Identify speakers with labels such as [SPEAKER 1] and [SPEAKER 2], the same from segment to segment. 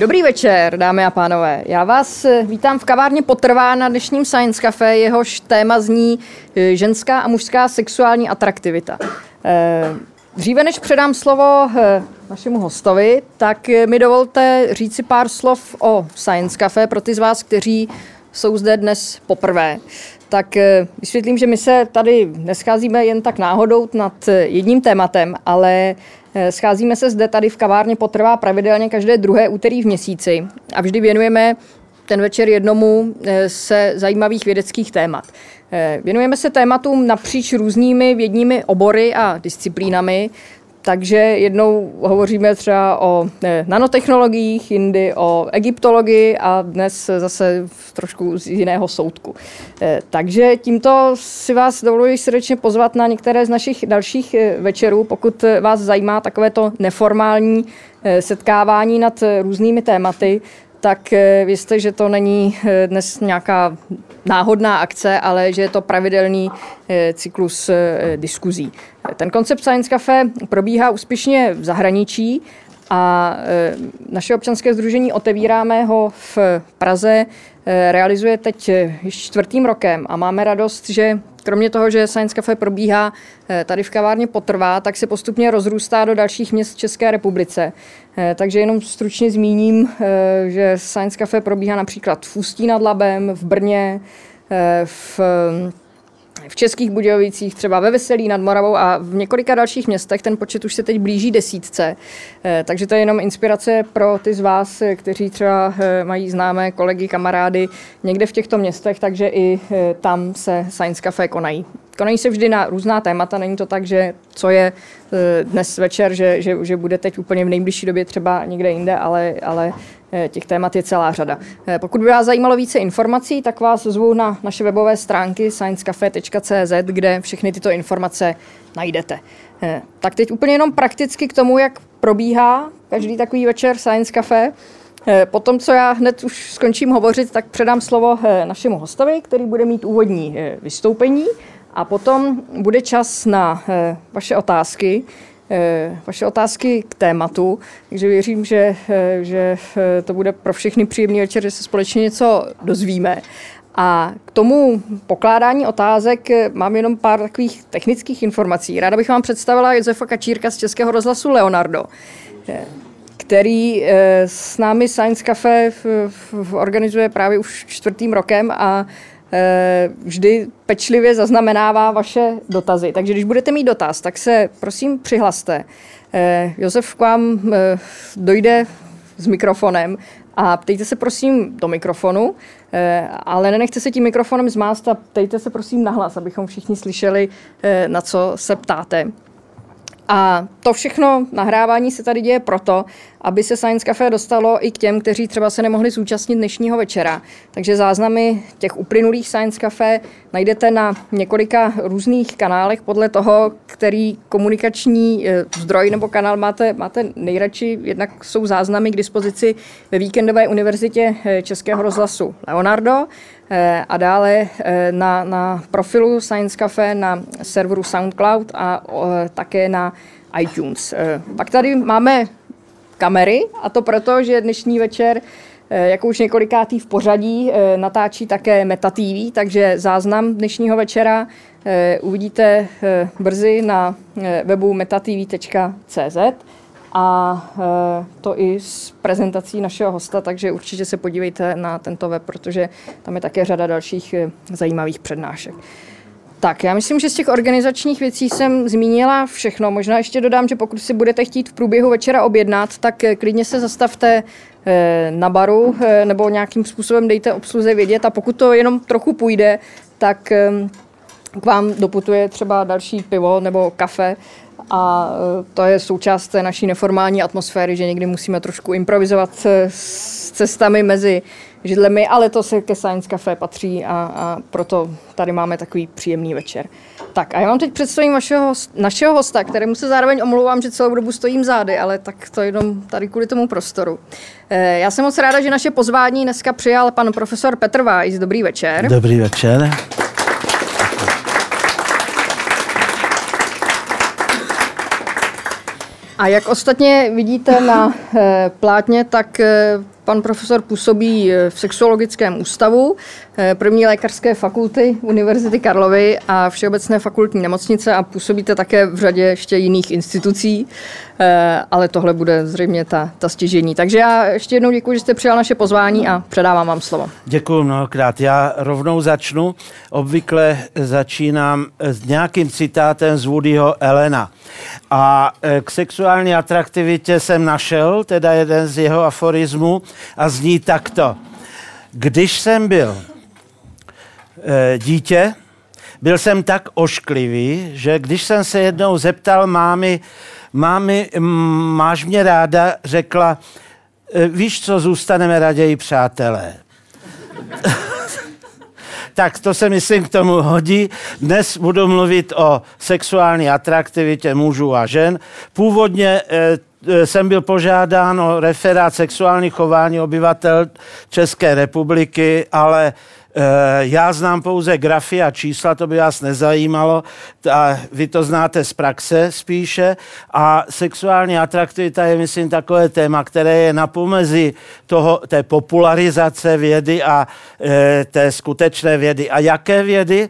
[SPEAKER 1] Dobrý večer, dámy a pánové. Já vás eh, vítám v kavárně Potrvá na dnešním Science Café. Jehož téma zní eh, ženská a mužská sexuální atraktivita. Eh, dříve než předám slovo našemu hostovi, tak mi dovolte říci pár slov o Science Café pro ty z vás, kteří jsou zde dnes poprvé. Tak vysvětlím, že my se tady nescházíme jen tak náhodou nad jedním tématem, ale scházíme se zde tady v kavárně Potrvá pravidelně každé druhé úterý v měsíci a vždy věnujeme ten večer jednomu eh, se zajímavých vědeckých témat. Eh, věnujeme se tématům napříč různými vědními obory a disciplínami, takže jednou hovoříme třeba o nanotechnologiích, jindy o egyptologii a dnes zase trošku z jiného soudku. Eh, takže tímto si vás dovoluji srdečně pozvat na některé z našich dalších eh, večerů, pokud vás zajímá takovéto neformální eh, setkávání nad různými tématy, tak vězte, že to není dnes nějaká náhodná akce, ale že je to pravidelný cyklus diskuzí. Ten koncept Science Cafe probíhá úspěšně v zahraničí a naše občanské združení Otevíráme ho v Praze Eh, realizuje teď eh, již čtvrtým rokem a máme radost, že kromě toho, že Science Cafe probíhá tady v kavárně Potrvá, tak se postupně rozrůstá do dalších měst v České republice. Takže jenom stručně zmíním, že Science Cafe probíhá například v Ústí nad Labem, v Brně, v v Českých Budějovicích, třeba ve Veselí nad Moravou a v několika dalších městech. Ten počet už se teď blíží desítce. Eh, takže to je jenom inspirace pro ty z vás, eh, kteří třeba eh, mají známé kolegy, kamarády někde v těchto městech, takže i tam se Science Café konají. Konají se vždy na různá témata, není to tak, že co je dnes večer, že, že, že bude teď úplně v nejbližší době třeba někde jinde, ale, ale těch témat je celá řada. Eh, pokud by vás zajímalo více informací, tak vás zvu na naše webové stránky sciencecafe.cz, kde všechny tyto informace najdete. Eh, tak teď úplně jenom prakticky k tomu, jak probíhá každý takový večer Science Cafe. Potom, co já hned už skončím hovořit, tak předám slovo našemu hostovi, který bude mít úvodní vystoupení a potom bude čas na vaše otázky. Eh, vaše otázky k tématu, takže věřím, že, eh, že eh, to bude pro všechny příjemný večer, že se společně něco dozvíme. A k tomu pokládání otázek mám jenom pár takových technických informací. Ráda bych vám představila Josefa Kačírka z Českého rozhlasu Leonardo, který s námi Science Cafe organizuje právě už čtvrtým rokem a vždy pečlivě zaznamenává vaše dotazy. Takže když budete mít dotaz, tak se prosím přihlaste. Eh, Josef k vám eh, dojde s mikrofonem a ptejte se prosím do mikrofonu, ale nenechte se tím mikrofonem zmást a ptejte se prosím nahlas, abychom všichni slyšeli, na co se ptáte. A to všechno nahrávání se tady děje proto, aby se Science Café dostalo i k těm, kteří třeba se nemohli zúčastnit dnešního večera. Takže záznamy těch uplynulých Science Café najdete na několika různých kanálech podle toho, který komunikační eh, zdroj nebo kanál máte, máte nejradši. Jednak jsou záznamy k dispozici ve víkendové univerzitě eh, Českého rozhlasu Leonardo eh, a dále na, na profilu Science Café na serveru SoundCloud a také na iTunes. Pak tady máme kamery a to proto, že dnešní večer eh, jako už několikátý v pořadí eh, natáčí také Meta TV, takže záznam dnešního večera eh, uvidíte brzy na webu metatv.cz a to i s prezentací našeho hosta, takže určitě se podívejte na tento web, protože tam je také řada dalších zajímavých přednášek. Tak, já myslím, že z těch organizačních věcí jsem zmínila všechno. Možná ještě dodám, že pokud si budete chtít v průběhu večera objednat, tak eh, klidně se zastavte eh, na baru eh, nebo nějakým způsobem dejte obsluze vědět a pokud to jenom trochu půjde, tak k vám doputuje třeba další pivo nebo kafe a to je součást té naší neformální atmosféry, že někdy musíme trošku improvizovat s cestami mezi židlemi, ale to se ke Science Café patří a, a proto tady máme takový příjemný večer. Tak a já vám teď představím vašeho, našeho hosta, kterému se zároveň omlouvám, že celou dobu stojím zády, ale tak to jenom tady kvůli tomu prostoru. Eh, já jsem moc ráda, že naše pozvání dneska přijal pan profesor Petr Weiss. Dobrý večer.
[SPEAKER 2] Dobrý večer.
[SPEAKER 1] A jak ostatně vidíte na plátně, tak pan profesor působí v sexuologickém ústavu první lékařské fakulty Univerzity Karlovy a Všeobecné fakultní nemocnice a působíte také v řadě ještě jiných institucí. Eh, ale tohle bude zřejmě ta, ta stěžení. Takže já ještě jednou děkuji, že jste přijal naše pozvání a předávám vám slovo.
[SPEAKER 2] Děkuji mnohokrát. Já rovnou začnu. Obvykle začínám s nějakým citátem z Woodyho Elena. A eh, k sexuální atraktivitě jsem našel teda jeden z jeho aforismů a zní takto. Když jsem byl e, dítě, byl jsem tak ošklivý, že když jsem se jednou zeptal mámy, mámi, máš mě ráda, řekla, e, víš co, zůstaneme raději přátelé. tak to se myslím k tomu hodí. Dnes budu mluvit o sexuální atraktivitě mužů a žen. Původně e, e, jsem byl požádán o referát sexuální chování obyvatel České republiky, ale já znám pouze grafy a čísla, to by vás nezajímalo. A vy to znáte z praxe spíše. A sexuální atraktivita je, myslím, takové téma, které je na pomezi toho, té popularizace vědy a e, té skutečné vědy. A jaké vědy?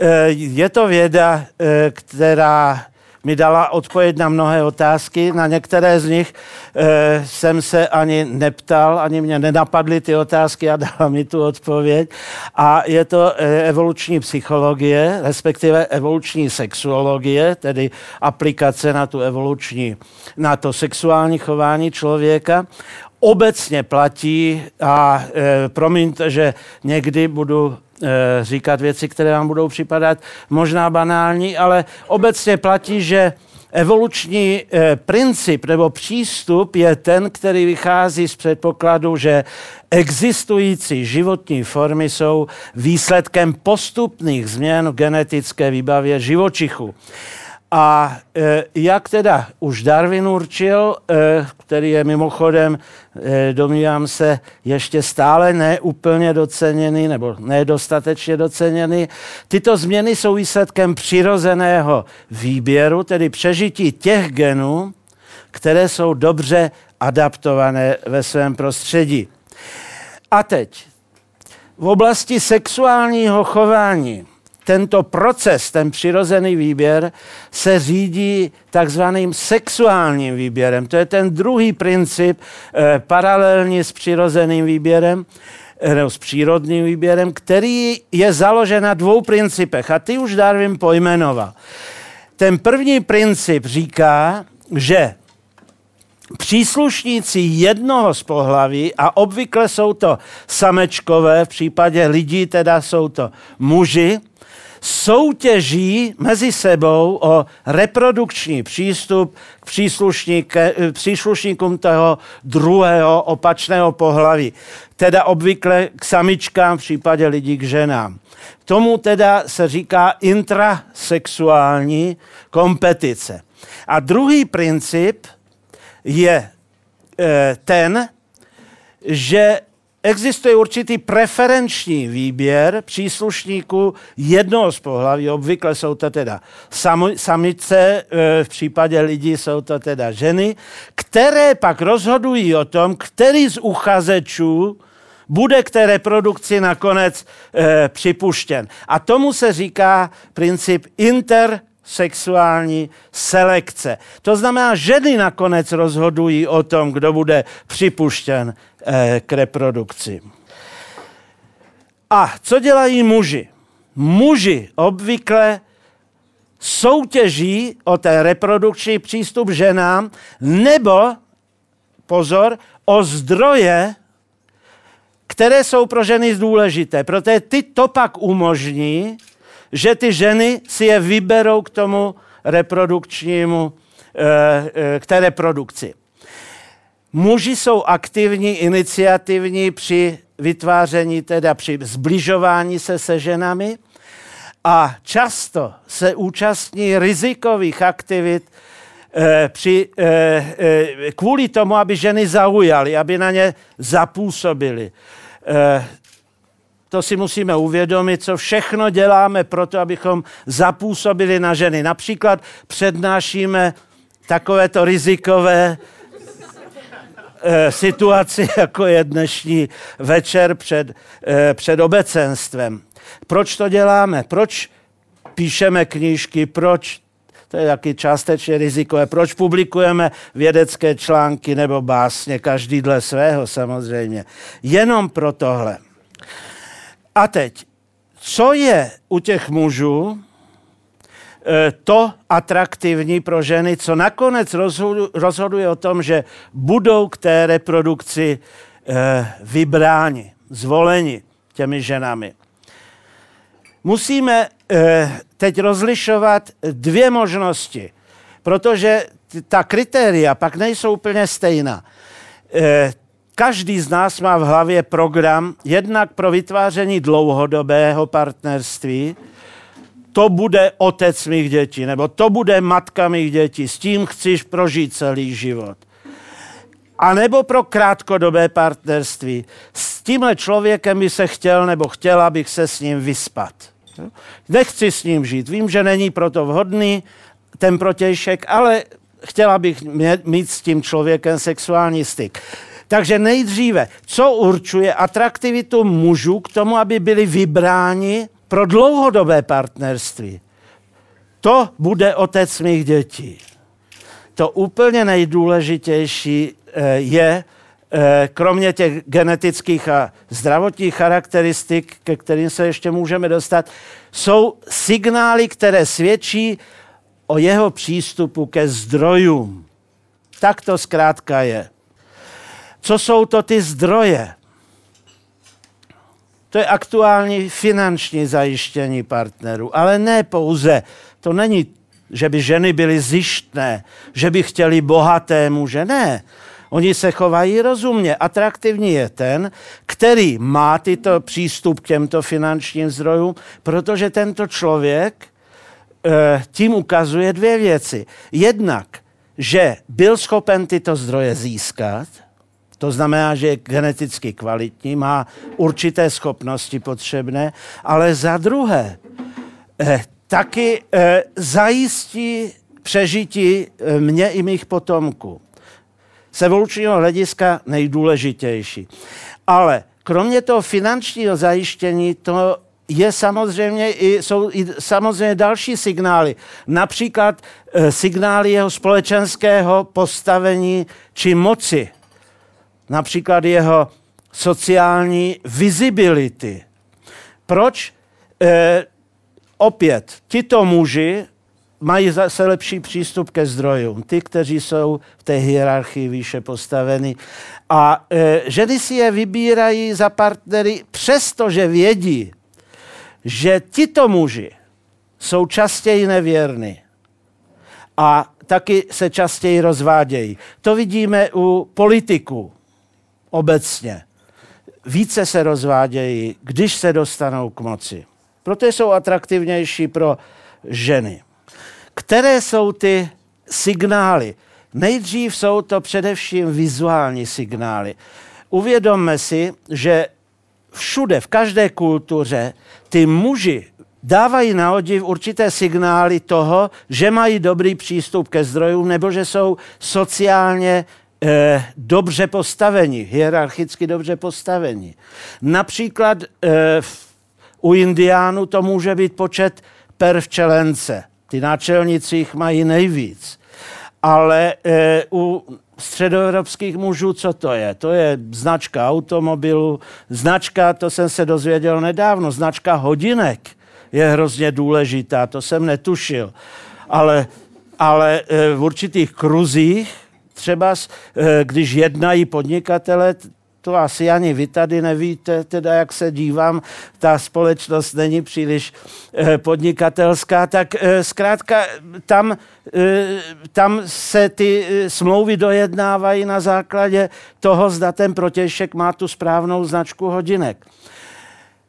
[SPEAKER 2] E, je to věda, která mi dala odpověď na mnohé otázky. Na některé z nich e, jsem se ani neptal, ani mě nenapadly ty otázky a dala mi tu odpověď. A je to e, evoluční psychologie, respektive evoluční sexuologie, tedy aplikace na tu evoluční, na to sexuální chování člověka obecně platí a e, promiňte, že někdy budu Eh, říkat věci, které vám budou připadat možná banální, ale obecně platí, že evoluční eh, princip nebo přístup je ten, který vychází z předpokladu, že existující životní formy jsou výsledkem postupných změn v genetické výbavě živočichů. A e, jak teda už Darwin určil, e, který je mimochodem, e, domnívám se, ještě stále neúplně doceněný nebo nedostatečně doceněný, tyto změny jsou výsledkem přirozeného výběru, tedy přežití těch genů, které jsou dobře adaptované ve svém prostředí. A teď, v oblasti sexuálního chování tento proces, ten přirozený výběr, se řídí takzvaným sexuálním výběrem. To je ten druhý princip, eh, paralelně s přirozeným výběrem, eh, nebo s přírodním výběrem, který je založen na dvou principech. A ty už Darwin pojmenoval. Ten první princip říká, že příslušníci jednoho z pohlaví, a obvykle jsou to samečkové, v případě lidí teda jsou to muži, soutěží mezi sebou o reprodukční přístup k příslušníkům toho druhého opačného pohlaví. Teda obvykle k samičkám, v případě lidí k ženám. Tomu teda se říká intrasexuální kompetice. A druhý princip je e, ten, že existuje určitý preferenční výběr příslušníků jednoho z pohlaví. Obvykle jsou to teda samice, e, v případě lidí jsou to teda ženy, které pak rozhodují o tom, který z uchazečů bude k té reprodukci nakonec e, připuštěn. A tomu se říká princip inter sexuální selekce. To znamená, ženy nakonec rozhodují o tom, kdo bude připuštěn k reprodukci. A co dělají muži? Muži obvykle soutěží o ten reprodukční přístup ženám nebo, pozor, o zdroje, které jsou pro ženy důležité. Protože ty to pak umožní, že ty ženy si je vyberou k tomu reprodukčnímu, eh, eh, k té reprodukci. Muži jsou aktivní, iniciativní při vytváření, teda při zbližování se se ženami a často se účastní rizikových aktivit eh, při, kvůli tomu, aby ženy zaujaly, aby na ně zapůsobili to si musíme uvědomit, co všechno děláme pro to, abychom zapůsobili na ženy. Například přednášíme takovéto rizikové situaci, jako je dnešní večer před, před obecenstvem. Proč to děláme? Proč píšeme knížky? Proč to je taky částečně rizikové. Proč publikujeme vědecké články nebo básně, každý dle svého samozřejmě. Jenom pro tohle. A teď, co je u těch mužů eh, to atraktivní pro ženy, co nakonec rozhoduje o tom, že budou k té reprodukci eh, vybráni, zvoleni těmi ženami. Musíme eh, teď rozlišovat dvě možnosti, protože ta kritéria pak nejsou úplně stejná. Každý z nás má v hlavě program jednak pro vytváření dlouhodobého partnerství, to bude otec mých dětí, nebo to bude matka mých dětí, s tím chceš prožít celý život. A nebo pro krátkodobé partnerství. S tímhle člověkem by se chtěl nebo chtěla bych se s ním vyspat. Nechci s ním žít. Vím, že není proto vhodný ten protějšek, ale chtěla bych mít s tím člověkem sexuální styk. Takže nejdříve, co určuje atraktivitu mužů k tomu, aby byli vybráni pro dlouhodobé partnerství? To bude otec mých dětí. To úplně nejdůležitější eh, je, Eh, kromě těch genetických a zdravotních charakteristik, ke kterým se ještě můžeme dostat, jsou signály, které svědčí o jeho přístupu ke zdrojům. Tak to zkrátka je. Co jsou to ty zdroje? To je aktuální finanční zajištění partnerů, ale ne pouze. To není, že by ženy byly zjištné, že by chtěli bohaté muže. Ne. Oni se chovají rozumně. Atraktivní je ten, který má tyto přístup k těmto finančním zdrojům, protože tento člověk e, tím ukazuje dvě věci. Jednak, že byl schopen tyto zdroje získat, to znamená, že je geneticky kvalitní, má určité schopnosti potřebné, ale za druhé, eh, taky eh, zajistí přežití eh, mě i mých potomků z evolučního hlediska nejdůležitější. Ale kromě toho finančního zajištění, to je samozřejmě i, jsou i samozřejmě další signály. Například e, signály jeho společenského postavení či moci. Například jeho sociální visibility. Proč? E, opět, tito muži mají zase lepší přístup ke zdrojům, ty, kteří jsou v té hierarchii výše postaveni. A e, ženy si je vybírají za partnery, přestože vědí, že tito muži jsou častěji nevěrní a taky se častěji rozvádějí. To vidíme u politiků obecně. Více se rozvádějí, když se dostanou k moci. Proto jsou atraktivnější pro ženy. Které jsou ty signály? Nejdřív jsou to především vizuální signály. Uvědomme si, že všude, v každé kultuře, ty muži dávají na odiv určité signály toho, že mají dobrý přístup ke zdrojům nebo že jsou sociálně eh, dobře postaveni, hierarchicky dobře postaveni. Například eh, u indiánů to může být počet per včelence. Ty náčelníci jich mají nejvíc. Ale e, u středoevropských mužů, co to je? To je značka automobilu, značka, to jsem se dozvěděl nedávno, značka hodinek je hrozně důležitá, to jsem netušil. Ale, ale v určitých kruzích, třeba e, když jednají podnikatele, to asi ani vy tady nevíte, teda jak se dívám, ta společnost není příliš eh, podnikatelská, tak eh, zkrátka tam, eh, tam se ty smlouvy dojednávají na základě toho, zda ten protějšek má tu správnou značku hodinek.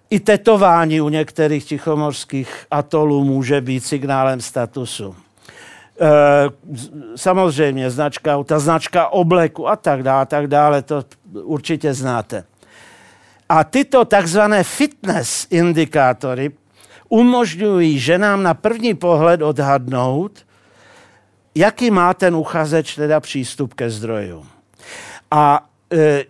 [SPEAKER 2] I tetování u některých tichomorských atolů může být signálem statusu. Eh, samozřejmě značka, ta značka obleku a tak dále, tak dále, to určitě znáte. A tyto takzvané fitness indikátory umožňují ženám na první pohled odhadnout, jaký má ten uchazeč teda přístup ke zdrojům. A e,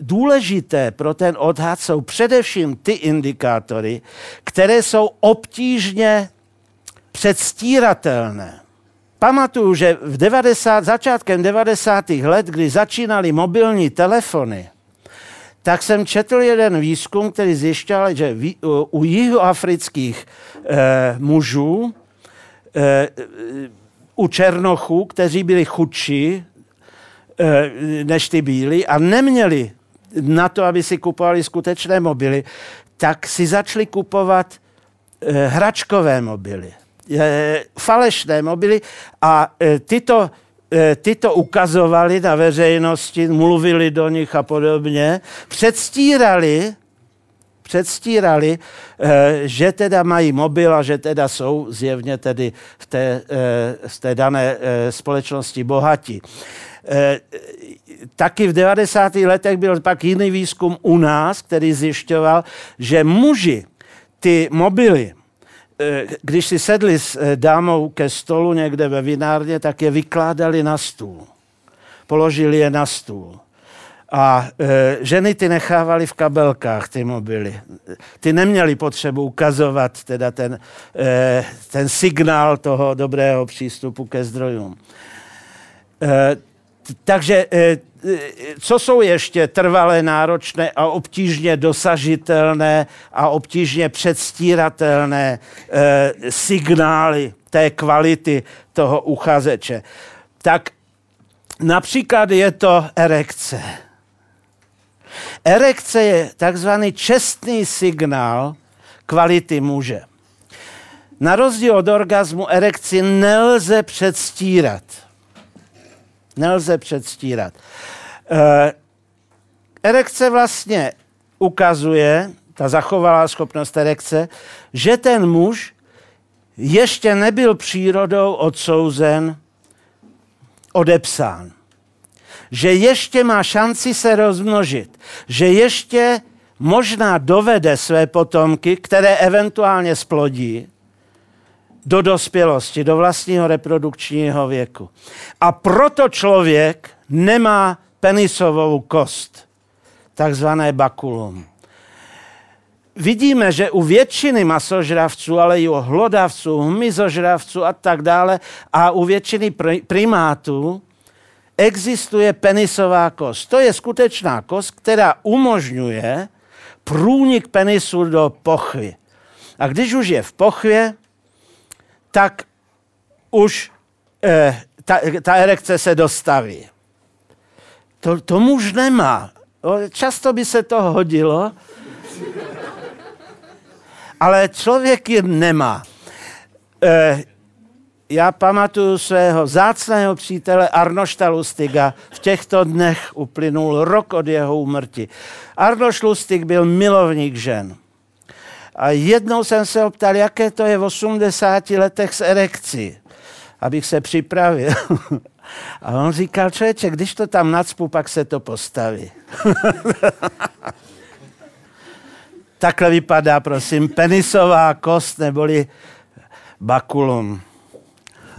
[SPEAKER 2] důležité pro ten odhad jsou především ty indikátory, které jsou obtížně předstíratelné. Pamatuju, že v 90, začátkem 90. let, kdy začínaly mobilní telefony, tak jsem četl jeden výzkum, který zjišťoval, že u jihoafrických eh, mužů, eh, u černochů, kteří byli chudší eh, než ty bílí a neměli na to, aby si kupovali skutečné mobily, tak si začali kupovat eh, hračkové mobily, falešné mobily a eh, tyto ty to ukazovali na veřejnosti, mluvili do nich a podobně, předstírali, předstírali, že teda mají mobil a že teda jsou zjevně tedy v té, z té dané společnosti bohatí taky v 90. letech byl pak jiný výzkum u nás, který zjišťoval, že muži ty mobily, eh, když si sedli s eh, dámou ke stolu někde ve vinárně, tak je vykládali na stůl. Položili je na stůl. A e, ženy ty nechávali v kabelkách, ty mobily. Ty neměli potřebu ukazovat teda ten, e, ten signál toho dobrého přístupu ke zdrojům. E, takže co jsou ještě trvalé, náročné a obtížně dosažitelné a obtížně předstíratelné e, signály té kvality toho uchazeče? Tak například je to erekce. Erekce je takzvaný čestný signál kvality muže. Na rozdíl od orgazmu erekci nelze předstírat nelze předstírat. E, erekce vlastně ukazuje, ta zachovalá schopnost erekce, že ten muž ještě nebyl přírodou odsouzen, odepsán. Že ještě má šanci se rozmnožit. Že ještě možná dovede své potomky, které eventuálně splodí, do dospělosti, do vlastního reprodukčního věku. A proto člověk nemá penisovou kost, takzvané bakulum. Vidíme, že u většiny masožravců, ale i u hlodavců, hmyzožravců a tak dále a u většiny primátů existuje penisová kost. To je skutečná kost, která umožňuje průnik penisu do pochvy. A když už je v pochvě, tak už eh, ta, ta erekce se dostaví. To, to muž nemá. Často by se to hodilo, ale člověk ji nemá. Eh, já pamatuju svého zácného přítele Arnošta Lustiga. V těchto dnech uplynul rok od jeho úmrtí. Arnoš Lustig byl milovník žen. A jednou jsem se optal, jaké to je v 80 letech s erekcí, abych se připravil. A on říkal, člověče, když to tam nacpu, pak se to postaví. Takhle vypadá, prosím, penisová kost neboli bakulum.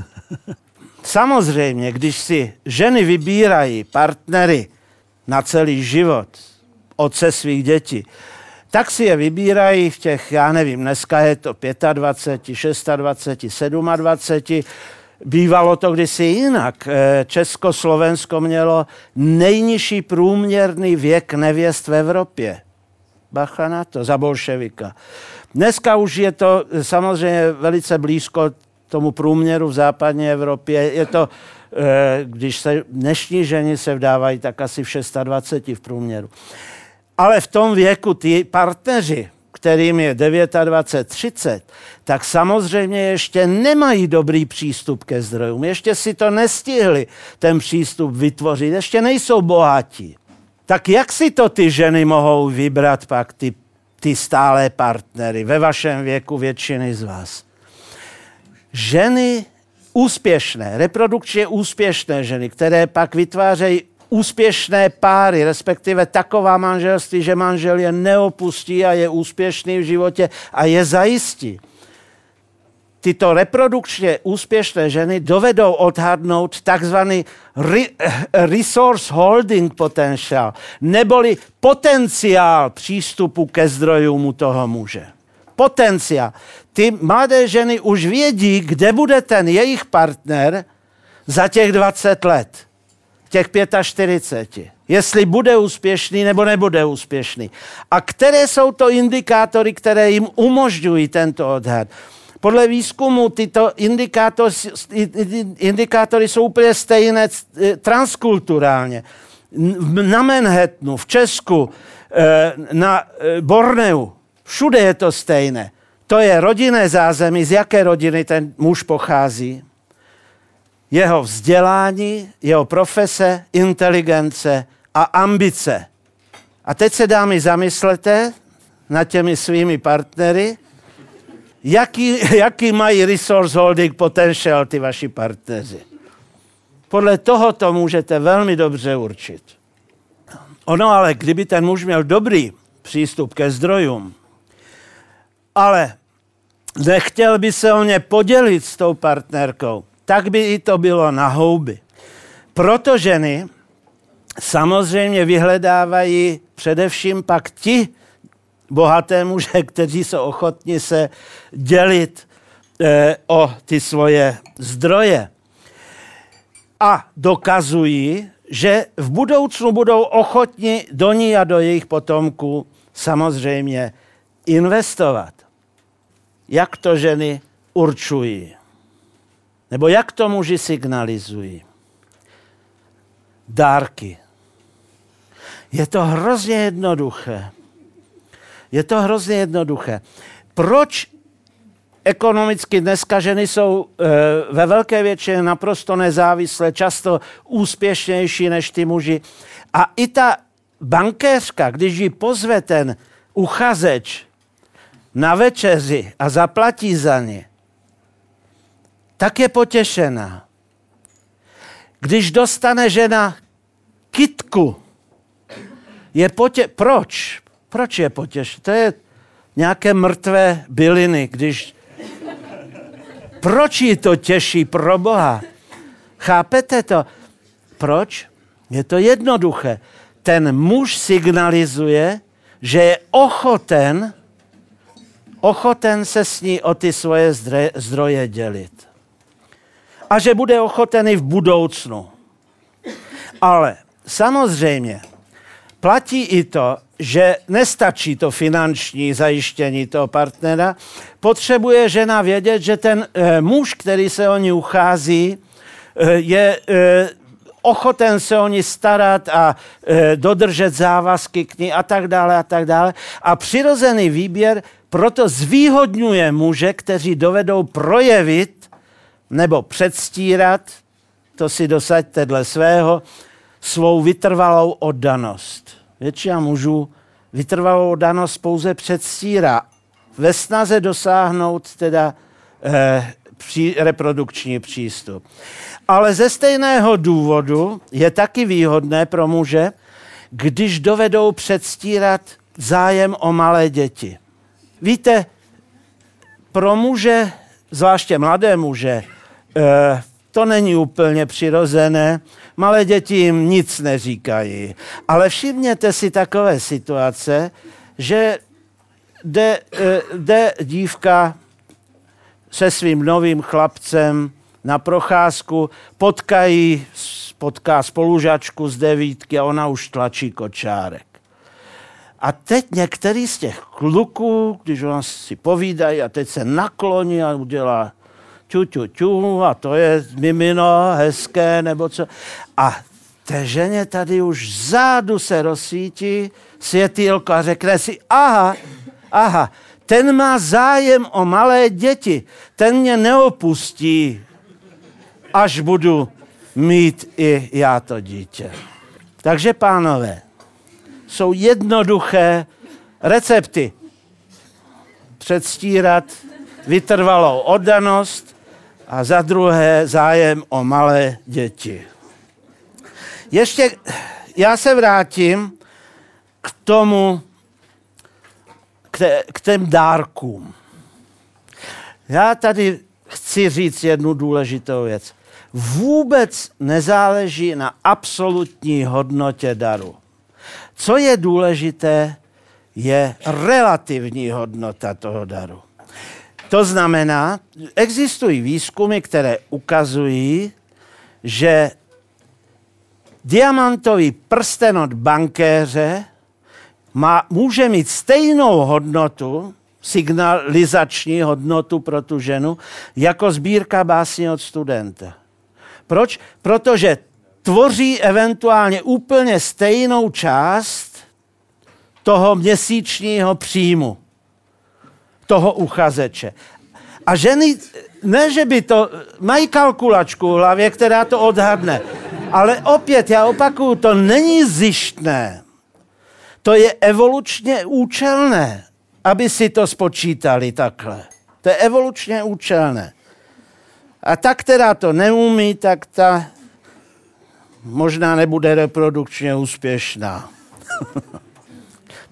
[SPEAKER 2] Samozřejmě, když si ženy vybírají partnery na celý život, otce svých dětí, tak si je vybírají v těch, já nevím, dneska je to 25, 26, 27. Bývalo to kdysi jinak. Eh, Československo mělo nejnižší průměrný věk nevěst v Evropě. Bacha na to, za bolševika. Dneska už je to samozřejmě velice blízko tomu průměru v západní Evropě. Je to, eh, když se dnešní ženy se vdávají, tak asi v 26 v průměru. Ale v tom věku ty partneři, kterým je 29, 30, tak samozřejmě ještě nemají dobrý přístup ke zdrojům. Ještě si to nestihli, ten přístup vytvořit. Ještě nejsou bohatí. Tak jak si to ty ženy mohou vybrat pak, ty, ty stálé partnery, ve vašem věku většiny z vás? Ženy úspěšné, reprodukčně úspěšné ženy, které pak vytvářejí úspěšné páry, respektive taková manželství, že manžel je neopustí a je úspěšný v životě a je zajistí. tyto reprodukčně úspěšné ženy dovedou odhadnout takzvaný re, resource holding potential, neboli potenciál přístupu ke zdrojům u toho muže. Potenciál. Ty mladé ženy už vědí, kde bude ten jejich partner za těch 20 let, těch 45. Jestli bude úspěšný nebo nebude úspěšný. A které jsou to indikátory, které jim umožňují tento odhad? podle výzkumu tyto indikátory, indikátory jsou úplně stejné eh, transkulturálně. Na Manhattanu, v Česku, eh, na eh, Borneu, všude je to stejné. To je rodinné zázemí, z jaké rodiny ten muž pochází. Jeho vzdělání, jeho profese, inteligence a ambice. A teď se dámy zamyslete nad těmi svými partnery jaký, jaký mají resource holding potential ty vaši partneři. Podle toho to můžete velmi dobře určit. Ono ale, kdyby ten muž měl dobrý přístup ke zdrojům, ale nechtěl by se o ně podělit s tou partnerkou, tak by i to bylo na houby. Proto ženy samozřejmě vyhledávají především pak ti bohaté muže, kteří jsou ochotni se dělit eh, o ty svoje zdroje. A dokazují, že v budoucnu budou ochotni do ní a do jejich potomků samozřejmě investovat. Jak to ženy určují? Nebo jak to muži signalizují? Dárky. Je to hrozně jednoduché. Je to hrozně jednoduché. Proč ekonomicky dneska ženy jsou e, ve velké většině naprosto nezávislé, často úspěšnější než ty muži. A i ta bankéřka, když ji pozve ten uchazeč na večeři a zaplatí za ně, tak je potěšená. Když dostane žena kitku, je potě... Proč? Proč je potěš? To je nějaké mrtvé byliny, když... Proč ji to těší pro Boha? Chápete to? Proč? Je to jednoduché. Ten muž signalizuje, že je ochoten, ochoten se s ní o ty svoje zdroje dělit. A že bude ochoten i v budoucnu. Ale samozřejmě platí i to, že nestačí to finanční zajištění toho partnera. Potřebuje žena vědět, že ten e, muž, který se o ní uchází, e, je e, ochoten se o ní starat a e, dodržet závazky k ní a tak dále a tak dále. A přirozený výběr proto zvýhodňuje muže, kteří dovedou projevit nebo předstírat, to si dosaďte dle svého, svou vytrvalou oddanost. Většina mužů vytrvalou danost pouze předstírá ve snaze dosáhnout teda eh, pří, reprodukční přístup. Ale ze stejného důvodu je taky výhodné pro muže, když dovedou předstírat zájem o malé děti. Víte, pro muže, zvláště mladé muže, eh, to není úplně přirozené. Malé děti jim nic neříkají. Ale všimněte si takové situace, že jde, eh, jde dívka se svým novým chlapcem na procházku, potkají, potká spolužačku z devítky a ona už tlačí kočárek. A teď některý z těch kluků, když ona si povídají a teď se nakloní a udělá ťu, ťu, ťu, a to je mimino, hezké, nebo co. A té ženě tady už zádu se rozsvítí světýlko a řekne si, aha, aha, ten má zájem o malé děti, ten mě neopustí, až budu mít i já to dítě. Takže, pánové, jsou jednoduché recepty. Předstírat vytrvalou oddanost, a za druhé zájem o malé děti. Ještě já se vrátím k tomu, k, těm dárkům. Já tady chci říct jednu důležitou věc. Vůbec nezáleží na absolutní hodnotě daru. Co je důležité, je relativní hodnota toho daru. To znamená, existují výzkumy, které ukazují, že diamantový prsten od bankéře má, může mít stejnou hodnotu, signalizační hodnotu pro tu ženu, jako sbírka básní od studenta. Proč? Protože tvoří eventuálně úplně stejnou část toho měsíčního příjmu toho uchazeče. A ženy, ne, že by to, mají kalkulačku v hlavě, která to odhadne, ale opět, já opakuju, to není zjištné. To je evolučně účelné, aby si to spočítali takhle. To je evolučně účelné. A ta, která to neumí, tak ta možná nebude reprodukčně úspěšná.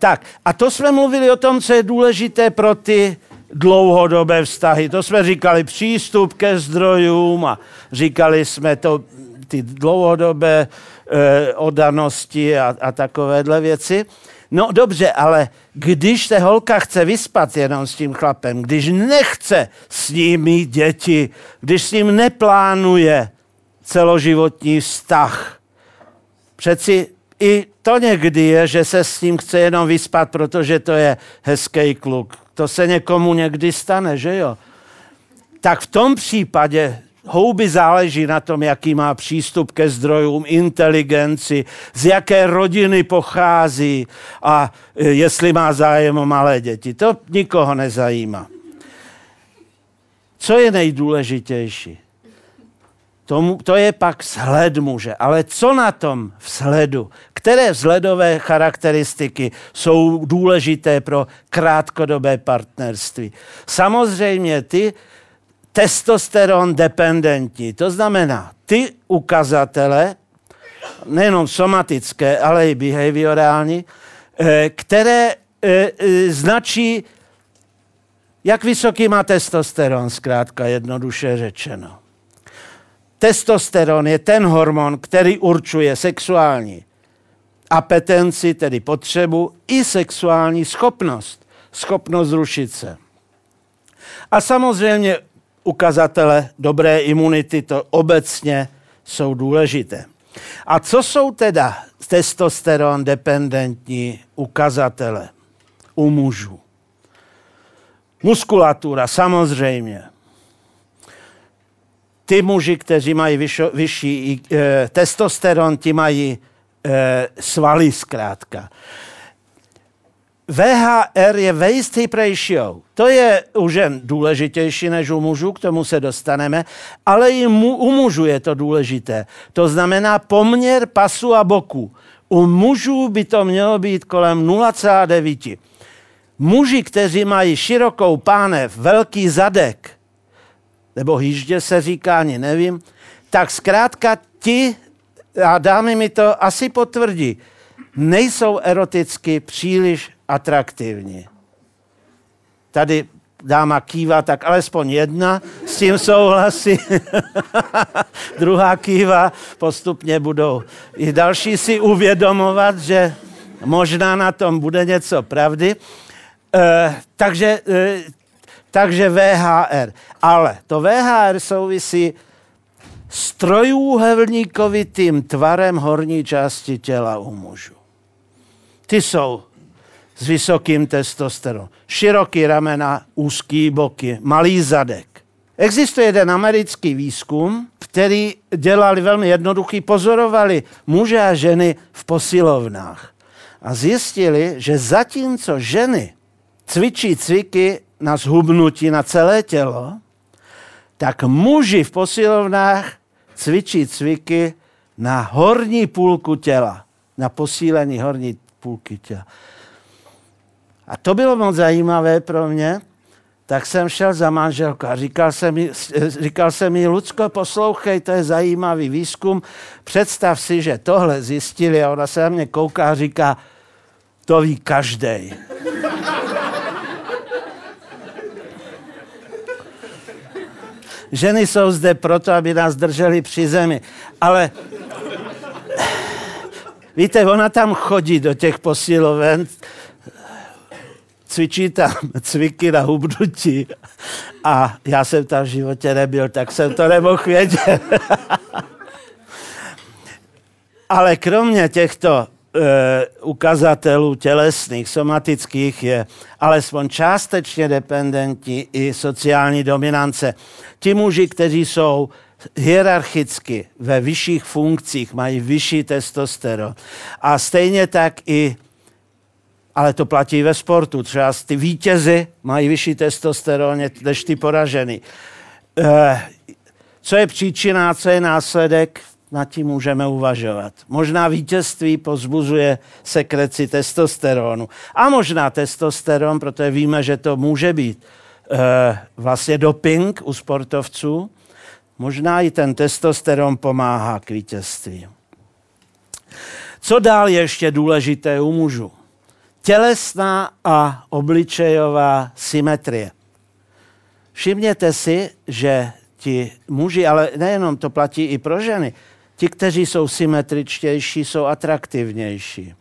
[SPEAKER 2] tak, a to jsme mluvili o tom, co je důležité pro ty dlouhodobé vztahy. To jsme říkali přístup ke zdrojům a říkali jsme to ty dlouhodobé eh, odanosti a, a takovéhle věci. No dobře, ale když se holka chce vyspat jenom s tím chlapem, když nechce s ním mít děti, když s ním neplánuje celoživotní vztah, přeci i to někdy je, že se s ním chce jenom vyspat, protože to je hezký kluk. To se někomu někdy stane, že jo? Tak v tom případě houby záleží na tom, jaký má přístup ke zdrojům, inteligenci, z jaké rodiny pochází a e, jestli má zájem o malé děti. To nikoho nezajímá. Co je nejdůležitější? To, to je pak vzhled muže. Ale co na tom vzhledu? Které vzhledové charakteristiky jsou důležité pro krátkodobé partnerství? Samozřejmě ty testosteron dependentní. To znamená, ty ukazatele, nejenom somatické, ale i behaviorální, eh, které eh, eh, značí, jak vysoký má testosteron, zkrátka jednoduše řečeno. Testosteron je ten hormon, který určuje sexuální apetenci, tedy potřebu, i sexuální schopnost, schopnost zrušit se. A samozřejmě ukazatele dobré imunity, to obecně jsou důležité. A co jsou teda testosteron dependentní ukazatele u mužů? Muskulatura, samozřejmě ty muži, kteří mají vyšo, vyšší e, testosteron, ti mají e, svaly zkrátka. VHR je waist hip ratio. To je u žen důležitější než u mužů, k tomu se dostaneme, ale i mu, u mužů je to důležité. To znamená poměr pasu a boku. U mužů by to mělo být kolem 0,9. Muži, kteří mají širokou pánev, velký zadek, nebo hýždě se říká, ani nevím, tak zkrátka ti, a dámy mi to asi potvrdí, nejsou eroticky příliš atraktivní. Tady dáma kýva, tak alespoň jedna s tím souhlasí. Druhá kýva, postupně budou i další si uvědomovat, že možná na tom bude něco pravdy. E, takže e, takže VHR. Ale to VHR souvisí s trojúhelníkovitým tvarem horní části těla u mužů. Ty jsou s vysokým testosteronem. Široký ramena, úzký boky, malý zadek. Existuje jeden americký výzkum, který dělali velmi jednoduchý, pozorovali muže a ženy v posilovnách. A zjistili, že zatímco ženy cvičí cviky na zhubnutí na celé tělo, tak muži v posilovnách cvičí cviky na horní půlku těla, na posílení horní půlky těla. A to bylo moc zajímavé pro mě, tak jsem šel za manželku a říkal jsem mi, říkal jsem mi Lucko, poslouchej, to je zajímavý výzkum, představ si, že tohle zjistili a ona se na mě kouká a říká, to ví každý. Ženy jsou zde proto, aby nás drželi při zemi. Ale víte, ona tam chodí do těch posiloven, cvičí tam cviky na hubnutí a já jsem tam v životě nebyl, tak jsem to nemohl vědět. Ale kromě těchto ukazatelů tělesných, somatických je alespoň částečně dependentní i sociální dominance. Ti muži, kteří jsou hierarchicky ve vyšších funkcích, mají vyšší testosteron. A stejně tak i ale to platí ve sportu. Třeba ty vítězy mají vyšší testosteron než ty poražený. E, co je příčina, co je následek, nad tím můžeme uvažovat. Možná vítězství pozbuzuje sekreci testosteronu. A možná testosteron, protože víme, že to může být e, vlastně doping u sportovců. Možná i ten testosteron pomáhá k vítězství. Co dál je ještě důležité u mužů? Tělesná a obličejová symetrie. Všimněte si, že ti muži, ale nejenom to platí i pro ženy, Ti, kteří jsou symetričtější, jsou atraktivnější.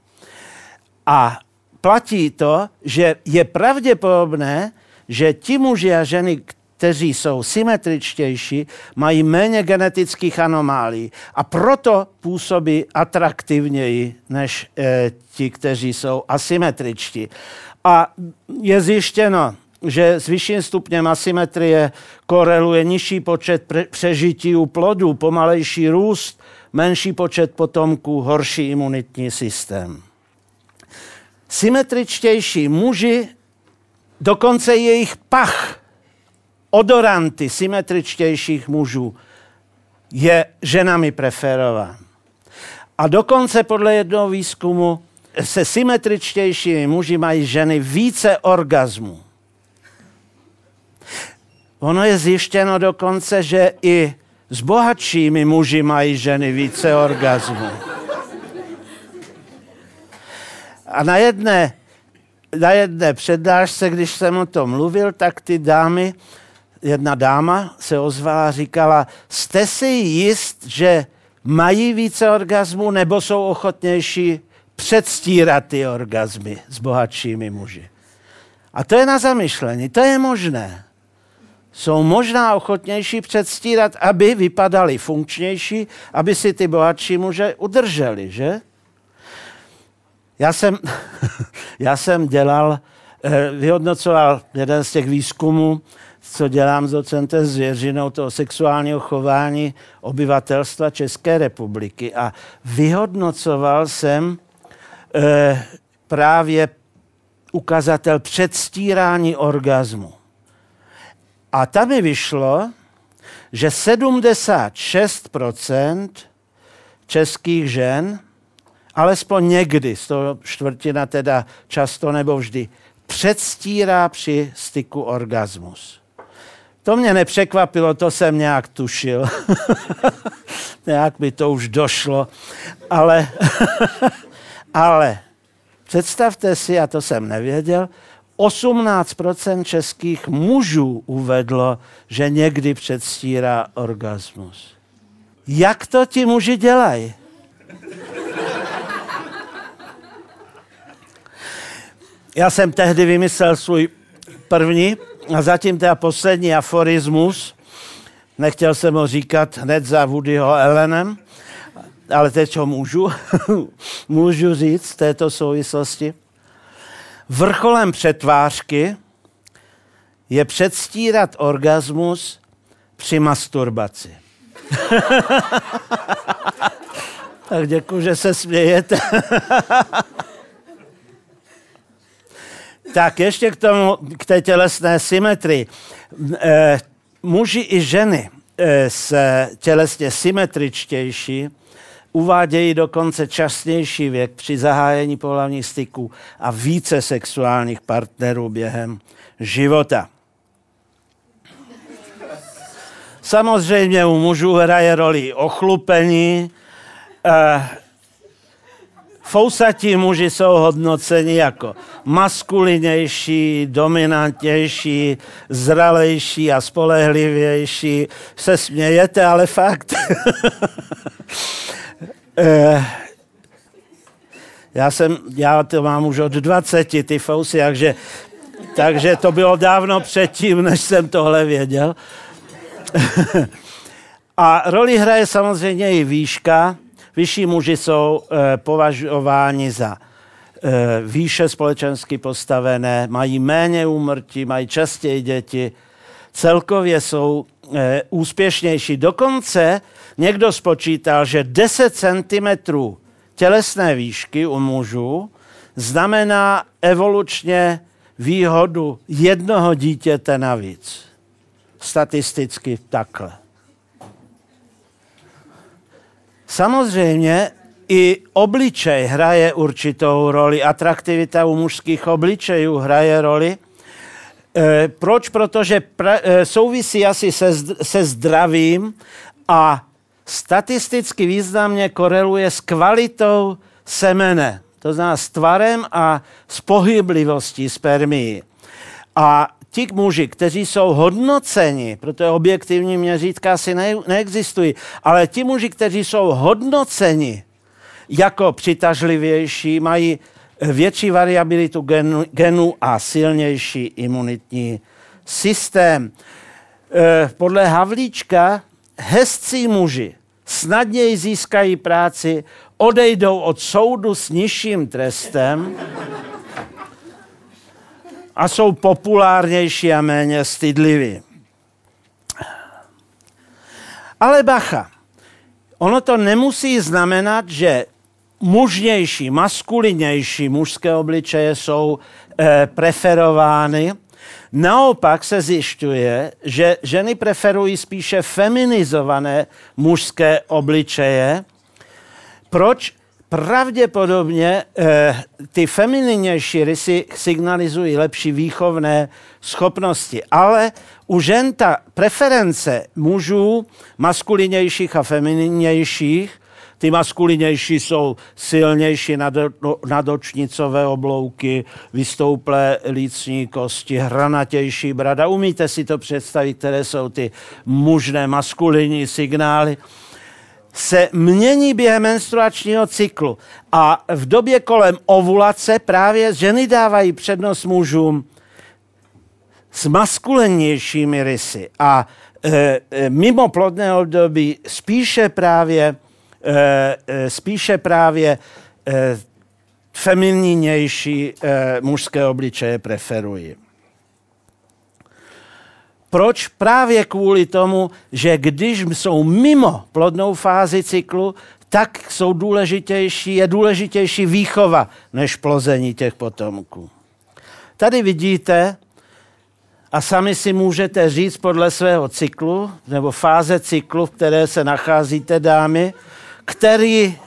[SPEAKER 2] A platí to, že je pravděpodobné, že ti muži a ženy, kteří jsou symetričtější, mají méně genetických anomálí a proto působí atraktivněji než e, ti, kteří jsou asymetričtí. A je zjištěno, že s vyšším stupněm asymetrie koreluje nižší počet přežití u plodů, pomalejší růst, menší počet potomků, horší imunitní systém. Symetričtější muži, dokonce jejich pach, odoranty symetričtějších mužů je ženami preferován. A dokonce podle jednoho výzkumu se symetričtějšími muži mají ženy více orgazmů. Ono je zjištěno dokonce, že i s bohatšími muži mají ženy více orgazmů. A na jedné, na jedné přednášce, když jsem o tom mluvil, tak ty dámy, jedna dáma se ozvala a říkala, jste si jist, že mají více orgazmů nebo jsou ochotnější předstírat ty orgazmy s bohatšími muži. A to je na zamyšlení, to je možné jsou možná ochotnější předstírat, aby vypadali funkčnější, aby si ty bohatší muže udrželi, že? Já jsem, já jsem dělal, eh, vyhodnocoval jeden z těch výzkumů, co dělám s docentem Zvěřinou, toho sexuálního chování obyvatelstva České republiky. A vyhodnocoval jsem e, právě ukazatel předstírání orgazmu. A tam mi vyšlo, že 76% českých žen, alespoň někdy, z toho čtvrtina teda často nebo vždy, předstírá při styku orgasmus. To mě nepřekvapilo, to jsem nějak tušil. nějak mi to už došlo. Ale, ale představte si, a to jsem nevěděl, 18% českých mužů uvedlo, že někdy předstírá orgasmus. Jak to ti muži dělají? Já jsem tehdy vymyslel svůj první a zatím teda poslední aforismus. Nechtěl jsem ho říkat hned za Woodyho Ellenem, ale teď ho můžu, můžu říct v této souvislosti. Vrcholem přetvářky je předstírat orgasmus při masturbaci. tak děkuji, že se smějete. tak ještě k tomu, k té tělesné symetrii. E, muži i ženy e, se tělesně symetričtější uvádějí dokonce častější věk při zahájení pohlavních styků a více sexuálních partnerů během života. Samozřejmě u mužů hraje roli ochlupení, eh, fousatí muži jsou hodnoceni jako maskulinější, dominantnější, zralejší a spolehlivější. Se smějete, ale fakt. Eh, já jsem, já to mám už od 20, ty fousy, takže, takže to bylo dávno předtím, než jsem tohle věděl. A roli hraje samozřejmě i výška. Vyšší muži jsou e, považováni za e, výše společensky postavené, mají méně úmrtí, mají častěji děti, celkově jsou e, úspěšnější. Dokonce někdo spočítal, že 10 cm tělesné výšky u mužů znamená evolučně výhodu jednoho dítěte navíc. Statisticky takhle. Samozřejmě i obličej hraje určitou roli, atraktivita u mužských obličejů hraje roli. E, proč? Protože pra, e, souvisí asi se, se zdravím a statisticky významně koreluje s kvalitou semene, to znamená s tvarem a s pohyblivostí spermii. A ti muži, kteří jsou hodnoceni, protože objektivní měřítka asi ne, neexistují, ale ti muži, kteří jsou hodnoceni jako přitažlivější, mají větší variabilitu genu, genu a silnější imunitní systém. E, podle Havlíčka hezcí muži snadněji získají práci, odejdou od soudu s nižším trestem a jsou populárnější a méně stydliví. Ale bacha, ono to nemusí znamenat, že mužnější, maskulinější mužské obličeje jsou e, preferovány. Naopak se zjišťuje, že ženy preferují spíše feminizované mužské obličeje. Proč? pravděpodobně eh, ty femininnější rysy signalizují lepší výchovné schopnosti, ale u žen ta preference mužů, maskulinějších a femininnějších, ty maskulinější jsou silnější nadočnicové oblouky, vystouplé lícní kosti, hranatější brada. Umíte si to představit, které jsou ty mužné maskulinní signály? se mění během menstruačního cyklu a v době kolem ovulace právě ženy dávají přednost mužům s maskulennějšími rysy a e, e, mimo plodné období spíše právě, spíše právě e, feminnější mužské obličeje preferují. Proč? Právě kvůli tomu, že když jsou mimo plodnou fázi cyklu, tak jsou důležitější, je důležitější výchova než plození těch potomků. Tady vidíte, a sami si můžete říct podle svého cyklu, nebo fáze cyklu, v které se nacházíte, dámy, který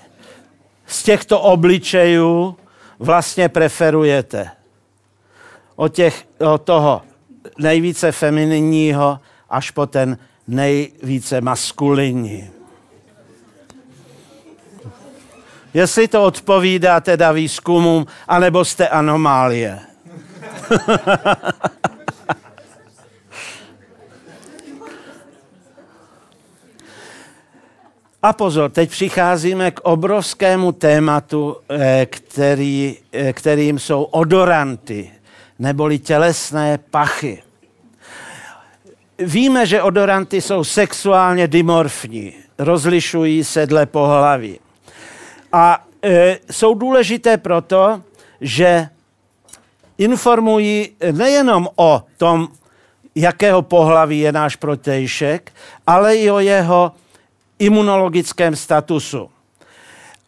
[SPEAKER 2] z těchto obličejů vlastně preferujete. Od, těch, od toho nejvíce femininního až po ten nejvíce maskulinní. Jestli to odpovídá teda výzkumům, anebo jste anomálie. A pozor, teď přicházíme k obrovskému tématu, eh, který, eh, kterým jsou odoranty neboli tělesné pachy. Víme, že odoranty jsou sexuálně dimorfní, rozlišují se dle pohlaví. A e, jsou důležité proto, že informují nejenom o tom, jakého pohlaví je náš protejšek, ale i o jeho imunologickém statusu.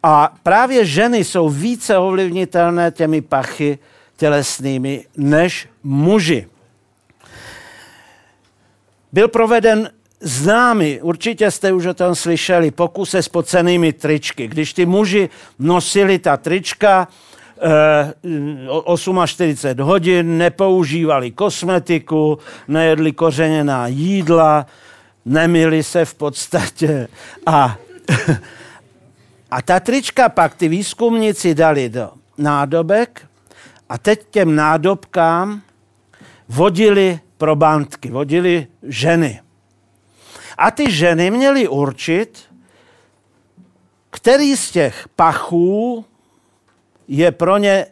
[SPEAKER 2] A právě ženy jsou více ovlivnitelné těmi pachy, tělesnými než muži. Byl proveden známý, určitě jste už o tom slyšeli, pokus se spocenými tričky. Když ty muži nosili ta trička, 48 eh, hodin, nepoužívali kosmetiku, nejedli kořeněná jídla, nemili se v podstatě a A ta trička pak ty výzkumníci dali do nádobek a teď těm nádobkám vodili probantky, vodili ženy. A ty ženy měly určit, který z těch pachů je pro ně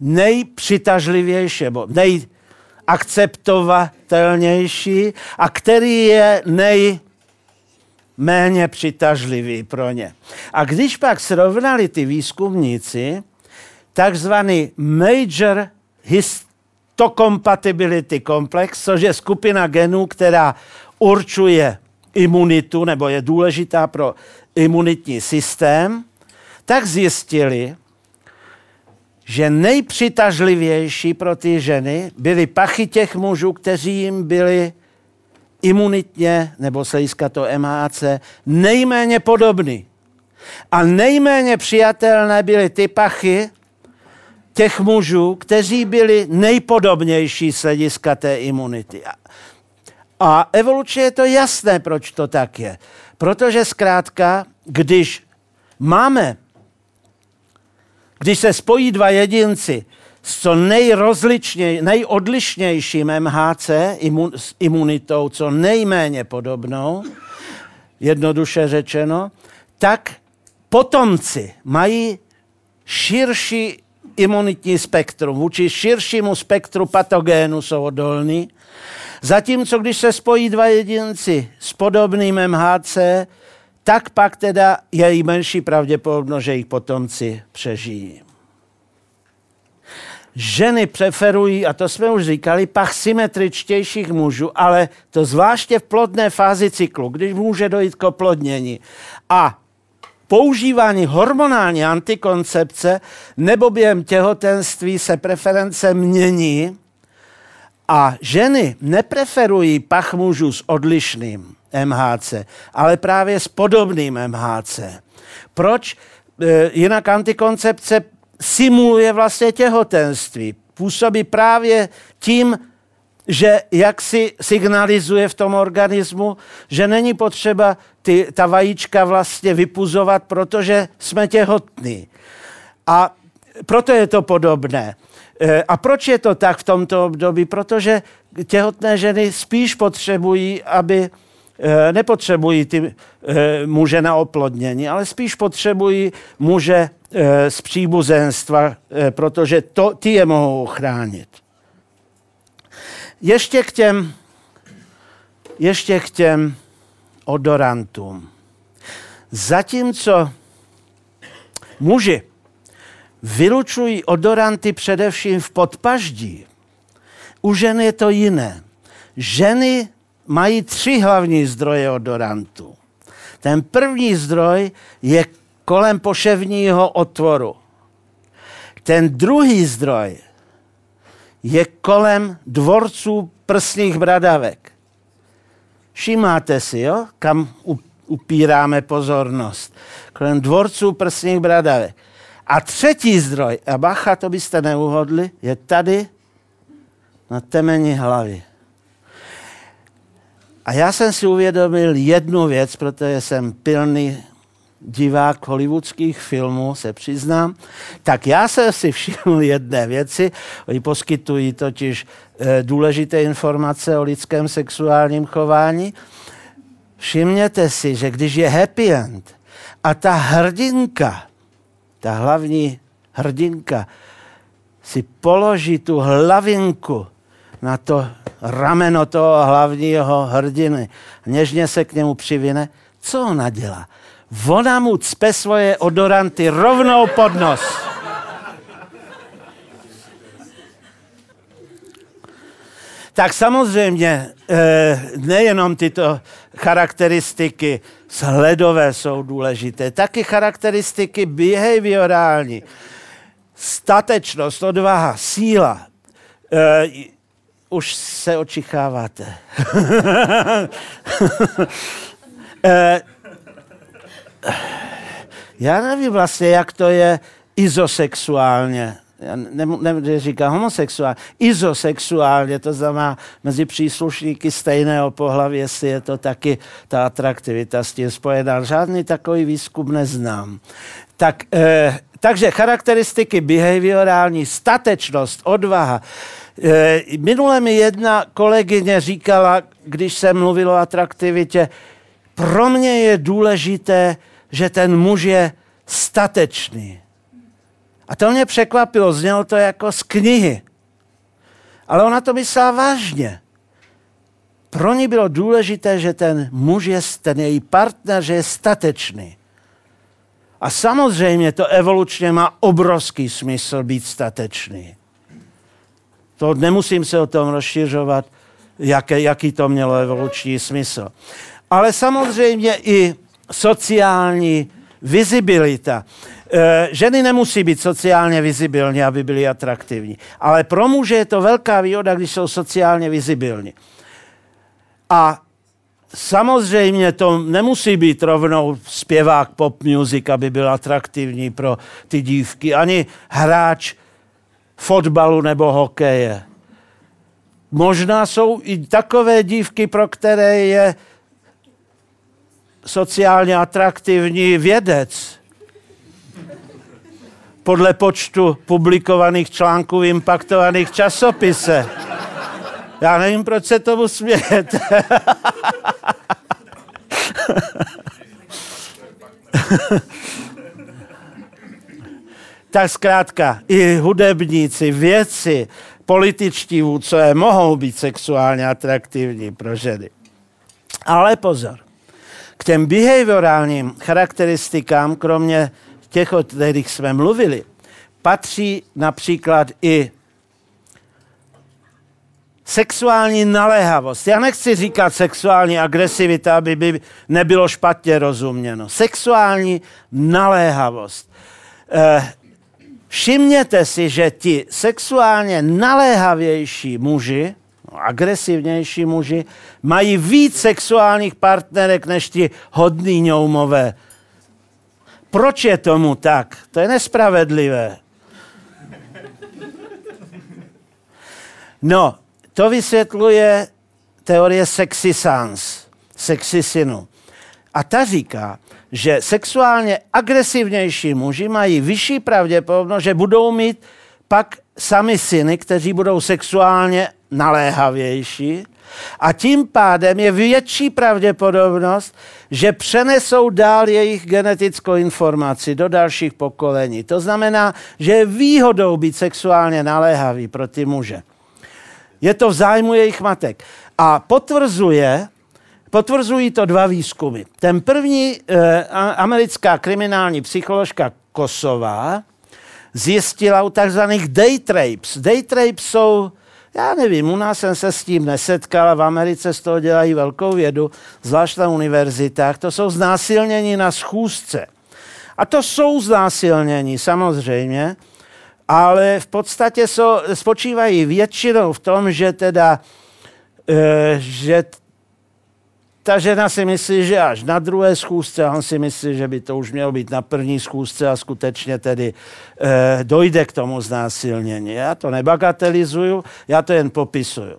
[SPEAKER 2] nejpřitažlivější, nebo nejakceptovatelnější a který je nejméně přitažlivý pro ně. A když pak srovnali ty výzkumníci, takzvaný Major Histocompatibility Complex, což je skupina genů, která určuje imunitu nebo je důležitá pro imunitní systém, tak zjistili, že nejpřitažlivější pro ty ženy byly pachy těch mužů, kteří jim byli imunitně, nebo se to MHC, nejméně podobný. A nejméně přijatelné byly ty pachy těch mužů, kteří byli nejpodobnější z hlediska té imunity. A evolučně je to jasné, proč to tak je. Protože zkrátka, když máme, když se spojí dva jedinci s co nejodlišnějším MHC, imun, s imunitou, co nejméně podobnou, jednoduše řečeno, tak potomci mají širší imunitní spektrum. Vůči širšímu spektru patogénu jsou odolní Zatímco když se spojí dva jedinci s podobným MHC, tak pak teda je jí menší pravděpodobnost, že jejich potomci přežijí. Ženy preferují, a to jsme už říkali, pach symetričtějších mužů, ale to zvláště v plodné fázi cyklu, když může dojít k oplodnění. A používání hormonální antikoncepce nebo během těhotenství se preference mění a ženy nepreferují pach mužů s odlišným MHC, ale právě s podobným MHC. Proč? E, jinak antikoncepce simuluje vlastně těhotenství. Působí právě tím, že jak si signalizuje v tom organismu, že není potřeba ty, ta vajíčka vlastně vypuzovat, protože jsme těhotní. A proto je to podobné. Eh, a proč je to tak v tomto období? Protože těhotné ženy spíš potřebují, aby nepotřebují ty eh, muže na oplodnění, ale spíš potřebují muže z příbuzenstva, protože to, ty je mohou chránit. Ještě k těm, ještě k těm odorantům. Zatímco muži vylučují odoranty především v podpaždí. U žen je to jiné. Ženy mají tři hlavní zdroje odorantu. Ten první zdroj je kolem poševního otvoru. Ten druhý zdroj je kolem dvorců prsních bradavek. Všimáte si, jo, kam upíráme pozornost. Kolem dvorců prsních bradavek. A třetí zdroj, a bacha, to byste neuhodli, je tady na temeni hlavy. A já jsem si uvědomil jednu věc, protože jsem pilný divák hollywoodských filmů, se přiznám, tak já jsem si všiml jedné věci, oni poskytují totiž e, důležité informace o lidském sexuálním chování. Všimněte si, že když je happy end a ta hrdinka ta hlavní hrdinka si položí tu hlavinku na to rameno toho hlavního hrdiny, něžně se k němu přivine, co ona dělá? Ona mu cpe svoje odoranty rovnou pod nos. Tak samozřejmě eh, nejenom tyto charakteristiky sledové jsou důležité, taky charakteristiky behaviorální. Statečnost, odvaha, síla. Už se očicháváte. e, já nevím vlastně, jak to je izosexuálně ne, ne, říká homosexuál, izosexuálně, to znamená mezi příslušníky stejného pohlaví, jestli je to taky ta atraktivita s tím spojená. Žádný takový výzkum neznám. Tak, eh, takže charakteristiky behaviorální, statečnost, odvaha. Eh, minule mi jedna kolegyně říkala, když jsem mluvil o atraktivitě, pro mě je důležité, že ten muž je statečný. A to mě překvapilo, znělo to jako z knihy. Ale ona to myslela vážně. Pro ní bylo důležité, že ten muž je, ten její partner, že je statečný. A samozřejmě to evolučně má obrovský smysl být statečný. To nemusím se o tom rozšiřovat, jaké, jaký to mělo evoluční smysl. Ale samozřejmě i sociální vizibilita. E, ženy nemusí být sociálně vizibilní, aby byly atraktivní. Ale pro muže je to velká výhoda, když jsou sociálně vizibilní. A samozřejmě to nemusí být rovnou zpěvák pop music, aby byl atraktivní pro ty dívky, ani hráč fotbalu nebo hokeje. Možná jsou i takové dívky, pro které je sociálně atraktivní vědec. Podle počtu publikovaných článků v impaktovaných časopise. Já nevím, proč se tomu smějete. tak zkrátka i hudebníci, věci, političtí vůdcové mohou být sexuálně atraktivní pro ženy. Ale pozor, k těm behaviorálním charakteristikám, kromě těch, o kterých jsme mluvili, patří například i sexuální naléhavost. Já nechci říkat sexuální agresivita, aby by nebylo špatně rozuměno. Sexuální naléhavost. Eh, všimněte si, že ti sexuálně naléhavější muži, agresivnější muži, mají víc sexuálních partnerek než ti hodní ňoumové. Proč je tomu tak? To je nespravedlivé. No, to vysvětluje teorie sexisans, sexisinu. A ta říká, že sexuálně agresivnější muži mají vyšší pravděpodobnost, že budou mít pak sami syny, kteří budou sexuálně naléhavější a tím pádem je větší pravděpodobnost, že přenesou dál jejich genetickou informaci do dalších pokolení. To znamená, že je výhodou být sexuálně naléhavý pro ty muže. Je to v zájmu jejich matek. A potvrzuje, potvrzují to dva výzkumy. Ten první, eh, americká kriminální psycholožka Kosová, zjistila u takzvaných day trapes. Day trapes jsou, já nevím, u nás jsem se s tím nesetkal, v Americe z toho dělají velkou vědu, zvlášť na univerzitách. To jsou znásilnění na schůzce. A to jsou znásilnění, samozřejmě, ale v podstatě so, spočívají většinou v tom, že teda, e, že ta žena si myslí, že až na druhé schůzce, on si myslí, že by to už mělo být na první schůzce a skutečně tedy e, dojde k tomu znásilnění. Já to nebagatelizuju, já to jen popisuju.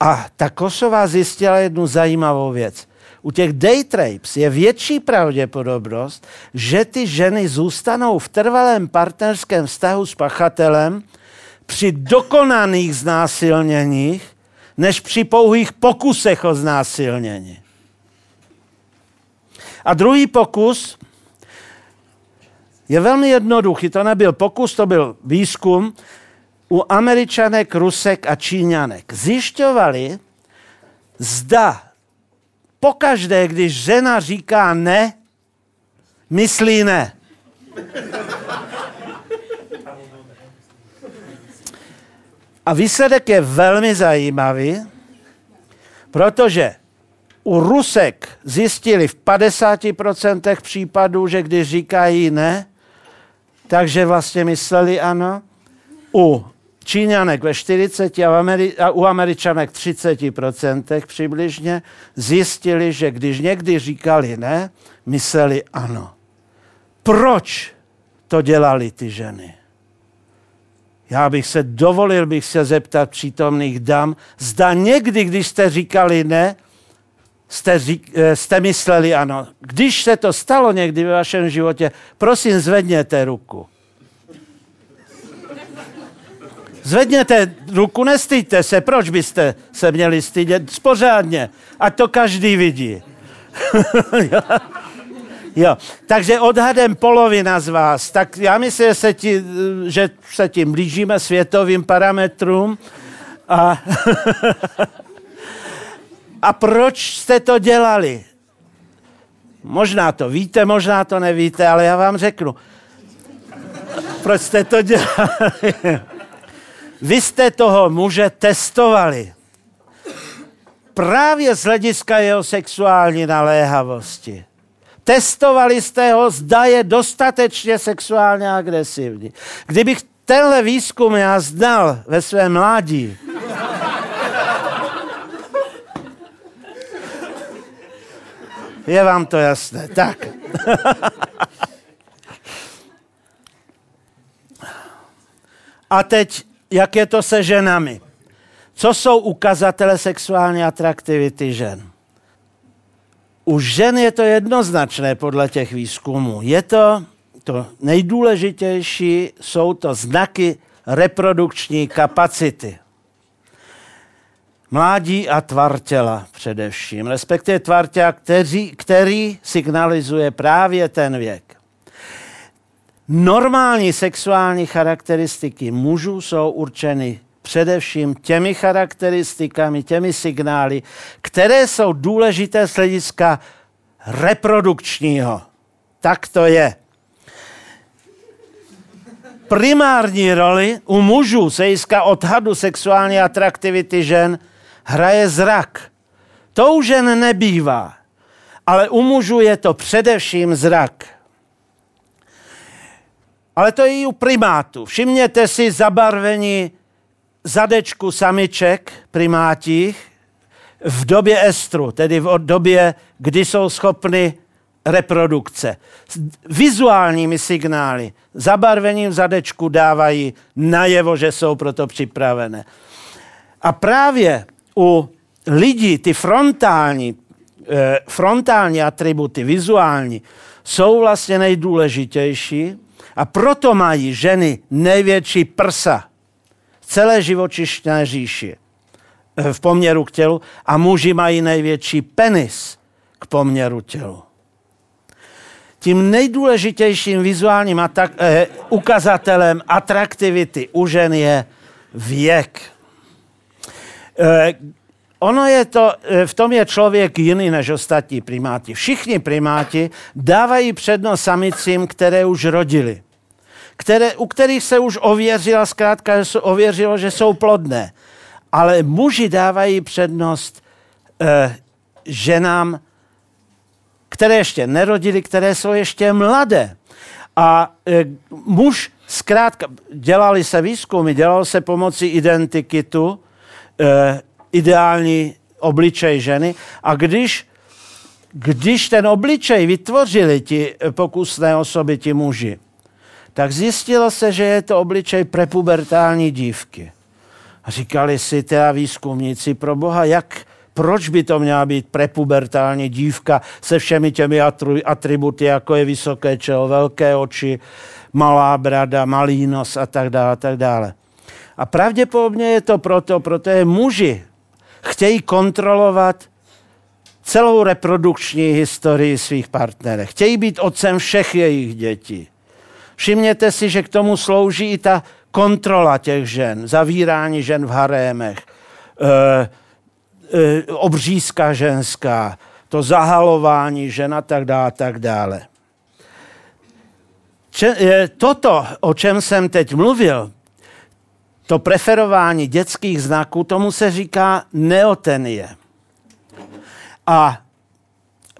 [SPEAKER 2] A ta Kosová zjistila jednu zajímavou věc. U těch day trapes je větší pravděpodobnost, že ty ženy zůstanou v trvalém partnerském vztahu s pachatelem při dokonaných znásilněních, než při pouhých pokusech o znásilnění. A druhý pokus je velmi jednoduchý. To nebyl pokus, to byl výzkum u Američanek, Rusek a Číňanek. Zjišťovali, zda pokaždé, když žena říká ne, myslí ne. A výsledek je velmi zajímavý, protože u Rusek zjistili v 50% případů, že když říkají ne, takže vlastně mysleli ano. U Číňanek ve 40 a, Ameri- a u Američanek 30% přibližně zjistili, že když někdy říkali ne, mysleli ano. Proč to dělali ty ženy? Já bych se dovolil bych se zeptat přítomných dam, zda někdy, když jste říkali ne, jste, eh, jste mysleli ano. Když se to stalo někdy ve vašem životě, prosím zvedněte ruku. Zvedněte ruku, nestýďte se. Proč byste se měli stydět? Spořádně. A to každý vidí. jo. Takže odhadem polovina z vás. Tak já myslím, že se, ti, že se tím blížíme světovým parametrům. A, a proč jste to dělali? Možná to víte, možná to nevíte, ale já vám řeknu. Proč jste to dělali? Vy jste toho muže testovali. Právě z hlediska jeho sexuální naléhavosti. Testovali jste ho, zda je dostatečně sexuálně agresivní. Kdybych tenhle výzkum já znal ve svém mládí, Je vám to jasné. Tak. A teď jak je to se ženami. Co jsou ukazatele sexuální atraktivity žen? U žen je to jednoznačné podle těch výzkumů. Je to to nejdůležitější, jsou to znaky reprodukční kapacity. Mládí a tvar těla především, respektive tvar těla, který, který signalizuje právě ten věk. Normální sexuální charakteristiky mužů jsou určeny především těmi charakteristikami, těmi signály, které jsou důležité z hlediska reprodukčního. Tak to je. Primární roli u mužů se hlediska odhadu sexuální atraktivity žen hraje zrak. To u žen nebývá, ale u mužů je to především zrak. Ale to je i u primátů. Všimněte si zabarvení zadečku samiček primátích v době estru, tedy v době, kdy jsou schopny reprodukce. Vizuálními signály, zabarvením zadečku dávají najevo, že jsou proto připravené. A právě u lidí ty frontální, eh, frontální atributy, vizuální, jsou vlastně nejdůležitější, a proto mají ženy největší prsa celé živočišné říši eh, v poměru k tělu a muži mají největší penis k poměru tělu. Tím nejdůležitějším vizuálním atak- eh, ukazatelem atraktivity u žen je věk. Eh, ono je to, eh, v tom je člověk jiný než ostatní primáti. Všichni primáti dávají přednost samicím, které už rodili které, u kterých se už ověřila, zkrátka že ověřilo, že jsou plodné. Ale muži dávají přednost eh, ženám, které ještě nerodili, které jsou ještě mladé. A eh, muž zkrátka, dělali se výzkumy, dělalo se pomocí identikitu, eh, ideální obličej ženy a když když ten obličej vytvořili ti pokusné osoby, ti muži, tak zjistilo se, že je to obličej prepubertální dívky. A říkali si teda výzkumníci, pro boha, jak, proč by to měla být prepubertální dívka se všemi těmi atributy, jako je vysoké čelo, velké oči, malá brada, malý nos a tak dále, a tak dále. A pravděpodobně je to proto, protože muži chtějí kontrolovat celou reprodukční historii svých partnerů. Chtějí být otcem všech jejich dětí. Všimněte si, že k tomu slouží i ta kontrola těch žen, zavírání žen v harémech, e, e, obřízka ženská, to zahalování žen a tak dále, tak dále. Če, e, toto, o čem jsem teď mluvil, to preferování dětských znaků, tomu se říká neotenie. A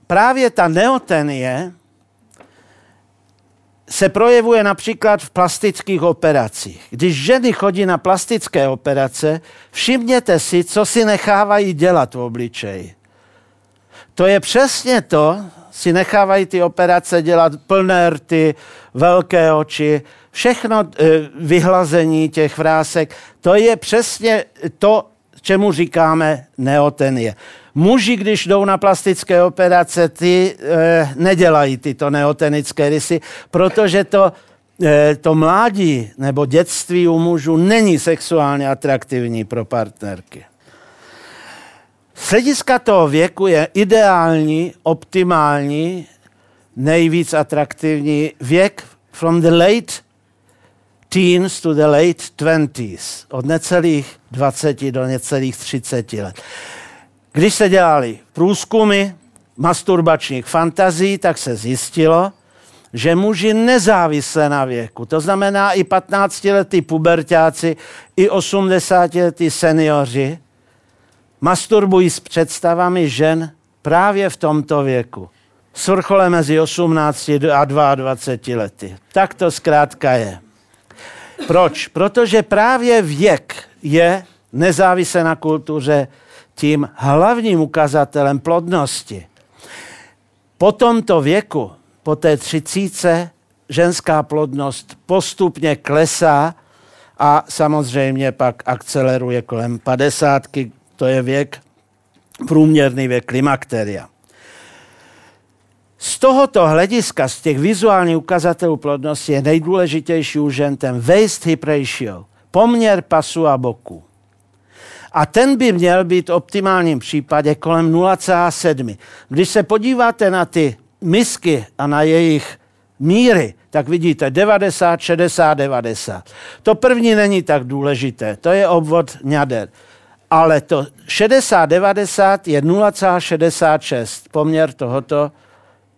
[SPEAKER 2] právě ta neotenie se projevuje například v plastických operacích. Když ženy chodí na plastické operace, všimněte si, co si nechávají dělat v obličeji. To je přesně to, si nechávají ty operace dělat plné rty, velké oči, všechno e, vyhlazení těch vrásek, to je přesně to, čemu říkáme neotenie. Muži, když jdou na plastické operace, ty e, nedělají tyto neotenické rysy, protože to, e, to mládí nebo dětství u mužů není sexuálně atraktivní pro partnerky. Z hlediska toho věku je ideální, optimální, nejvíc atraktivní věk from the late teens to the late twenties, od necelých 20 do necelých 30 let. Když se dělali průzkumy masturbačních fantazí, tak se zjistilo, že muži nezávisle na věku, to znamená i 15-letí pubertáci, i 80-letí seniori, masturbují s představami žen právě v tomto věku. Svrchole mezi 18 a 22 lety. Tak to zkrátka je. Proč? Protože právě věk je nezávisle na kultuře tím hlavním ukazatelem plodnosti. Po tomto věku, po té třicíce, ženská plodnost postupně klesá a samozřejmě pak akceleruje kolem padesátky, to je věk, průměrný věk klimakteria. Z tohoto hlediska, z těch vizuálních ukazatelů plodnosti je nejdůležitější u žen ten waist-hip ratio, poměr pasu a boku. A ten by měl být v optimálním případě kolem 0,7. Když se podíváte na ty misky a na jejich míry, tak vidíte 90, 60, 90. To první není tak důležité, to je obvod ňader. Ale to 60, 90 je 0,66. Poměr tohoto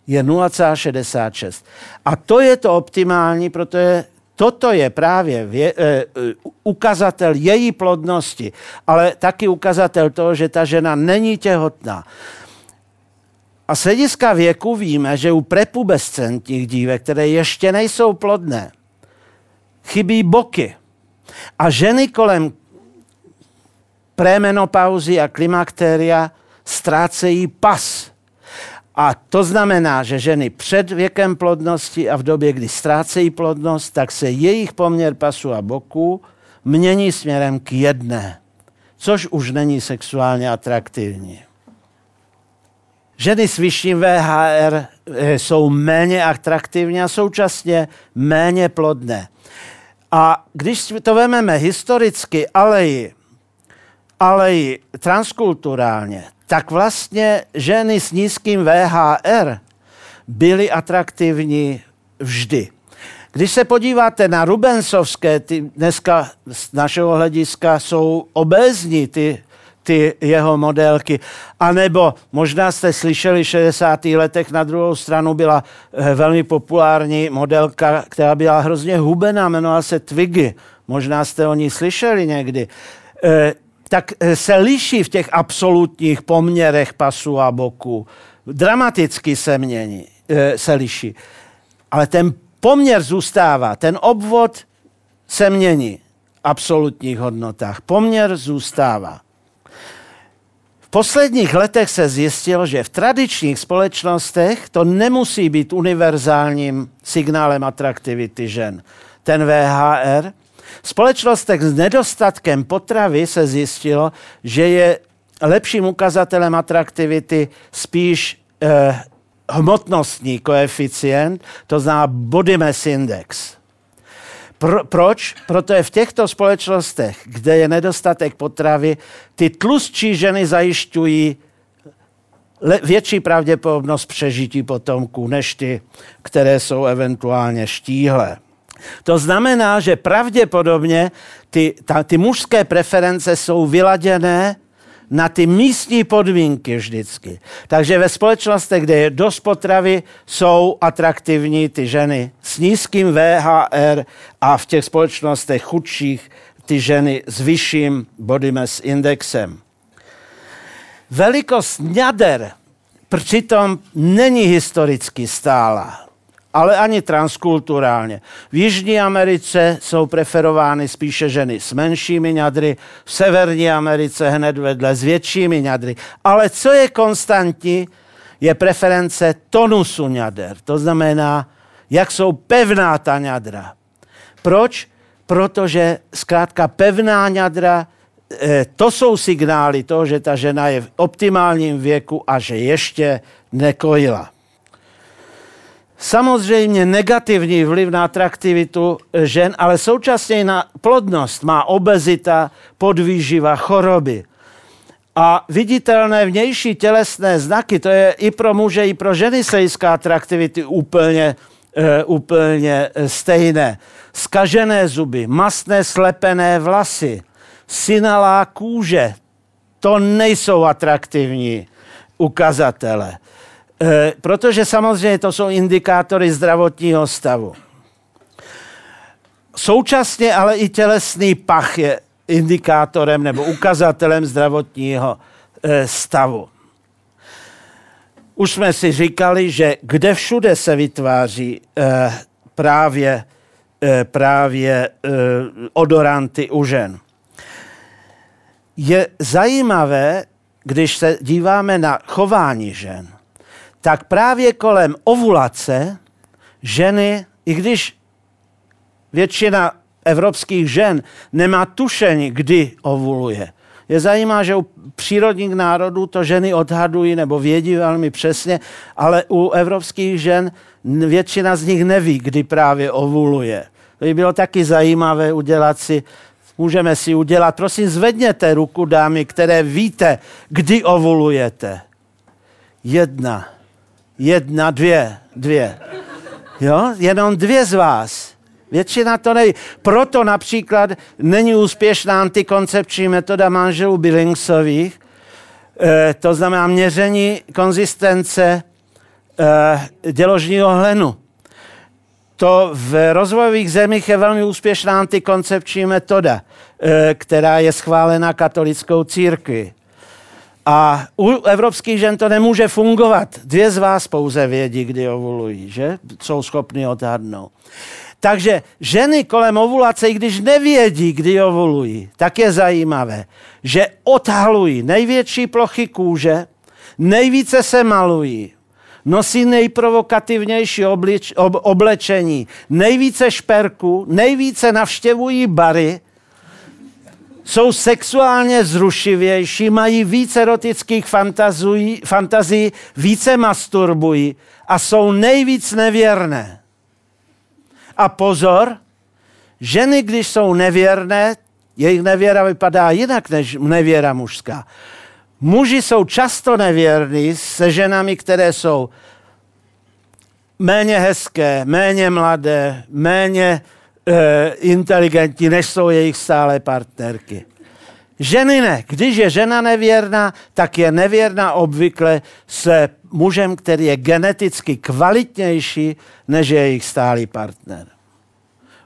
[SPEAKER 2] je 0,66. A to je to optimální, protože toto je právě vě, e, ukazatel její plodnosti, ale taky ukazatel toho, že ta žena není těhotná. A z hlediska věku víme, že u prepubescentních dívek, které ještě nejsou plodné, chybí boky. A ženy kolem premenopauzy a klimakteria ztrácejí pas. A to znamená, že ženy před věkem plodnosti a v době, kdy ztrácejí plodnost, tak se jejich poměr pasu a boku mění směrem k jedné, což už není sexuálně atraktivní. Ženy s vyšším VHR eh, jsou méně atraktivní a současně méně plodné. A když to vezmeme historicky, ale i, ale i transkulturálně, tak vlastně ženy s nízkým VHR byly atraktivní vždy. Když se podíváte na Rubensovské, ty dneska z našeho hlediska jsou obézní ty, ty jeho modelky, anebo možná jste slyšeli v 60. letech na druhou stranu byla eh, velmi populární modelka, která byla hrozně hubená, jmenovala se Twiggy. Možná jste o ní slyšeli někdy. Tak eh, se liší v těch absolutních poměrech pasu a boku. Dramaticky se mění, eh, se liší. Ale ten poměr zůstává, ten obvod se mění v absolutních hodnotách. Poměr zůstává. V posledních letech se zjistilo, že v tradičních společnostech to nemusí být univerzálním signálem atraktivity žen. Ten VHR, společnostech s nedostatkem potravy se zjistilo, že je lepším ukazatelem atraktivity spíš eh, hmotnostní koeficient, to znamená body mass index. Pro, proč? Protože v těchto společnostech, kde je nedostatek potravy, ty tlustší ženy zajišťují le, větší pravděpodobnost přežití potomků než ty, které jsou eventuálně štíhlé. To znamená, že pravděpodobně ty, ta, ty mužské preference jsou vyladěné na ty místní podmínky vždycky. Takže ve společnostech, kde je dost potravy, jsou atraktivní ty ženy s nízkým VHR a v těch společnostech chudších ty ženy s vyšším body mass indexem. Velikost ňader přitom není historicky stála ale ani transkulturálně. V Jižní Americe jsou preferovány spíše ženy s menšími ňadry, v Severní Americe hned vedle s většími ňadry. Ale co je konstantní, je preference tonusu ňader. To znamená, jak jsou pevná ta ňadra. Proč? Protože zkrátka pevná ňadra, eh, to jsou signály toho, že ta žena je v optimálním věku a že ještě nekojila. Samozřejmě negativní vliv na atraktivitu žen, ale současně i na plodnost má obezita, podvýživa, choroby. A viditelné vnější tělesné znaky, to je i pro muže, i pro ženy se atraktivity úplně, uh, úplně stejné. Skažené zuby, masné slepené vlasy, synalá kůže, to nejsou atraktivní ukazatele. E, protože samozřejmě to jsou indikátory zdravotního stavu. Současně ale i tělesný pach je indikátorem nebo ukazatelem zdravotního e, stavu. Už jsme si říkali, že kde všude se vytváří e, právě, právě odoranty u žen. Je zajímavé, když se díváme na chování žen – tak právě kolem ovulace ženy, i když většina evropských žen nemá tušení, kdy ovuluje. Je zajímá, že u přírodních národů to ženy odhadují nebo vědí velmi přesně, ale u evropských žen většina z nich neví, kdy právě ovuluje. To by bylo taky zajímavé udělat si, můžeme si udělat, prosím zvedněte ruku dámy, které víte, kdy ovulujete. Jedna Jedna, dvě, dvě. Jo? Jenom dvě z vás. Většina to neví. Proto například není úspěšná antikoncepční metoda manželů Billingsových, e, to znamená měření konzistence e, děložního hlenu. To v rozvojových zemích je velmi úspěšná antikoncepční metoda, e, která je schválena katolickou církví. A u evropských žen to nemůže fungovat. Dvě z vás pouze vědí, kdy ovulují, že? Jsou schopni odhadnout. Takže ženy kolem ovulace, i když nevědí, kdy ovulují, tak je zajímavé, že odhalují největší plochy kůže, nejvíce se malují, nosí nejprovokativnější oblič, ob, oblečení, nejvíce šperku, nejvíce navštěvují bary, jsou sexuálně zrušivější, mají více erotických fantazí, fantazí, více masturbují a jsou nejvíc nevěrné. A pozor, ženy, když jsou nevěrné, jejich nevěra vypadá jinak než nevěra mužská. Muži jsou často nevěrní se ženami, které jsou méně hezké, méně mladé, méně inteligentní, než jsou jejich stále partnerky. Ženy ne. Když je žena nevěrná, tak je nevěrná obvykle se mužem, který je geneticky kvalitnější než je jejich stálý partner.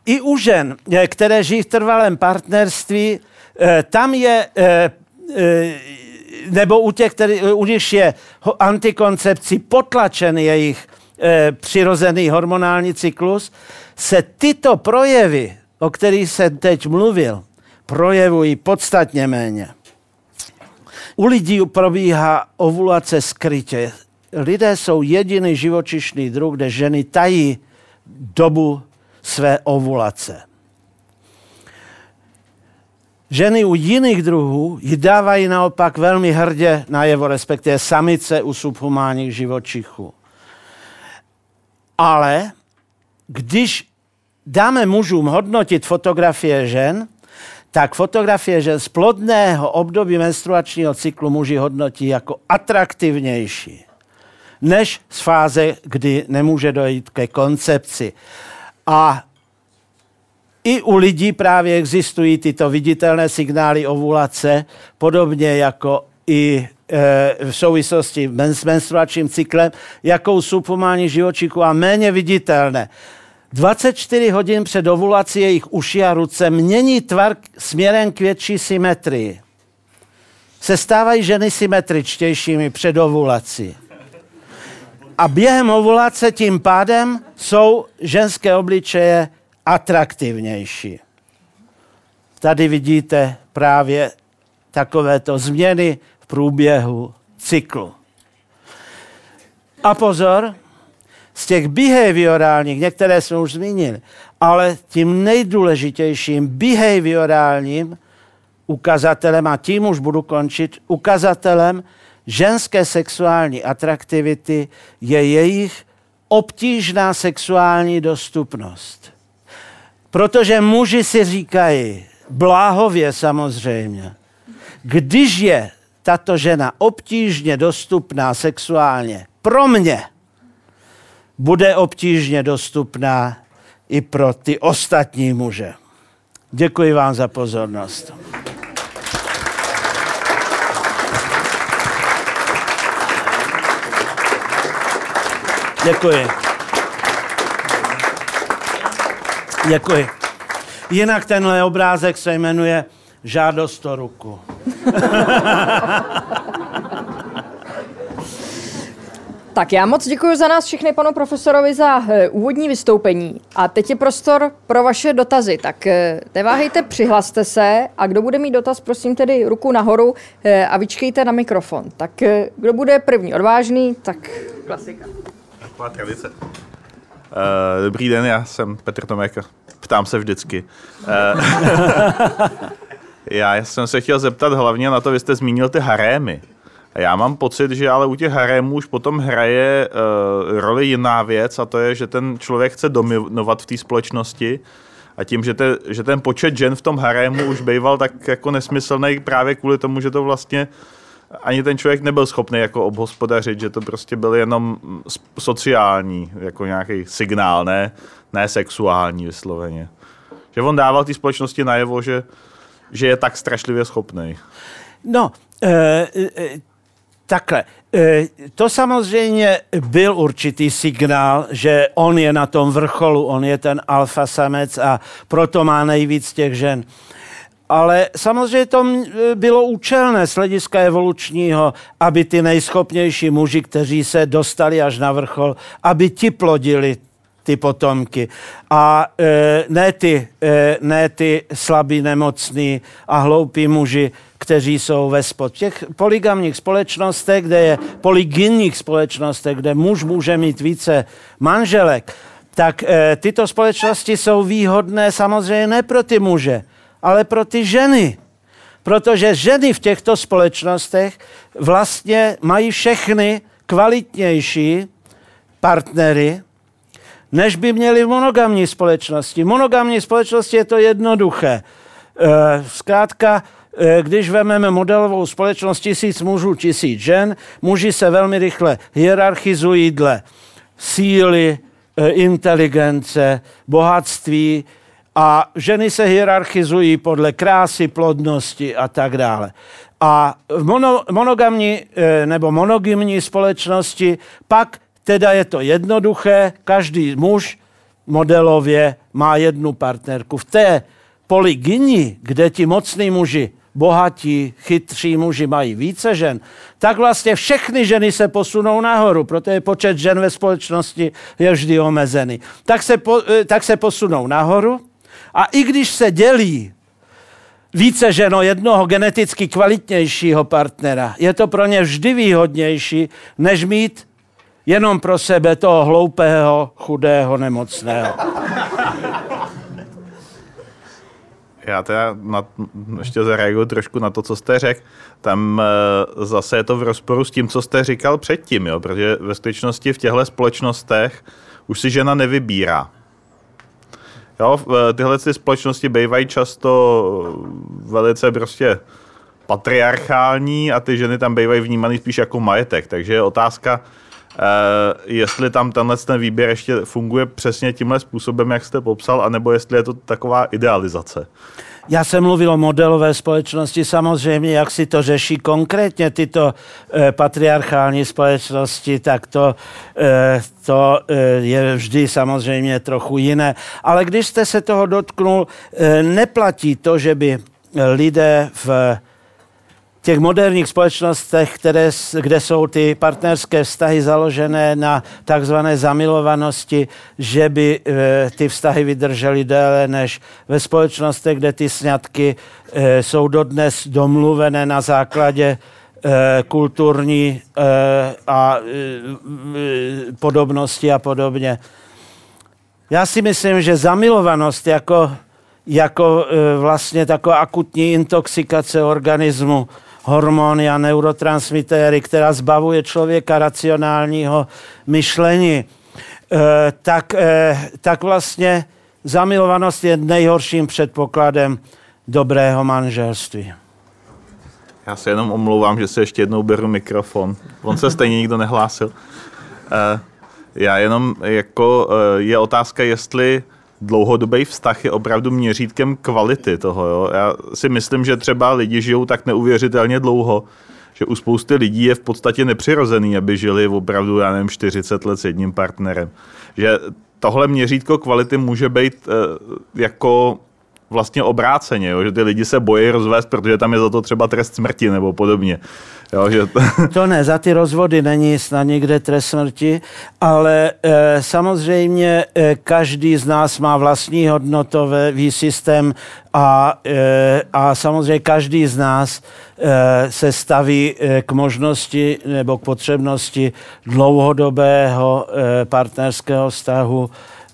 [SPEAKER 2] I u žen, eh, které žijí v trvalém partnerství, eh, tam je, nebo u těch, který, u nich je antikoncepcí potlačen jejich přirozený hormonální cyklus, se tyto projevy, o kterých jsem teď mluvil, projevují podstatně méně. U lidí probíhá ovulace skrytě. Lidé jsou jediný živočišný druh, kde ženy tají dobu své ovulace. Ženy u jiných druhů ji dávají naopak velmi hrdě na jevo, respektive samice u subhumánních živočichů. Ale když dáme mužům hodnotit fotografie žen, tak fotografie žen z plodného období menstruačního cyklu muži hodnotí jako atraktivnější než z fáze, kdy nemůže dojít ke koncepci. A i u lidí právě existují tyto viditelné signály ovulace, podobně jako i e, v souvislosti s menstruačním cyklem, jako u subhumánních živočichů a méně viditelné. 24 hodin před ovulací jejich uši a ruce mění tvar směrem k větší symetrii. Se stávají ženy symetričtějšími před ovulací. A během ovulace tím pádem jsou ženské obličeje atraktivnější. Tady vidíte právě takovéto změny v průběhu cyklu. A pozor, z těch behaviorálních, některé jsme už zmínili, ale tím nejdůležitějším behaviorálním ukazatelem, a tím už budu končit, ukazatelem ženské sexuální atraktivity je jejich obtížná sexuální dostupnost. Protože muži si říkají, bláhově samozřejmě, když je tato žena obtížně dostupná sexuálně pro mě, bude obtížně dostupná i pro ty ostatní muže. Děkuji vám za pozornost. Děkuji. Děkuji. Jinak tenhle obrázek se jmenuje Žádost o ruku.
[SPEAKER 1] Tak já moc děkuji za nás všechny panu profesorovi za uh, úvodní vystoupení. A teď je prostor pro vaše dotazy. Tak uh, neváhejte, přihlaste se a kdo bude mít dotaz, prosím tedy ruku nahoru uh, a vyčkejte na mikrofon. Tak uh, kdo bude první odvážný, tak klasika.
[SPEAKER 3] Taková tradice. Uh, dobrý den, já jsem Petr Tomek. Ptám se vždycky. Uh, já jsem se chtěl zeptat hlavně na to, vy jste zmínil ty harémy. Já mám pocit, že ale u těch harémů už potom hraje uh, roli jiná věc a to je, že ten člověk chce dominovat v té společnosti a tím, že, te, že ten počet žen v tom harému už býval tak jako nesmyslný právě kvůli tomu, že to vlastně ani ten člověk nebyl schopný jako obhospodařit, že to prostě byl jenom sociální, jako nějaký signál, ne, ne sexuální vysloveně. Že on dával té společnosti najevo, že, že je tak strašlivě schopný.
[SPEAKER 2] No, e, e, takhle. E, to samozřejmě byl určitý signál, že on je na tom vrcholu, on je ten alfa samec a proto má nejvíc těch žen. Ale samozřejmě to bylo účelné z hlediska evolučního, aby ty nejschopnější muži, kteří se dostali až na vrchol, aby ti plodili ty potomky. A e, ne, ty, e, ne ty slabí, nemocní a hloupí muži, kteří jsou ve spod. V těch poligamních společnostech, kde je polygynních společnostech, kde muž může mít více manželek, tak e, tyto společnosti jsou výhodné samozřejmě ne pro ty muže, ale pro ty ženy. Protože ženy v těchto společnostech vlastně mají všechny kvalitnější partnery, než by měli v monogamní společnosti. Monogamní společnosti je to jednoduché. E, zkrátka, když vezmeme modelovou společnost tisíc mužů, tisíc žen, muži se velmi rychle hierarchizují dle síly, e, inteligence, bohatství a ženy se hierarchizují podle krásy, plodnosti a tak dále. A v mono, monogamní nebo monogymní společnosti pak Teda je to jednoduché, každý muž modelově má jednu partnerku. V té polygyni, kde ti mocní muži, bohatí, chytří muži mají více žen, tak vlastně všechny ženy se posunou nahoru, protože počet žen ve společnosti je vždy omezený. Tak se, po, eh, tak se posunou nahoru a i když se dělí více ženo jednoho geneticky kvalitnějšího partnera, je to pro ně vždy výhodnější, než mít jenom pro sebe toho hloupého, chudého, nemocného.
[SPEAKER 3] Já teda na, ještě zareaguju trošku na to, co jste řekl. Tam e, zase je to v rozporu s tím, co jste říkal předtím, jo? protože ve skutečnosti v těchto společnostech už si žena nevybírá. Jo, eh, tyhle ty společnosti bývají často velice prostě patriarchální a ty ženy tam bývají vnímaný spíš jako majetek. Takže je otázka, jestli tam tenhle ten výběr ještě funguje přesně tímhle způsobem, jak jste popsal, anebo jestli je to taková idealizace.
[SPEAKER 2] Já jsem mluvil o modelové společnosti, samozřejmě, jak si to řeší konkrétně tyto e, patriarchální společnosti, tak to, e, to e, je vždy samozřejmě trochu jiné. Ale když jste se toho dotknul, e, neplatí to, že by lidé v těch moderních společnostech, které, kde jsou ty partnerské vztahy založené na takzvané zamilovanosti, že by e, ty vztahy vydržely déle než ve společnostech, kde ty sňatky e, jsou dodnes domluvené na základě kulturní a podobnosti a podobně. Já si myslím, že zamilovanost jako, jako vlastně taková akutní intoxikace organismu, hormony a neurotransmitéry, která zbavuje člověka racionálního myšlení, tak, tak vlastně zamilovanost je nejhorším předpokladem dobrého manželství.
[SPEAKER 3] Já se jenom omlouvám, že se ještě jednou beru mikrofon. On se stejně nikdo nehlásil. Eh, já jenom jako je otázka, jestli dlouhodobý vztah je opravdu měřítkem kvality toho. Jo? Já si myslím, že třeba lidi žijou tak neuvěřitelně dlouho, že u spousty lidí je v podstatě nepřirozený, aby žili opravdu, já nevím, 40 let s jedním partnerem. Že tohle měřítko kvality může být uh, jako vlastně obráceně, jo? že ty lidi se bojí rozvést, protože tam je za to třeba trest smrti nebo podobně. Jo, že
[SPEAKER 2] to... to ne, za ty rozvody není snad někde trest smrti, ale e, samozřejmě e, každý z nás má vlastní hodnotový systém a, e, a samozřejmě každý z nás e, se staví e, k možnosti nebo k potřebnosti dlouhodobého e, partnerského vztahu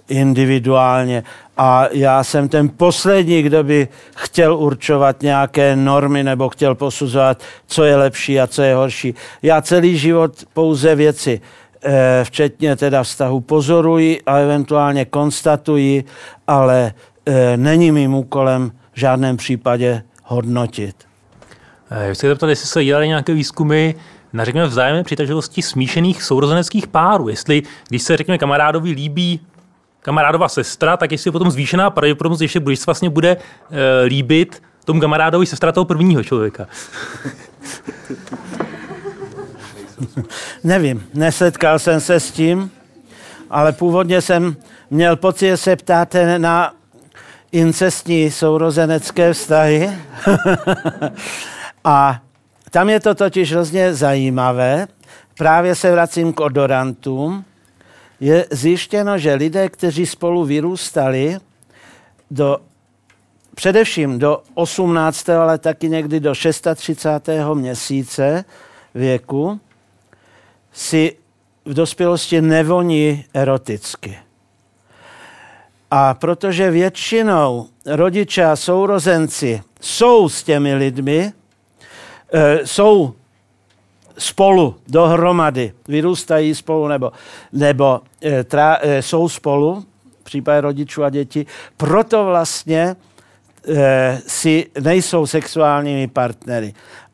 [SPEAKER 2] individuálně. A já jsem ten poslední, kdo by chtěl určovat nějaké normy nebo chtěl posuzovat, co je lepší a co je horší. Já celý život pouze věci, eh, včetně teda vztahu pozoruji a eventuálně konstatuji, ale eh, není mým úkolem v žádném případě hodnotit.
[SPEAKER 4] Eh, já chci zeptat, jestli se dělali nějaké výzkumy na řekněme vzájemné přitažlivosti smíšených sourozeneckých párů. Jestli, když se řekněme kamarádovi líbí kamarádova sestra, tak jestli je potom zvýšená pravděpodobnost, že se vlastně bude e, líbit tomu kamarádovi sestra toho prvního člověka.
[SPEAKER 2] Nevím, nesetkal jsem se s tím, ale původně jsem měl pocit, že se ptáte na incestní sourozenecké vztahy. a tam je to totiž hrozně zajímavé. Právě se vracím k odorantům je zjištěno, že lidé, kteří spolu vyrůstali do především do 18. ale taky někdy do 36. měsíce věku, si v dospělosti nevoní eroticky. A protože většinou rodiče a sourozenci jsou s těmi lidmi, e, jsou spolu dohromady, vyrůstají spolu nebo, nebo e, tra, e, jsou spolu, v případě rodičů a dětí, proto vlastně e, si nejsou sexuálními partnery.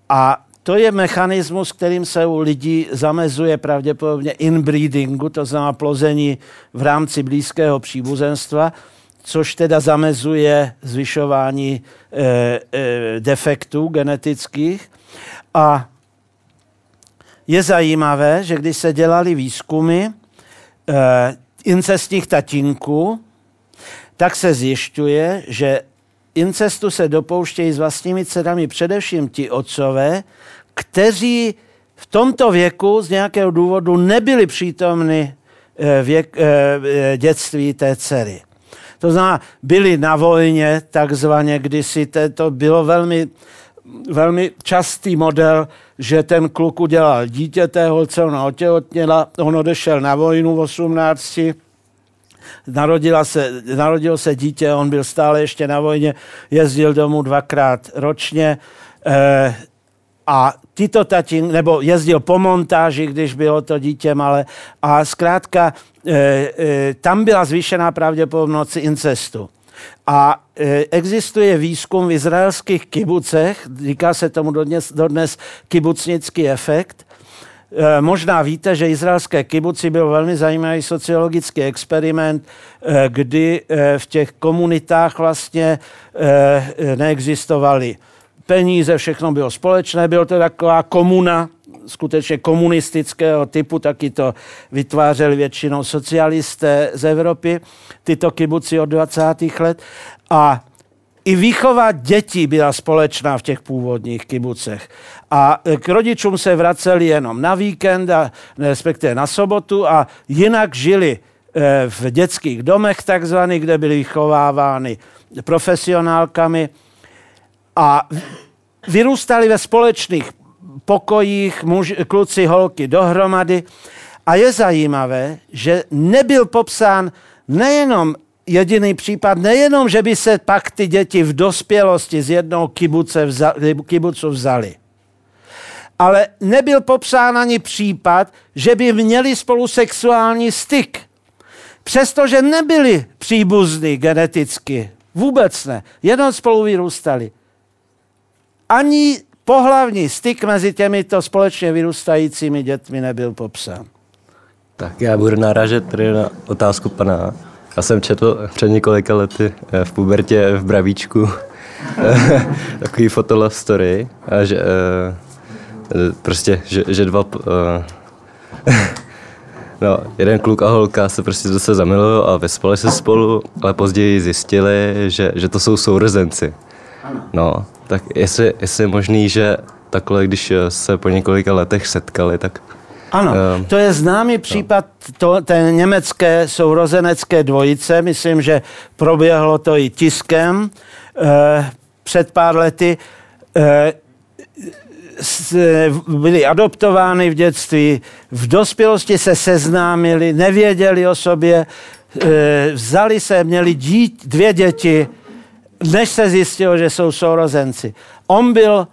[SPEAKER 2] A to je mechanismus, kterým se u lidí zamezuje pravděpodobně inbreedingu, to znamená plození v rámci blízkého příbuzenstva, což teda zamezuje zvyšování e, e, defektů genetických. A je zajímavé, že když se dělali výzkumy e, incestních tatínků, tak se zjišťuje, že incestu se dopouštějí s vlastními dcerami především ti otcové, kteří v tomto věku z nějakého důvodu nebyli přítomny eh, věk, e, dětství té dcery. To znamená, byli na vojně, takzvaně kdysi, to bylo velmi velmi častý model, že ten kluk udělal dítě té holce, ona otěhotněla, on odešel na vojnu v 18, Narodila se, narodilo se dítě, on byl stále ještě na vojně, jezdil domů dvakrát ročně eh, a tyto tatín, nebo jezdil po montáži, když bylo to dítě malé a zkrátka eh, eh, tam byla zvýšená pravděpodobnost incestu. A e, existuje výzkum v izraelských kibucech, říká se tomu dodnes, dodnes kibucnický efekt. E, možná víte, že izraelské kibuci byl velmi zajímavý sociologický experiment, e, kdy v těch komunitách vlastně neexistovaly peníze, všechno bylo společné, bylo to taková komuna, skutečně komunistického typu, taky to vytvářeli většinou socialisté z Evropy, tyto kibuci od 20. let. A i výchova dětí byla společná v těch původních kibucech. A k rodičům se vraceli jenom na víkend, a, respektive na sobotu a jinak žili eh, v dětských domech takzvaných, kde byly vychovávány profesionálkami a vyrůstali ve společných pokojích muž, kluci, holky dohromady. A je zajímavé, že nebyl popsán nejenom jediný případ, nejenom, že by se pak ty děti v dospělosti z jednoho kibuce vzali, kibucu vzali, ale nebyl popsán ani případ, že by měli spolu sexuální styk. Přestože nebyli příbuzní geneticky, vůbec ne, jenom spolu vyrůstali. Ani pohlavní styk mezi těmito společně vyrůstajícími dětmi nebyl popsán.
[SPEAKER 5] Tak já budu narážet tady na otázku pana. Já jsem četl před několika lety eh, v pubertě v Bravíčku takový fotolove story, a že, eh, prostě, že, že dva No, jeden kluk a holka se prostě zase zamilují a vyspali se spolu, ale později zjistili, že, že to jsou sourozenci. No, tak jestli, jestli je možný, že takhle, když se po několika letech setkali, tak
[SPEAKER 2] ano, um, to je známý případ to, té německé sourozenecké dvojice. Myslím, že proběhlo to i tiskem eh, před pár lety. Eh, byli adoptovány v dětství, v dospělosti se seznámili, nevěděli o sobě, e, vzali se, měli dít, dvě děti, než se zjistilo, že jsou sourozenci. On byl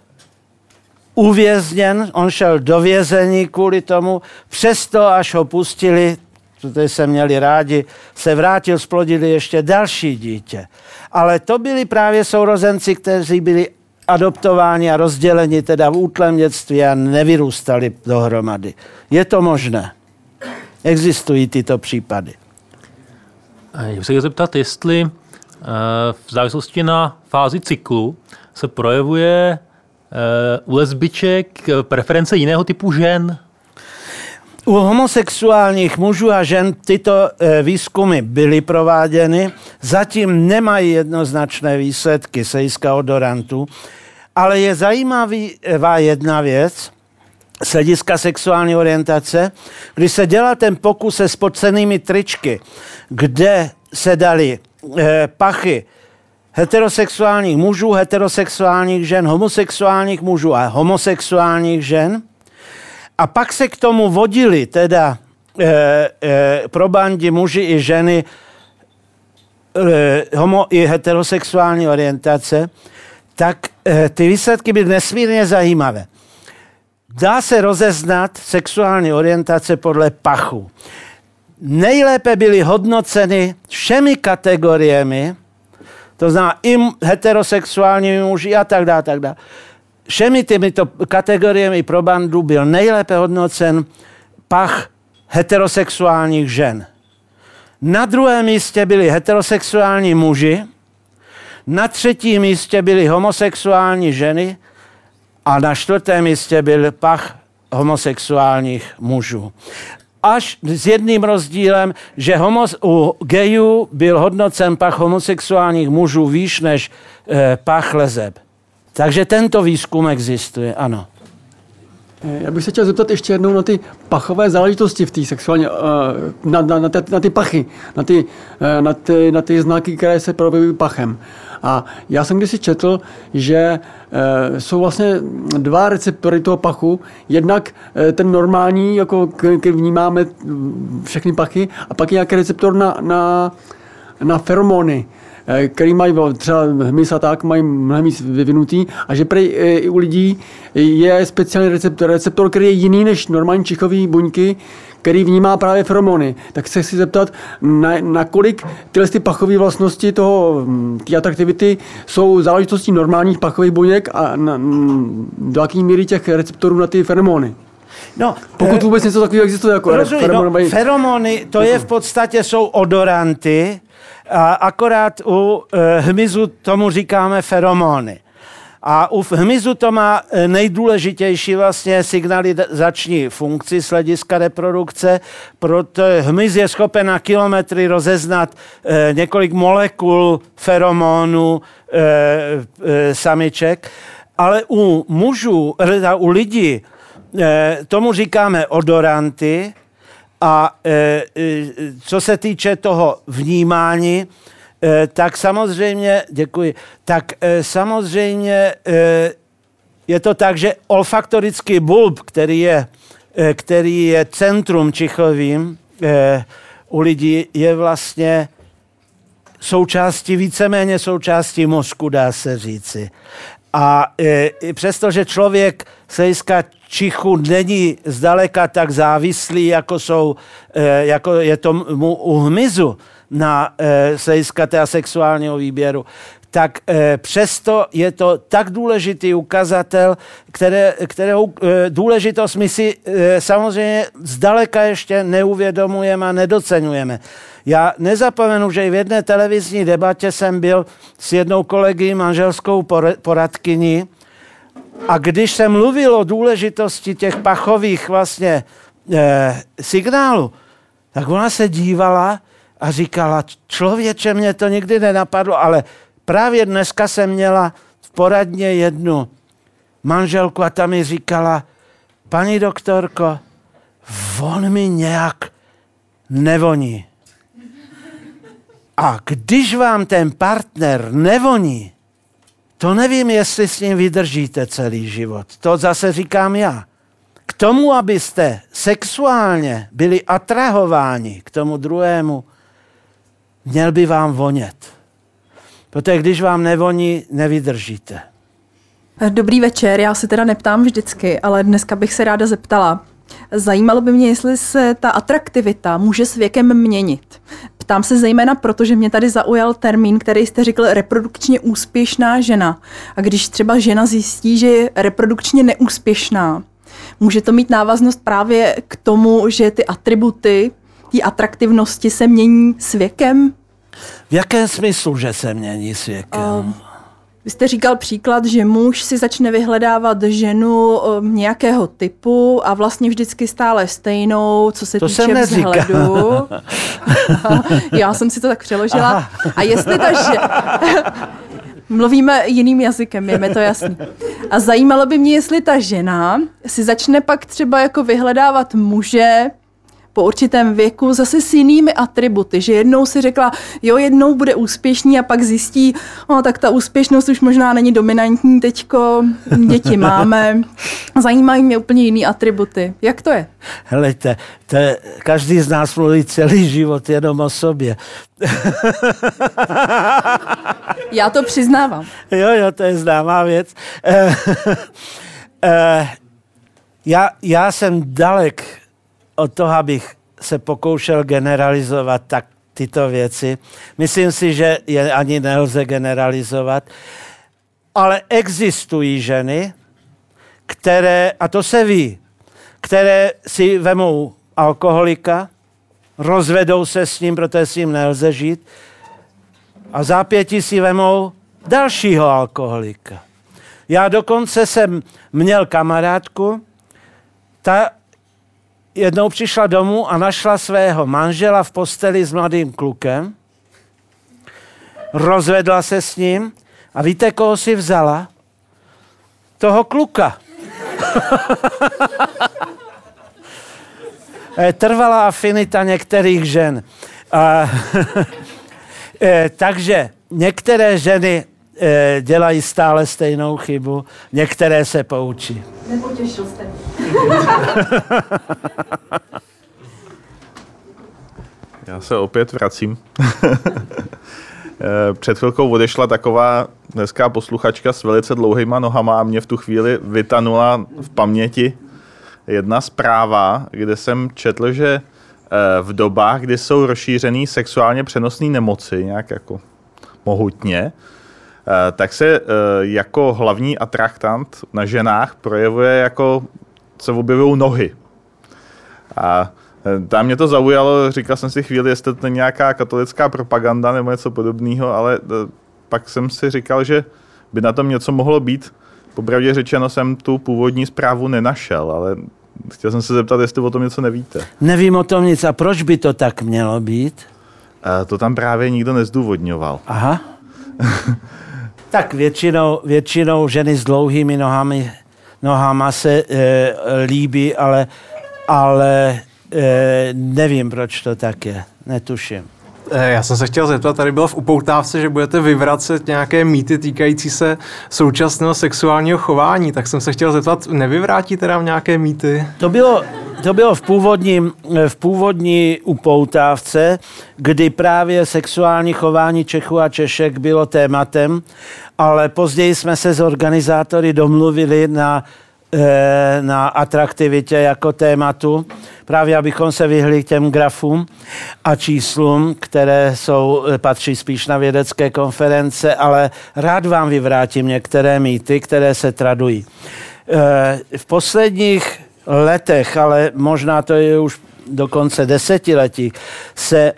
[SPEAKER 2] uvězněn, on šel do vězení kvůli tomu, přesto až ho pustili, protože se měli rádi, se vrátil, splodili ještě další dítě. Ale to byli právě sourozenci, kteří byli adoptováni a rozděleni teda v útlém dětství a nevyrůstali dohromady. Je to možné. Existují tyto případy.
[SPEAKER 4] Já bych se zeptat, jestli v závislosti na fázi cyklu se projevuje eh, u lesbiček preference jiného typu žen?
[SPEAKER 2] U homosexuálních mužů a žen tyto eh, výzkumy byly prováděny, zatím nemají jednoznačné výsledky sejska odorantů, ale je zajímavá jedna věc, z hlediska sexuální orientace, když se dělal ten pokus se spocenými tričky, kde se dali eh, pachy heterosexuálních mužů, heterosexuálních žen, homosexuálních mužů a homosexuálních žen, a pak se k tomu vodili teda e, e, probandi muži i ženy e, homo i heterosexuální orientace, tak e, ty výsledky byly nesmírně zajímavé. Dá se rozeznat sexuální orientace podle pachu. Nejlépe byly hodnoceny všemi kategoriemi, to znamená i heterosexuálními muži a tak dále, tak dále všemi těmito kategoriemi pro bandu byl nejlépe hodnocen pach heterosexuálních žen. Na druhém místě byli heterosexuální muži, na třetím místě byly homosexuální ženy a na čtvrtém místě byl pach homosexuálních mužů. Až s jedným rozdílem, že homos, u gejů byl hodnocen pach homosexuálních mužů výš než e, pach lezeb. Takže tento výzkum existuje, ano.
[SPEAKER 6] Já bych se chtěl zeptat ještě jednou na ty pachové záležitosti v té sexuální, eh, na, na, na, ty, na ty pachy, na ty, eh, na, ty, na ty znaky, které se projevují pachem. A já jsem kdysi četl, že e, jsou vlastně dva receptory toho pachu. Jednak e, ten normální, jako který vnímáme všechny pachy, a pak je nějaký receptor na, na, na feromony. Eh, který mají třeba hmyz a tak, mají mnohem víc vyvinutý a že prej, eh, i u lidí je speciální receptor, receptor, který je jiný než normální čichový buňky, který vnímá právě feromony. Tak se chci zeptat, na, nakolik tyhle ty pachové vlastnosti toho, hm, ty atraktivity jsou záležitostí normálních pachových buněk a na, do jaký míry těch receptorů na ty feromony? No, Pokud eh, vůbec něco takového existuje jako
[SPEAKER 2] rozumí, feromony. No, feromony, to je v podstatě jsou odoranty, a akorát u e, hmyzu tomu říkáme feromony. A u hmyzu to má e, nejdůležitější vlastně signalizační funkci z hlediska reprodukce, protože hmyz je schopen na kilometry rozeznat e, několik molekul feromonů samiček, ale u mužů, u lidí, tomu říkáme odoranty, a e, e, co se týče toho vnímání, e, tak samozřejmě, děkuji, tak e, samozřejmě e, je to tak, že olfaktorický bulb, který je, eh, který je centrum čichovým eh, u lidí, je vlastně součástí, víceméně součástí mozku, dá se říci. A e, přestože člověk z hlediska čichu není zdaleka tak závislý, jako, jsou, e, jako je to mu u hmyzu na e, z sexuálního výběru, tak e, přesto je to tak důležitý ukazatel, které, kterou e, důležitost my si e, samozřejmě zdaleka ještě neuvědomujeme a nedocenujeme. Já nezapomenu, že i v jedné televizní debatě jsem byl s jednou kolegy manželskou poradkyní a když jsem mluvil o důležitosti těch pachových vlastně e, signálů, tak ona se dívala a říkala, člověče, mě to nikdy nenapadlo, ale právě dneska jsem měla v poradně jednu manželku a ta mi říkala, paní doktorko, on mi nějak nevoní. A když vám ten partner nevoní, to nevím, jestli s ním vydržíte celý život. To zase říkám já. K tomu, abyste sexuálně byli atrahováni k tomu druhému, měl by vám vonět. Protože když vám nevoní, nevydržíte.
[SPEAKER 7] Dobrý večer, já se teda neptám vždycky, ale dneska bych se ráda zeptala. Zajímalo by mě, jestli se ta atraktivita může s věkem měnit. Ptám se zejména proto, že mě tady zaujal termín, který jste řekl reprodukčně úspěšná žena. A když třeba žena zjistí, že je reprodukčně neúspěšná, může to mít návaznost právě k tomu, že ty atributy, ty atraktivnosti se mění s věkem?
[SPEAKER 2] V jakém smyslu, že se mění s věkem? Uh,
[SPEAKER 7] vy jste říkal příklad, že muž si začne vyhledávat ženu um, nějakého typu a vlastně vždycky stále stejnou, co se
[SPEAKER 2] to
[SPEAKER 7] týče vzhledu. Já jsem si to tak přeložila. Aha. A jestli ta že... Mluvíme jiným jazykem, je mi to jasný. A zajímalo by mě, jestli ta žena si začne pak třeba jako vyhledávat muže, po určitém věku zase s jinými atributy, že jednou si řekla, jo, jednou bude úspěšný a pak zjistí, o, tak ta úspěšnost už možná není dominantní teďko, děti máme. Zajímají mě úplně jiný atributy. Jak to je?
[SPEAKER 2] Helejte, to je, každý z nás mluví celý život jenom o sobě.
[SPEAKER 7] Já to přiznávám.
[SPEAKER 2] Jo, jo, to je známá věc. Eh, já, já jsem dalek od toho, abych se pokoušel generalizovat tak tyto věci. Myslím si, že je ani nelze generalizovat, ale existují ženy, které, a to se ví, které si vemou alkoholika, rozvedou se s ním, protože s ním nelze žít, a zápětí si vemou dalšího alkoholika. Já dokonce jsem měl kamarádku, ta jednou přišla domů a našla svého manžela v posteli s mladým klukem, rozvedla se s ním a víte, koho si vzala? Toho kluka. Trvala afinita některých žen. A, e, takže některé ženy e, dělají stále stejnou chybu, některé se poučí.
[SPEAKER 7] Nepotěšil jste.
[SPEAKER 3] Já se opět vracím. Eh, před chvilkou odešla taková dneská posluchačka s velice dlouhýma nohama a mě v tu chvíli vytanula v paměti jedna zpráva, kde jsem četl, že eh, v dobách, kdy jsou rozšířený sexuálně přenosné nemoci, nějak jako mohutně, Eh, tak se eh, jako hlavní atraktant na ženách projevuje jako se objevují nohy. A eh, tam mě to zaujalo, říkal jsem si chvíli, jestli to nějaká katolická propaganda nebo něco podobného, ale pak jsem si říkal, že by na tom něco mohlo být. Popravdě řečeno jsem tu původní zprávu nenašel, ale chtěl jsem se zeptat, jestli o tom něco nevíte.
[SPEAKER 2] Nevím o tom nic. A proč by to tak mělo být?
[SPEAKER 3] To tam právě nikdo nezdůvodňoval.
[SPEAKER 2] Aha. Tak většinou, většinou ženy s dlouhými nohami, nohama se e, líbí, ale, ale e, nevím, proč to tak je. Netuším.
[SPEAKER 8] Eh, já jsem se chtěl zeptat, tady bylo v upoutávce, že budete vyvracet nějaké mýty týkající se současného sexuálního chování, tak jsem se chtěl zeptat, nevyvrátí teda nějaké mýty?
[SPEAKER 2] To bylo, to bylo v, původním, v původní upoutávce, kdy právě sexuální chování Čechů a Češek bylo tématem, ale později jsme se s organizátory domluvili na Eh, na atraktivitě jako tématu, právě abychom se vyhli k těm grafům a číslům, které jsou, eh, patří spíš na vědecké konference, ale rád vám vyvrátím některé mýty, které se tradují. Eh, v posledních letech, ale možná to je už dokonce desetiletí, se,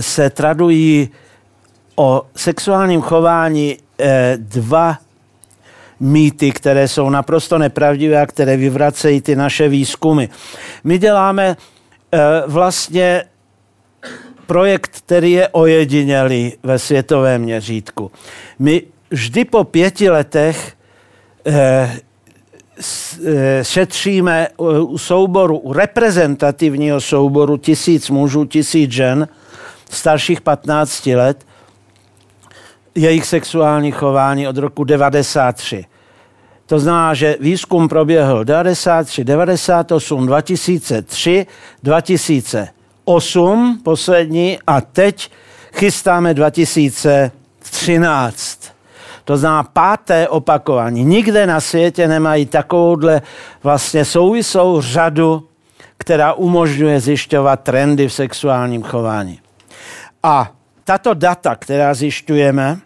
[SPEAKER 2] se tradují o sexuálním chování dva mýty, které jsou naprosto nepravdivé a které vyvracejí ty naše výzkumy. My děláme e, vlastně projekt, který je ojedinělý ve světovém měřítku. My vždy po pěti letech e, šetříme u souboru, u reprezentativního souboru tisíc mužů, tisíc žen starších 15 let jejich sexuální chování od roku 93. To znamená, že výzkum proběhl 93, 98, 2003, 2008 poslední a teď chystáme 2013. To znamená páté opakování. Nikde na světě nemají takovouhle vlastně souvislou řadu, která umožňuje zjišťovat trendy v sexuálním chování. A tato data, která zjišťujeme,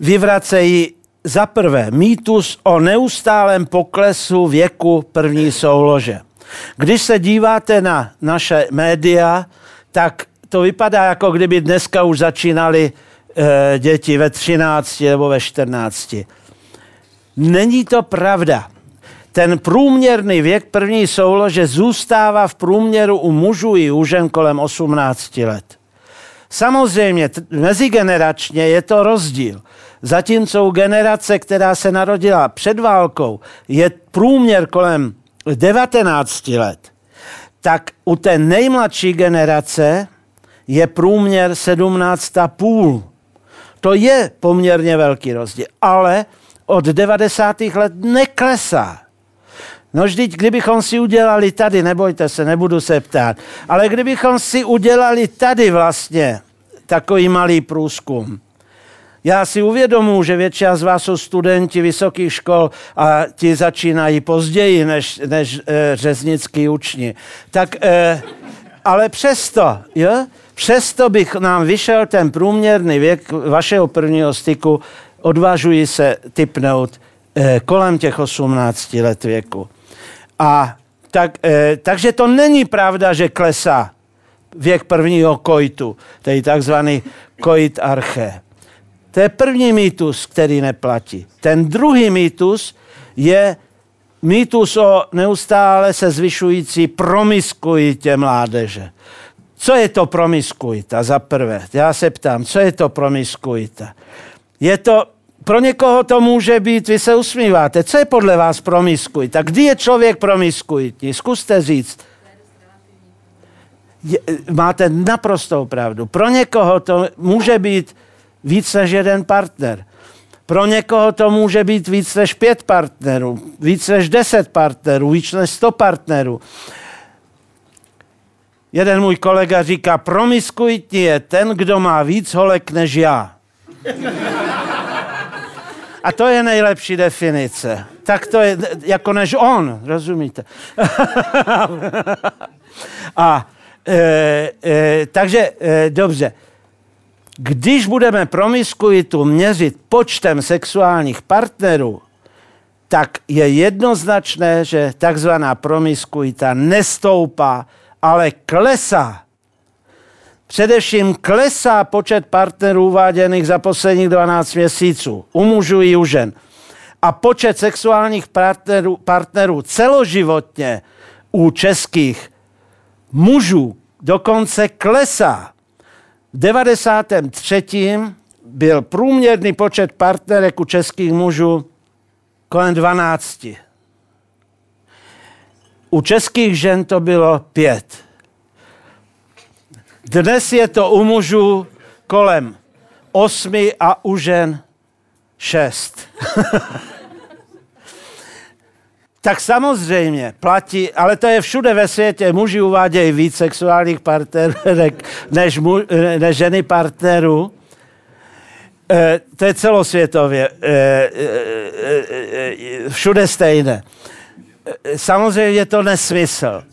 [SPEAKER 2] vyvracejí za prvé mýtus o neustálém poklesu věku první soulože. Když se díváte na naše média, tak to vypadá, jako kdyby dneska už začínali e, děti ve 13 nebo ve 14. Není to pravda. Ten průměrný věk první soulože zůstává v průměru u mužů i u žen kolem 18 let. Samozřejmě mezigeneračně je to rozdíl. Zatímco u generace, která se narodila před válkou, je průměr kolem 19 let, tak u té nejmladší generace je průměr 17,5. To je poměrně velký rozdíl, ale od 90. let neklesá. No vždyť, kdybychom si udělali tady, nebojte se, nebudu se ptát, ale kdybychom si udělali tady vlastně takový malý průzkum, já si uvědomuji, že většina z vás jsou studenti vysokých škol a ti začínají později než, než e, řeznický učni. Tak, e, ale přesto, jo? přesto bych nám vyšel ten průměrný věk vašeho prvního styku, odvážuji se typnout e, kolem těch 18 let věku. A tak, e, takže to není pravda, že klesá věk prvního kojtu, tedy takzvaný kojit arche. To je první mýtus, který neplatí. Ten druhý mýtus je mýtus o neustále se zvyšující promiskuitě mládeže. Co je to promiskuita za prvé? Já se ptám, co je to promiskuita? Je to, pro někoho to může být, vy se usmíváte, co je podle vás promiskuita? Kdy je člověk promiskuitní? Zkuste říct. Je, máte naprostou pravdu. Pro někoho to může být víc než jeden partner. Pro někoho to může být víc než pět partnerů, víc než deset partnerů, víc než sto partnerů. Jeden můj kolega říká, promiskuitní je ten, kdo má víc holek než já. A to je nejlepší definice. Tak to je jako než on, rozumíte? A e, e, takže e, dobře. Když budeme promiskuitu měřit počtem sexuálních partnerů, tak je jednoznačné, že takzvaná promiskuita nestoupá, ale klesá. Především klesá počet partnerů uváděných za posledních 12 měsíců, u mužů i u žen. A počet sexuálních partnerů, partnerů celoživotně u českých mužů dokonce klesá. V 93. byl průměrný počet partnerek u českých mužů kolem 12. U českých žen to bylo pět. Dnes je to u mužů kolem osmi a u žen šest. tak samozřejmě platí, ale to je všude ve světě, muži uvádějí víc sexuálních partnerek než, mu, než ženy partnerů. E, to je celosvětově, e, e, všude stejné. Samozřejmě je to nesmysl,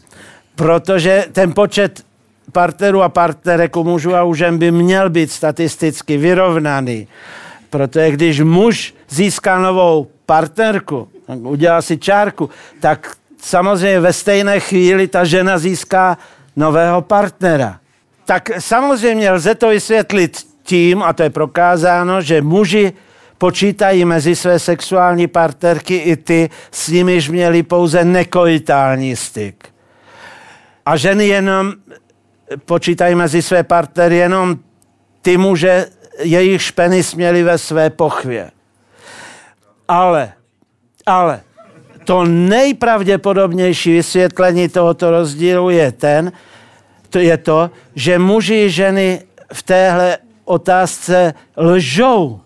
[SPEAKER 2] protože ten počet partnerů a partnerek u mužů a u žen by měl být statisticky vyrovnaný. Protože když muž získá novou partnerku, udělá si čárku, tak samozřejmě ve stejné chvíli ta žena získá nového partnera. Tak samozřejmě lze to vysvětlit tím, a to je prokázáno, že muži počítají mezi své sexuální partnerky i ty, s nimiž měli pouze nekoitální styk. A ženy jenom počítají mezi své partnery jenom ty muže, jejich špeny směli ve své pochvě. Ale, ale, to nejpravděpodobnější vysvětlení tohoto rozdílu je ten, to je to, že muži i ženy v téhle otázce lžou.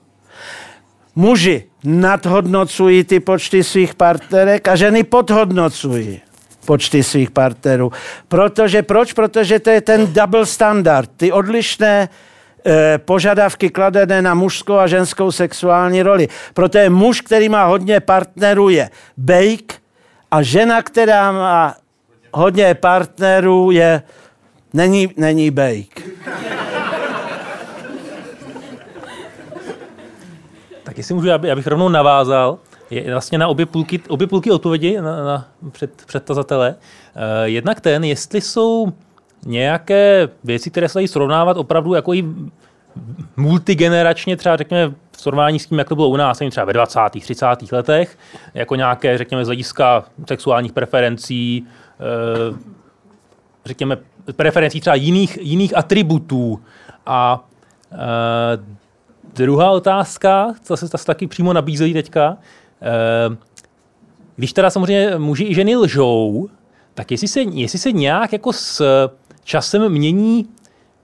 [SPEAKER 2] Muži nadhodnocují ty počty svých partnerek a ženy podhodnocují počty svých partnerů. Protože, proč? Protože to je ten double standard, ty odlišné eh, požadavky kladené na mužskou a ženskou sexuální roli. Proto je muž, který má hodně partnerů, je bejk a žena, která má hodně partnerů, je není, není bejk.
[SPEAKER 4] Tak jestli můžu, já bych rovnou navázal je vlastně na obě půlky, obě půlky odpovědi na, na před, předtazatele. Uh, jednak ten, jestli jsou nějaké věci, které se dají srovnávat opravdu jako i multigeneračně, třeba řekněme v srovnání s tím, jak to bylo u nás, třeba ve 20. 30. letech, jako nějaké, řekněme, z hlediska sexuálních preferencí, uh, řekněme, preferencí třeba jiných, jiných atributů. A uh, druhá otázka, co se taky přímo nabízí teďka, když teda samozřejmě muži i ženy lžou, tak jestli se, jestli se nějak jako s časem mění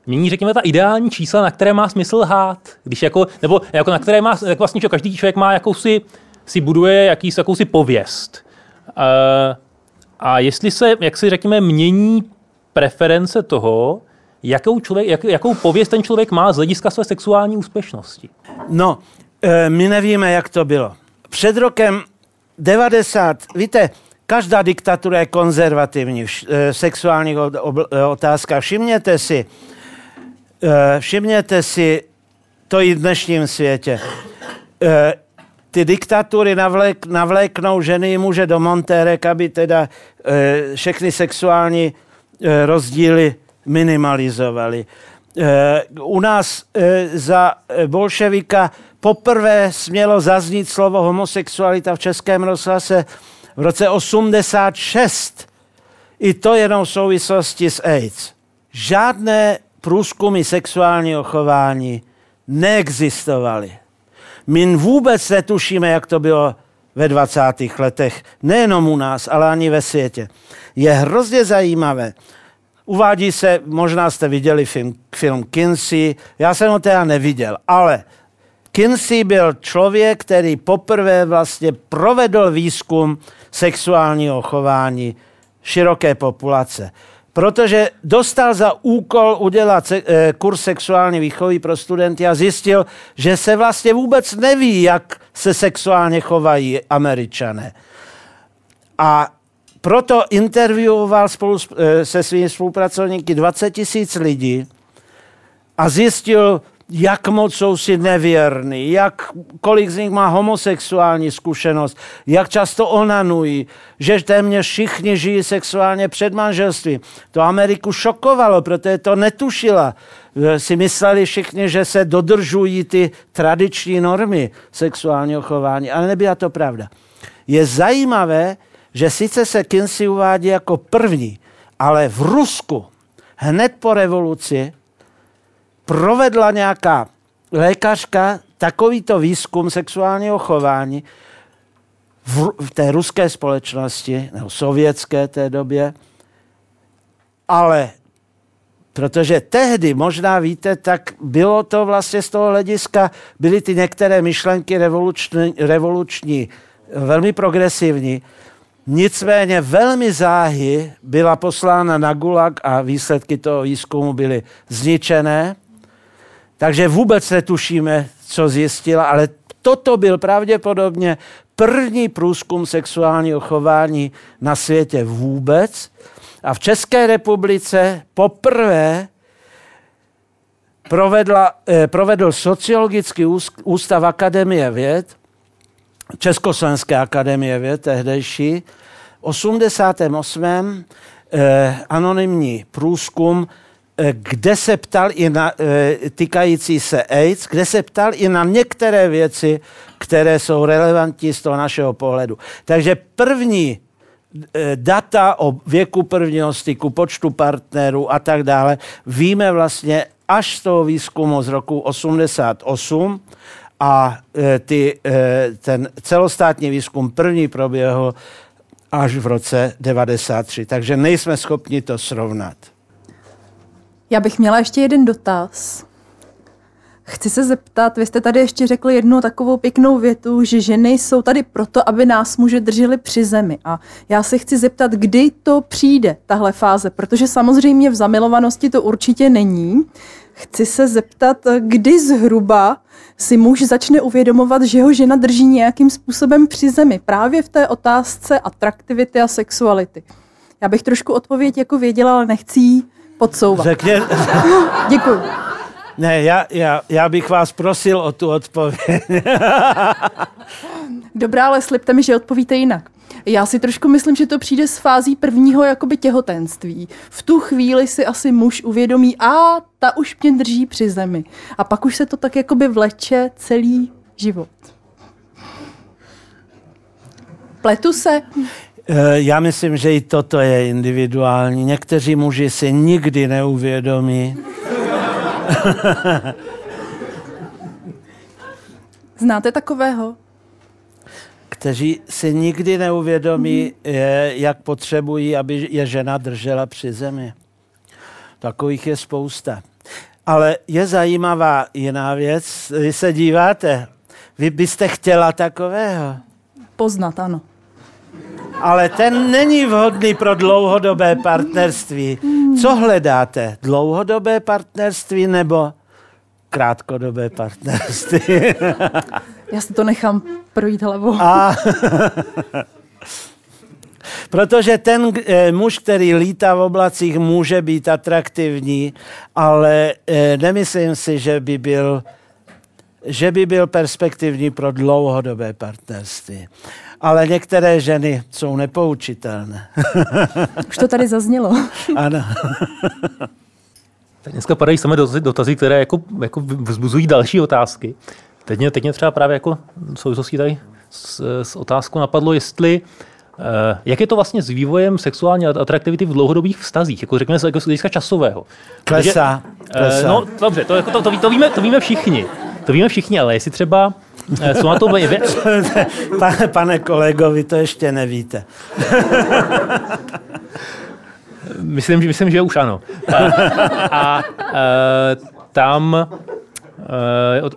[SPEAKER 4] mění, řekněme, ta ideální čísla, na které má smysl lhát. Když jako, nebo jako na které má, jako vlastně, každý člověk má jakousi, si buduje jakýsi, jakousi pověst. Uh, a jestli se, jak si řekněme, mění preference toho, jakou, člověk, jak, jakou pověst ten člověk má z hlediska své sexuální úspěšnosti.
[SPEAKER 2] No, e, my nevíme, jak to bylo před rokem 90, víte, každá diktatura je konzervativní v eh, sexuálních eh, otázkách. Všimněte si, eh, všimněte si to i v dnešním světě. Ty diktatury navlék, navléknou ženy i muže do montérek, aby teda všechny sexuální rozdíly minimalizovali. U nás za bolševika poprvé smělo zaznít slovo homosexualita v českém rozhlase v roce 86. I to jenom v souvislosti s AIDS. Žádné průzkumy sexuálního chování neexistovaly. My vůbec netušíme, jak to bylo ve 20. letech. Nejenom u nás, ale ani ve světě. Je hrozně zajímavé. Uvádí se, možná jste viděli film, film Kinsey, já jsem ho teda neviděl, ale Kinsey byl člověk, který poprvé vlastně provedl výzkum sexuálního chování široké populace. Protože dostal za úkol udělat se, eh, kurz sexuální výchovy pro studenty a zjistil, že se vlastně vůbec neví, jak se sexuálně chovají američané. A proto intervjuoval spolu eh, se svými spolupracovníky 20 tisíc lidí a zjistil, jak moc jsou si nevěrní, jak, kolik z nich má homosexuální zkušenost, jak často onanují, že téměř všichni žijí sexuálně před manželstvím. To Ameriku šokovalo, protože to netušila. Si mysleli všichni, že se dodržují ty tradiční normy sexuálního chování, ale nebyla to pravda. Je zajímavé, že sice se Kinsey uvádí jako první, ale v Rusku hned po revoluci provedla nějaká lékařka takovýto výzkum sexuálního chování v, v té ruské společnosti, nebo sovětské té době, ale Protože tehdy, možná víte, tak bylo to vlastně z toho hlediska, byly ty některé myšlenky revoluční, revoluční velmi progresivní, nicméně velmi záhy byla poslána na Gulag a výsledky toho výzkumu byly zničené. Takže vůbec netušíme, co zjistila, ale toto byl pravděpodobně první průzkum sexuálního chování na světě vůbec. A v České republice poprvé provedla, eh, provedl sociologický ústav Akademie věd, Československé akademie věd tehdejší, 88. Eh, anonymní průzkum kde se ptal i na eh, týkající se AIDS, kde se ptal i na některé věci, které jsou relevantní z toho našeho pohledu. Takže první eh, data o věku prvního styku, počtu partnerů a tak dále, víme vlastně až z toho výzkumu z roku 88 a ty, ten celostátní výzkum první proběhl až v roce 93. Takže nejsme schopni to srovnat.
[SPEAKER 7] Já bych měla ještě jeden dotaz. Chci se zeptat, vy jste tady ještě řekli jednu takovou pěknou větu, že ženy jsou tady proto, aby nás muže drželi při zemi. A já se chci zeptat, kdy to přijde, tahle fáze, protože samozřejmě v zamilovanosti to určitě není. Chci se zeptat, kdy zhruba si muž začne uvědomovat, že ho žena drží nějakým způsobem při zemi, právě v té otázce atraktivity a sexuality. Já bych trošku odpověď jako věděla, ale nechci podsouvat.
[SPEAKER 2] Řekně...
[SPEAKER 7] Děkuji.
[SPEAKER 2] Ne, já, já, já bych vás prosil o tu odpověď.
[SPEAKER 7] Dobrá, ale slibte mi, že odpovíte jinak. Já si trošku myslím, že to přijde z fází prvního jakoby těhotenství. V tu chvíli si asi muž uvědomí, a ta už mě drží při zemi. A pak už se to tak jakoby vleče celý život. Pletu se?
[SPEAKER 2] Eh, já myslím, že i toto je individuální. Někteří muži si nikdy neuvědomí.
[SPEAKER 7] Znáte takového?
[SPEAKER 2] Kteří si nikdy neuvědomí, mm-hmm. jak potřebují, aby je žena držela při zemi. Takových je spousta. Ale je zajímavá jiná věc. Vy se díváte, vy byste chtěla takového?
[SPEAKER 7] Poznat, ano
[SPEAKER 2] ale ten není vhodný pro dlouhodobé partnerství. Co hledáte? Dlouhodobé partnerství nebo krátkodobé partnerství?
[SPEAKER 7] Já si to nechám projít hlavou.
[SPEAKER 2] A... Protože ten e, muž, který lítá v oblacích, může být atraktivní, ale e, nemyslím si, že by byl že by byl perspektivní pro dlouhodobé partnerství ale některé ženy jsou nepoučitelné.
[SPEAKER 7] Už to tady zaznělo.
[SPEAKER 2] ano.
[SPEAKER 4] Tak dneska padají samé dotazy, které jako, jako vzbuzují další otázky. Teď mě, teď mě třeba právě jako v souvislosti tady s, s otázkou napadlo, jestli Uh, jak je to vlastně s vývojem sexuální atraktivity v dlouhodobých vztazích, jako řekněme jako z hlediska časového?
[SPEAKER 2] Klesá. klesá.
[SPEAKER 4] Uh, no dobře, to, jako to, to, to, víme, to víme všichni. To víme všichni, ale jestli třeba Eh, jsou na to vě...
[SPEAKER 2] pane, pane kolego, vy to ještě nevíte.
[SPEAKER 4] myslím, že, myslím, že už ano. A, a, a eh, tam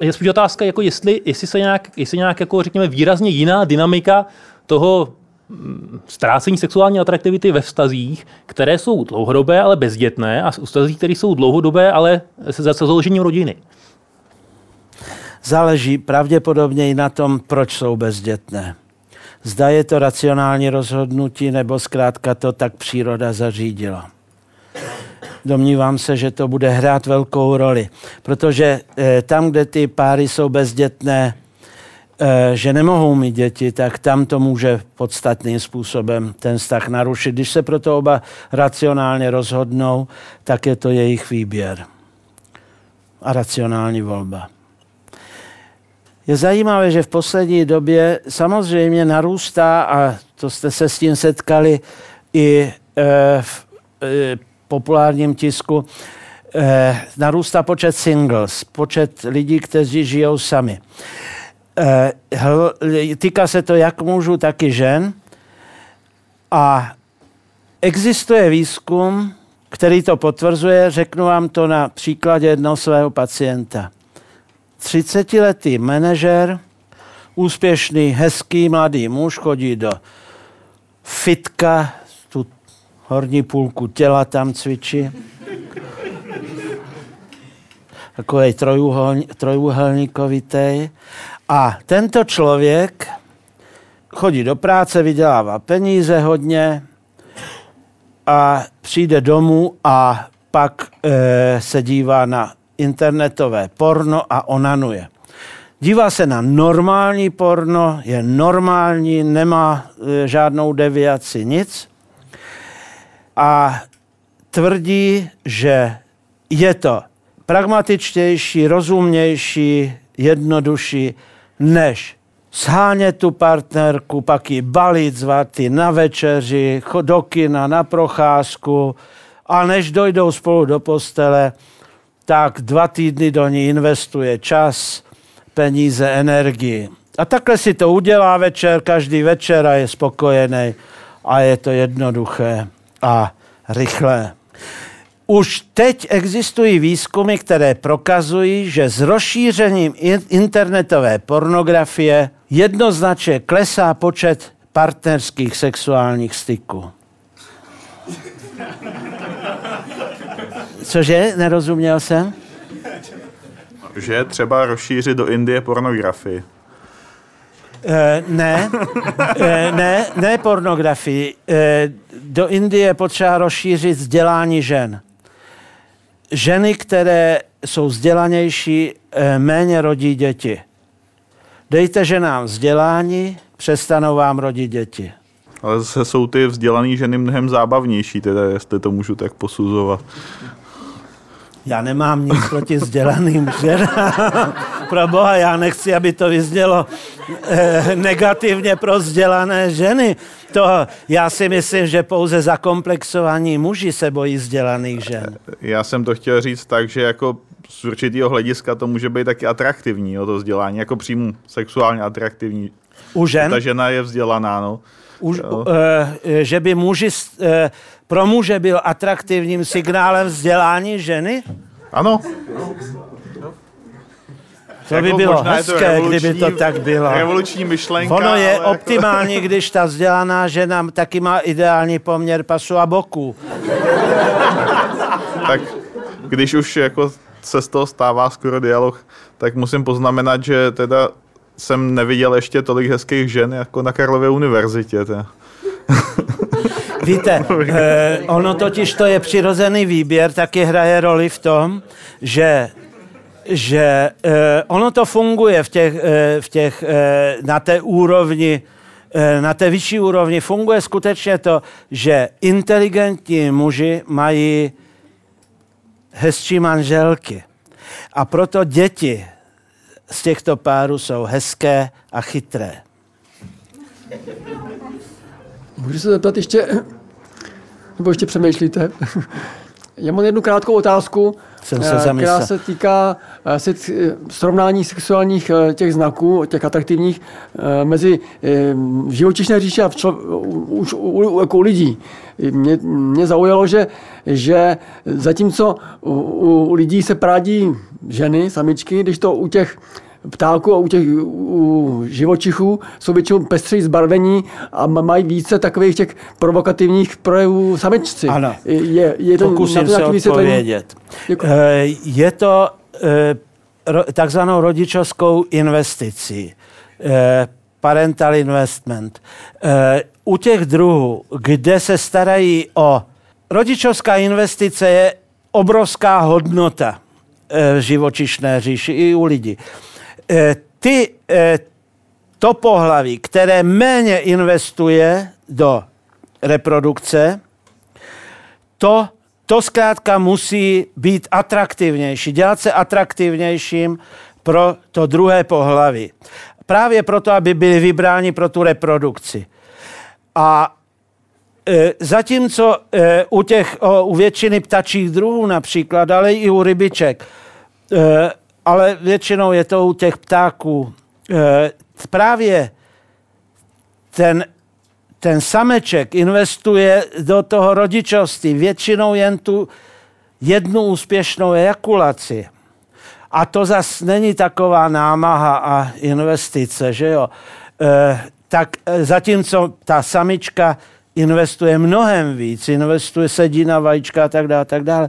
[SPEAKER 4] eh, je spíš otázka, jako jestli, jestli se nějak, jestli nějak jako, řekněme, výrazně jiná dynamika toho mm, ztrácení sexuální atraktivity ve vztazích, které jsou dlouhodobé, ale bezdětné, a vztazích, které jsou dlouhodobé, ale se založením rodiny
[SPEAKER 2] záleží pravděpodobně i na tom, proč jsou bezdětné. Zda je to racionální rozhodnutí, nebo zkrátka to tak příroda zařídila. Domnívám se, že to bude hrát velkou roli, protože eh, tam, kde ty páry jsou bezdětné, eh, že nemohou mít děti, tak tam to může podstatným způsobem ten vztah narušit. Když se proto oba racionálně rozhodnou, tak je to jejich výběr a racionální volba. Je zajímavé, že v poslední době samozřejmě narůstá, a to jste se s tím setkali i e, v e, populárním tisku, e, narůstá počet singles, počet lidí, kteří žijou sami. Týká se to jak mužů, tak i žen. A existuje výzkum, který to potvrzuje. Řeknu vám to na příkladě jednoho svého pacienta. 30-letý manažer, úspěšný, hezký mladý muž, chodí do fitka, tu horní půlku těla tam cvičí. Takový trojuhelníkovitý. A tento člověk chodí do práce, vydělává peníze hodně a přijde domů a pak e, se dívá na internetové porno a onanuje. Dívá se na normální porno, je normální, nemá e, žádnou deviaci, nic. A tvrdí, že je to pragmatičtější, rozumnější, jednodušší, než shánět tu partnerku, pak ji balit, zvat na večeři, do kina, na procházku a než dojdou spolu do postele, tak dva týdny do ní investuje čas, peníze, energii. A takhle si to udělá večer, každý večer a je spokojený a je to jednoduché a rychlé. Už teď existují výzkumy, které prokazují, že s rozšířením internetové pornografie jednoznačně klesá počet partnerských sexuálních styků. Cože? Nerozuměl jsem?
[SPEAKER 3] Že třeba rozšířit do Indie pornografii.
[SPEAKER 2] E, ne, e, ne, ne pornografii. E, do Indie potřeba rozšířit vzdělání žen. Ženy, které jsou vzdělanější, e, méně rodí děti. Dejte ženám vzdělání, přestanou vám rodit děti.
[SPEAKER 3] Ale zase jsou ty vzdělané ženy mnohem zábavnější, teda jestli to můžu tak posuzovat.
[SPEAKER 2] Já nemám nic proti vzdělaným ženám. pro boha, já nechci, aby to vyznělo eh, negativně pro vzdělané ženy. To, já si myslím, že pouze zakomplexovaní muži se bojí vzdělaných žen.
[SPEAKER 3] Já jsem to chtěl říct tak, že jako z určitého hlediska to může být taky atraktivní, jo, to vzdělání, jako přímo sexuálně atraktivní.
[SPEAKER 2] U žen?
[SPEAKER 3] Ta žena je vzdělaná, no.
[SPEAKER 2] Už, uh, že by muži, uh, pro muže byl atraktivním signálem vzdělání ženy?
[SPEAKER 3] Ano.
[SPEAKER 2] To by jako bylo hezké, kdyby to tak bylo.
[SPEAKER 3] Revoluční myšlenka.
[SPEAKER 2] Ono je jako- optimální, jako... když ta vzdělaná žena taky má ideální poměr pasu a boku.
[SPEAKER 3] tak když už jako se z toho stává skoro dialog, tak musím poznamenat, že teda jsem neviděl ještě tolik hezkých žen jako na Karlově univerzitě.
[SPEAKER 2] Víte, eh, ono totiž to je přirozený výběr, taky hraje roli v tom, že že eh, ono to funguje v těch, eh, v těch, eh, na té úrovni, eh, na té vyšší úrovni funguje skutečně to, že inteligentní muži mají hezčí manželky. A proto děti z těchto párů jsou hezké a chytré.
[SPEAKER 6] Můžu se zeptat ještě, nebo ještě přemýšlíte? Já mám jednu krátkou otázku,
[SPEAKER 2] Jsem se
[SPEAKER 6] která se týká srovnání sexuálních eh, těch znaků, těch atraktivních, eh, mezi živočišné říši a člo, u, u, jako u lidí. Mě, mě zaujalo, že, že zatímco u, u lidí se prádí ženy, samičky, když to u těch ptáků a u těch u živočichů jsou většinou pestří zbarvení a mají více takových těch provokativních projevů samečci.
[SPEAKER 2] Ano,
[SPEAKER 6] je, je to
[SPEAKER 2] pokusím se odpovědět. Jako... Je to eh, takzvanou rodičovskou investicí. Eh, parental investment. U těch druhů, kde se starají o rodičovská investice je obrovská hodnota v živočišné říši i u lidí. Eh, ty, eh, to pohlaví, které méně investuje do reprodukce, to, to zkrátka musí být atraktivnější, dělat se atraktivnějším pro to druhé pohlaví. Právě proto, aby byli vybráni pro tu reprodukci. A e, zatímco e, u, těch, o, u většiny ptačích druhů například, ale i u rybiček, e, ale většinou je to u těch ptáků. E, právě ten, ten sameček investuje do toho rodičovství většinou jen tu jednu úspěšnou ejakulaci. A to zas není taková námaha a investice, že jo. E, tak e, zatímco ta samička investuje mnohem víc, investuje sedí na vajíčka a tak dále, tak dále,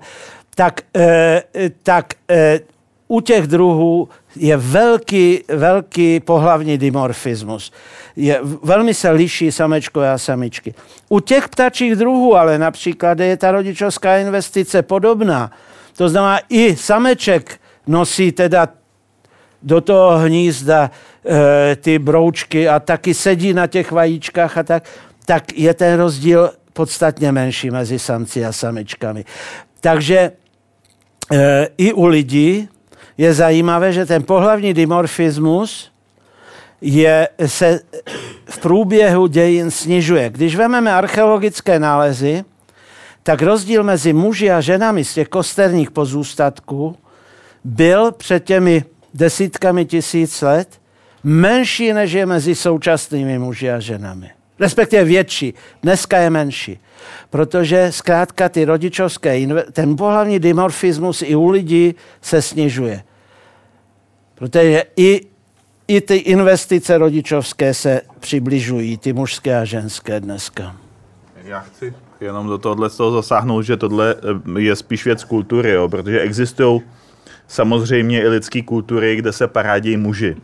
[SPEAKER 2] tak, e, tak e, u těch druhů je velký, velký pohlavní dimorfismus. Je, velmi se liší samečkové a samičky. U těch ptačích druhů ale například je ta rodičovská investice podobná. To znamená, i sameček nosí teda do toho hnízda e, ty broučky a taky sedí na těch vajíčkách a tak, tak je ten rozdíl podstatně menší mezi samci a samičkami. Takže e, i u lidí je zajímavé, že ten pohlavní dimorfismus je, se v průběhu dějin snižuje. Když vezmeme archeologické nálezy, tak rozdíl mezi muži a ženami z těch kosterních pozůstatků byl před těmi desítkami tisíc let menší, než je mezi současnými muži a ženami. Respektive větší. Dneska je menší. Protože zkrátka ty rodičovské, ten pohlavní dimorfismus i u lidí se snižuje. Protože i, i ty investice rodičovské se přibližují, ty mužské a ženské dneska.
[SPEAKER 3] Já chci jenom do tohohle z toho zasáhnout, že tohle eh, je spíš věc kultury, jo, protože existují samozřejmě i lidské kultury, kde se parádějí muži.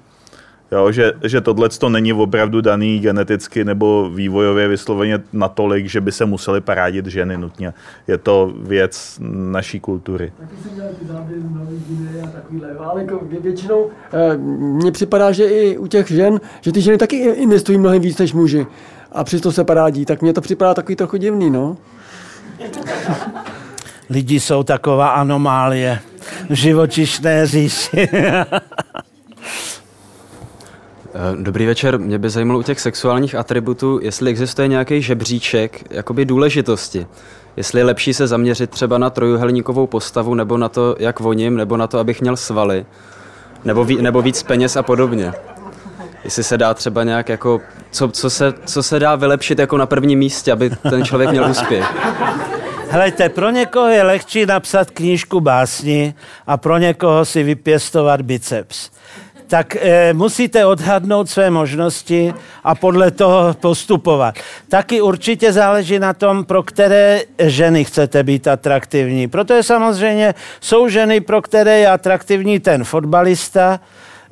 [SPEAKER 3] Jo, že, že tohle to není opravdu daný geneticky nebo vývojově vysloveně natolik, že by se museli parádit ženy nutně. Je to věc naší kultury. Taky jsem dělal ty záběry
[SPEAKER 6] a takovýhle, ale jako většinou e, mně připadá, že i u těch žen, že ty ženy taky investují mnohem víc než muži a přesto se parádí, tak mně to připadá takový trochu divný, no.
[SPEAKER 2] Lidi jsou taková anomálie v živočišné říši.
[SPEAKER 9] Eh, dobrý večer. Mě by zajímalo u těch sexuálních atributů, jestli existuje nějaký žebříček jakoby důležitosti. Jestli je lepší se zaměřit třeba na trojuhelníkovou postavu, nebo na to, jak voním, nebo na to, abych měl svaly, nebo, ví, nebo víc peněz a podobně. Jestli se dá třeba nějak jako, co, co, se, co se dá vylepšit jako na prvním místě, aby ten člověk měl úspěch.
[SPEAKER 2] Helejte, pro někoho je lehčí napsat knížku básni a pro někoho si vypěstovat biceps tak e, musíte odhadnout své možnosti a podle toho postupovat. Taky určitě záleží na tom, pro které ženy chcete být atraktivní. Protože samozřejmě jsou ženy, pro které je atraktivní ten fotbalista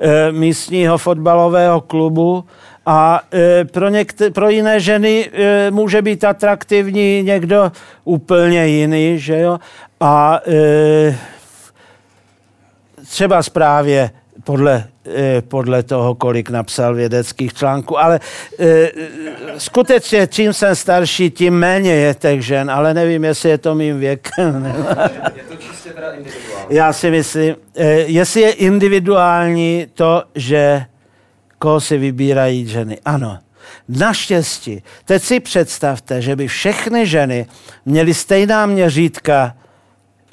[SPEAKER 2] e, místního fotbalového klubu, a e, pro, některé, pro jiné ženy e, může být atraktivní někdo úplně jiný, že jo? A e, třeba zprávě podle, eh, podle toho, kolik napsal vědeckých článků. Ale eh, skutečně, čím jsem starší, tím méně je těch žen, ale nevím, jestli je to mým věkem. je to čistě teda individuální? Já si myslím, eh, jestli je individuální to, že koho si vybírají ženy. Ano. Naštěstí. Teď si představte, že by všechny ženy měly stejná měřítka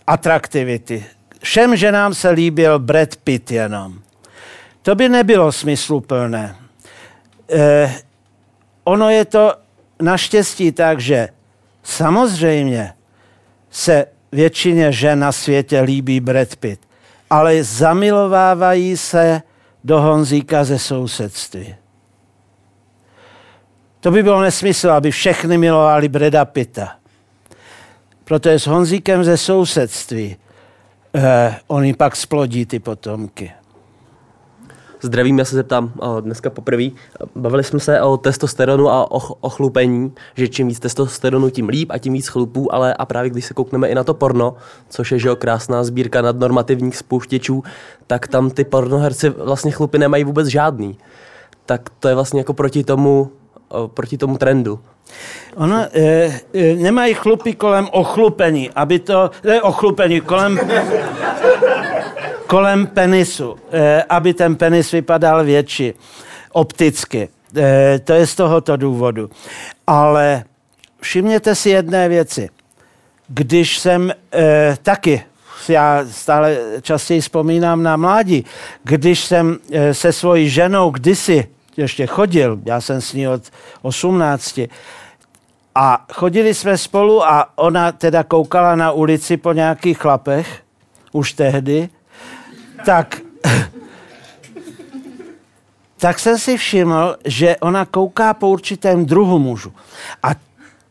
[SPEAKER 2] atraktivity všem ženám se líbil Brad Pitt jenom. To by nebylo smysluplné. Eh, ono je to naštěstí tak, že samozřejmě se většině žen na světě líbí Brad Pitt, ale zamilovávají se do Honzíka ze sousedství. To by bylo nesmysl, aby všechny milovali Breda Pitta. Protože s Honzíkem ze sousedství eh, oni pak splodí ty potomky.
[SPEAKER 10] Zdravím, já se zeptám dneska poprvé. Bavili jsme se o testosteronu a o, o chlupení, že čím víc testosteronu, tím líp a tím víc chlupů, ale a právě když se koukneme i na to porno, což je že jo, krásná sbírka nadnormativních spouštěčů, tak tam ty pornoherci vlastně chlupy nemají vůbec žádný. Tak to je vlastně jako proti tomu, proti tomu trendu.
[SPEAKER 2] Ono, e, e, nemají chlupy kolem ochlupení, aby to, ne ochlupení, kolem, kolem penisu, e, aby ten penis vypadal větší opticky. E, to je z tohoto důvodu. Ale všimněte si jedné věci. Když jsem e, taky já stále častěji vzpomínám na mládí, když jsem se svojí ženou kdysi ještě chodil, já jsem s ní od 18. A chodili jsme spolu a ona teda koukala na ulici po nějakých chlapech, už tehdy, tak, tak jsem si všiml, že ona kouká po určitém druhu mužu. A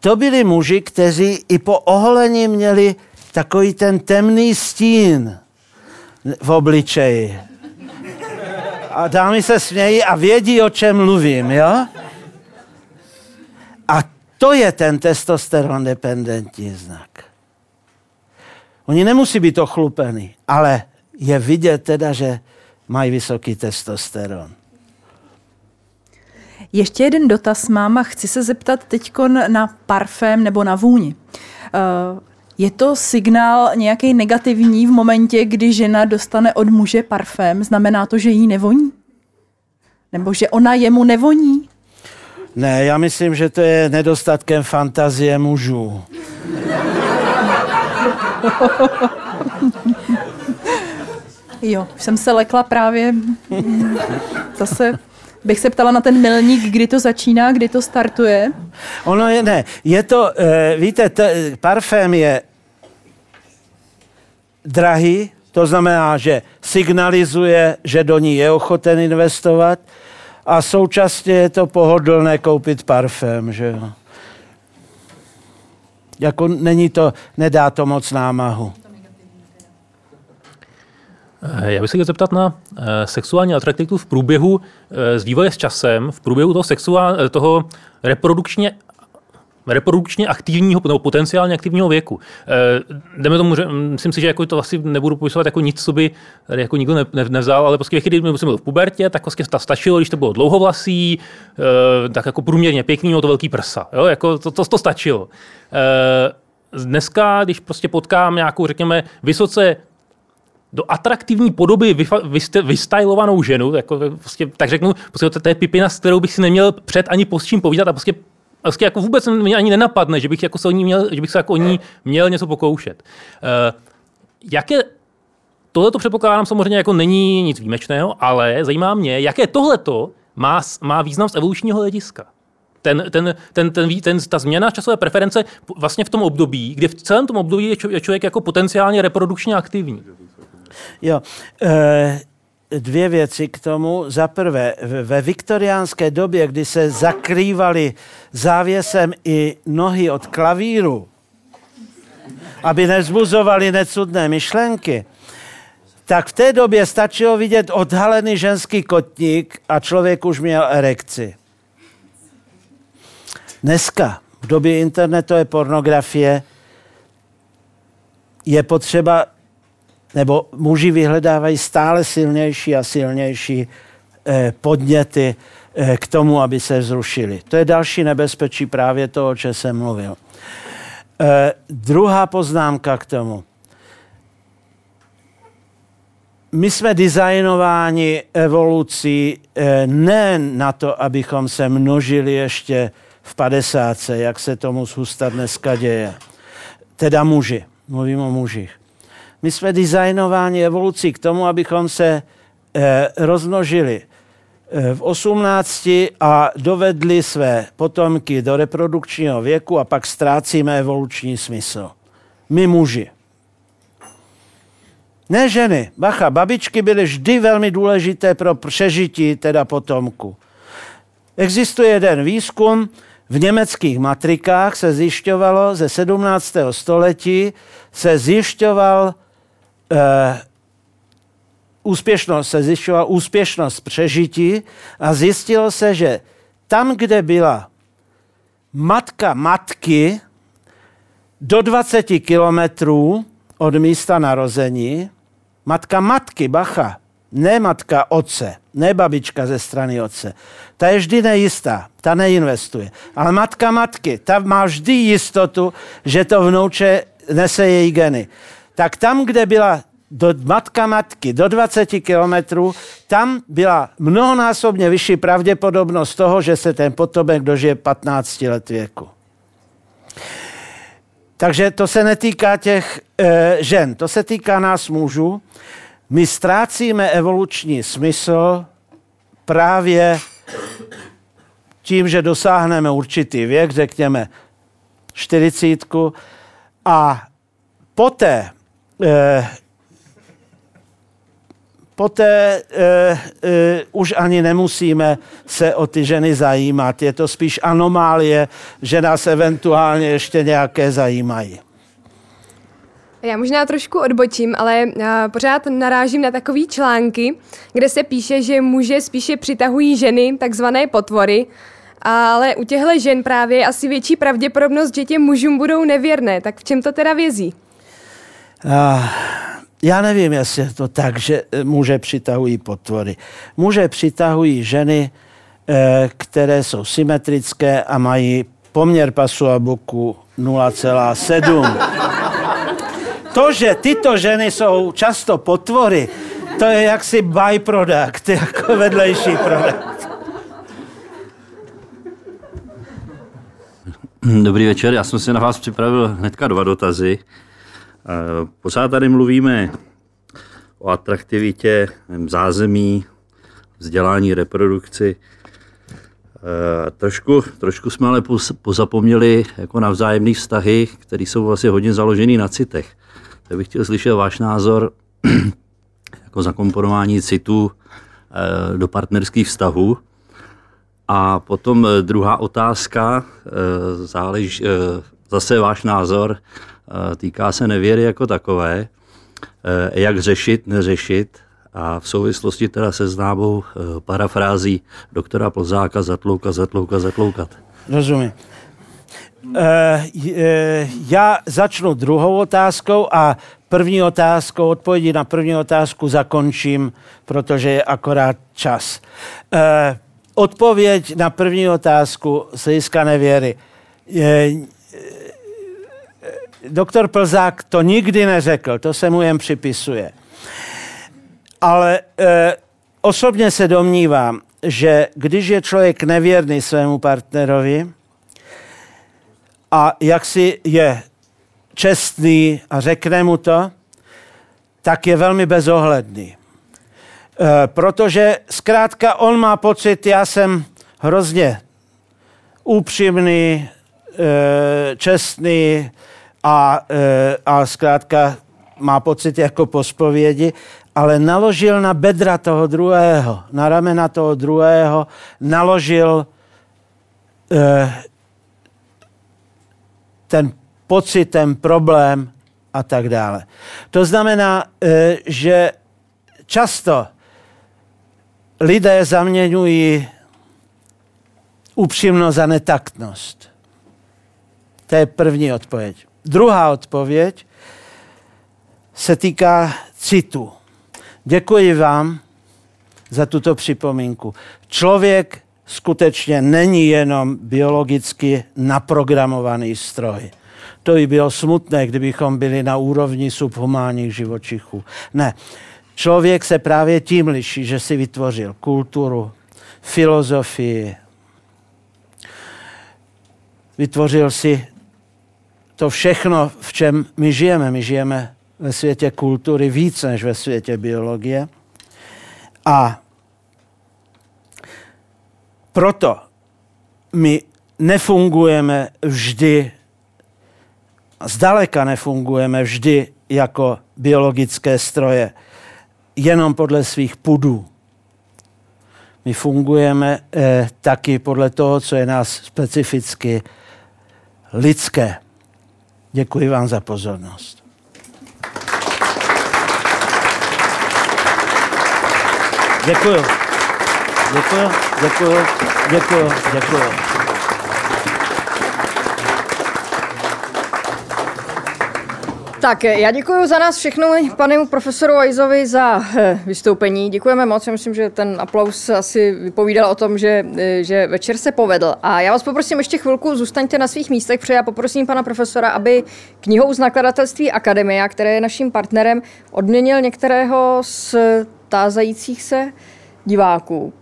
[SPEAKER 2] to byli muži, kteří i po oholení měli takový ten temný stín v obličeji. A dámy se smějí a vědí, o čem mluvím, jo? To je ten testosteron dependentní znak. Oni nemusí být ochlupený, ale je vidět teda, že mají vysoký testosteron.
[SPEAKER 7] Ještě jeden dotaz mám a chci se zeptat teď na parfém nebo na vůni. Uh, je to signál nějaký negativní v momentě, kdy žena dostane od muže parfém? Znamená to, že jí nevoní? Nebo že ona jemu nevoní?
[SPEAKER 2] Ne, já myslím, že to je nedostatkem fantazie mužů.
[SPEAKER 7] jo, jsem se lekla právě zase bych se ptala na ten milník, kdy to začíná, kdy to startuje.
[SPEAKER 2] Ono je, ne, je to, e, víte, t, parfém je drahý, to znamená, že signalizuje, že do ní je ochoten investovat a současně je to pohodlné koupit parfém, že jo. Jako není to, nedá to moc námahu.
[SPEAKER 4] Eh, já bych se chtěl zeptat na uh, sexuální atraktivitu v průběhu s vývoje s časem, v průběhu toho, sexuál, toho reprodukčně reprodukčně aktivního nebo potenciálně aktivního věku. E, jdeme tomu, že myslím si, že jako to asi nebudu popisovat jako nic, co by tady jako nikdo ne, ne, nevzal, ale prostě když jsem byl v pubertě, tak prostě stačilo, když to bylo dlouhovlasý, e, tak jako průměrně pěkný, mělo to velký prsa. Jo? Jako to, to, to stačilo. E, dneska, když prostě potkám nějakou, řekněme, vysoce do atraktivní podoby vystylovanou ženu, jako, prostě, tak řeknu, prostě to je pipina, s kterou bych si neměl před ani po čím povídat a prostě prostě jako vůbec mě ani nenapadne, že bych, jako se, o ní měl, že bych se jako o ní měl něco pokoušet. Uh, jaké Tohle to předpokládám samozřejmě jako není nic výjimečného, ale zajímá mě, jaké tohleto má, má význam z evolučního hlediska. Ten, ten, ten, ten, ten, ta změna časové preference vlastně v tom období, kdy v celém tom období je člověk jako potenciálně reprodukčně aktivní.
[SPEAKER 2] Jo, e, dvě věci k tomu. Za prvé, ve viktoriánské době, kdy se zakrývali závěsem i nohy od klavíru, aby nezbuzovali necudné myšlenky, tak v té době stačilo vidět odhalený ženský kotník a člověk už měl erekci. Dneska, v době internetové pornografie, je potřeba nebo muži vyhledávají stále silnější a silnější eh, podněty eh, k tomu, aby se zrušili. To je další nebezpečí právě toho, o čem jsem mluvil. Eh, druhá poznámka k tomu. My jsme designováni evolucí ne na to, abychom se množili ještě v 50, jak se tomu zhusta dneska děje. Teda muži, mluvím o mužích. My jsme designováni evolucí k tomu, abychom se eh, rozmnožili eh, v 18 a dovedli své potomky do reprodukčního věku a pak ztrácíme evoluční smysl. My muži. Ne ženy. Bacha, babičky byly vždy velmi důležité pro přežití teda potomku. Existuje jeden výzkum, v německých matrikách se zjišťovalo ze 17. století, se zjišťoval uh, úspěšnost, se zjišťovala úspěšnost přežití a zjistilo se, že tam, kde byla matka matky do 20 kilometrů od místa narození, matka matky, bacha, ne matka otce, ne babička ze strany otce. Ta je vždy nejistá, ta neinvestuje. Ale matka matky, ta má vždy jistotu, že to vnouče nese její geny tak tam, kde byla do matka matky do 20 kilometrů, tam byla mnohonásobně vyšší pravděpodobnost toho, že se ten potomek dožije 15 let věku. Takže to se netýká těch e, žen, to se týká nás mužů. My ztrácíme evoluční smysl právě tím, že dosáhneme určitý věk, řekněme 40, a poté poté eh, eh, už ani nemusíme se o ty ženy zajímat. Je to spíš anomálie, že nás eventuálně ještě nějaké zajímají.
[SPEAKER 11] Já možná trošku odbočím, ale pořád narážím na takové články, kde se píše, že muže spíše přitahují ženy, takzvané potvory, ale u těchto žen právě je asi větší pravděpodobnost, že těm mužům budou nevěrné. Tak v čem to teda vězí?
[SPEAKER 2] Uh, já nevím, jestli je to tak, že muže přitahují potvory. Muže přitahují ženy, eh, které jsou symetrické a mají poměr pasu a boku 0,7. To, že tyto ženy jsou často potvory, to je jaksi byproduct, jako vedlejší produkt.
[SPEAKER 12] Dobrý večer, já jsem si na vás připravil hnedka dva dotazy. Eh, pořád tady mluvíme o atraktivitě, zázemí, vzdělání, reprodukci. Eh, trošku, trošku jsme ale pozapomněli jako na vzájemné vztahy, které jsou vlastně hodně založené na citech. Tak bych chtěl slyšet váš názor jako zakomponování citů eh, do partnerských vztahů. A potom druhá otázka, záleží, zase váš názor, týká se nevěry jako takové, e, jak řešit, neřešit a v souvislosti teda se známou e, parafrází doktora Plzáka zatlouka, zatlouka, zatloukat.
[SPEAKER 2] Rozumím. E, já začnu druhou otázkou a první otázkou, odpovědi na první otázku zakončím, protože je akorát čas. Odpověď na první otázku z hlediska nevěry doktor Plzák to nikdy neřekl, to se mu jen připisuje. Ale e, osobně se domnívám, že když je člověk nevěrný svému partnerovi a jak si je čestný a řekne mu to, tak je velmi bezohledný. E, protože zkrátka on má pocit, já jsem hrozně upřímný, e, čestný, a, e, a zkrátka má pocit jako po spovědi, ale naložil na bedra toho druhého, na ramena toho druhého, naložil e, ten pocit, ten problém a tak dále. To znamená, e, že často lidé zaměňují upřímnost za netaktnost. To je první odpověď. Druhá odpověď se týká citu. Děkuji vám za tuto připomínku. Člověk skutečně není jenom biologicky naprogramovaný stroj. To by bylo smutné, kdybychom byli na úrovni subhumánních živočichů. Ne. Člověk se právě tím liší, že si vytvořil kulturu, filozofii, vytvořil si to všechno, v čem my žijeme. My žijeme ve světě kultury více než ve světě biologie. A proto my nefungujeme vždy, zdaleka nefungujeme vždy jako biologické stroje, jenom podle svých pudů. My fungujeme eh, taky podle toho, co je nás specificky lidské. Děkuji vám za pozornost. Děkuji. Děkuji, děkuji, děkuji, děkuji.
[SPEAKER 1] Tak, já děkuji za nás všechno panu profesoru Ajzovi za eh, vystoupení. Děkujeme moc, já myslím, že ten aplaus asi vypovídal o tom, že, eh, že večer se povedl. A já vás poprosím ještě chvilku, zůstaňte na svých místech, protože já poprosím pana profesora, aby knihou z nakladatelství Akademia, které je naším partnerem, odměnil některého z tázajících se diváků.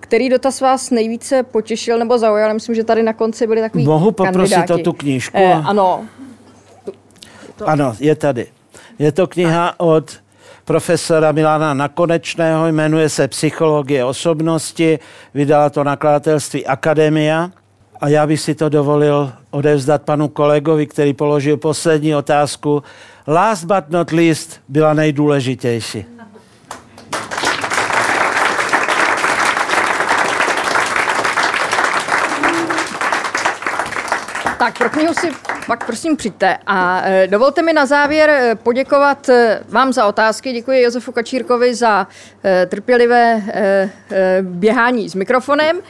[SPEAKER 1] Který dotaz vás nejvíce potěšil nebo zaujal? Myslím, že tady na konci byli takový
[SPEAKER 2] Mohu poprosit
[SPEAKER 1] kandidáti.
[SPEAKER 2] o tu knížku?
[SPEAKER 1] Eh, ano,
[SPEAKER 2] to... Ano, je tady. Je to kniha od profesora Milana Nakonečného, jmenuje se Psychologie osobnosti, vydala to nakladatelství Akademia. A já bych si to dovolil odevzdat panu kolegovi, který položil poslední otázku. Last but not least byla nejdůležitější.
[SPEAKER 1] Tak pro knihu si pak prosím přijďte. A e, dovolte mi na závěr e, poděkovat e, vám za otázky. Děkuji Josefu Kačírkovi za trpělivé běhání s mikrofonem.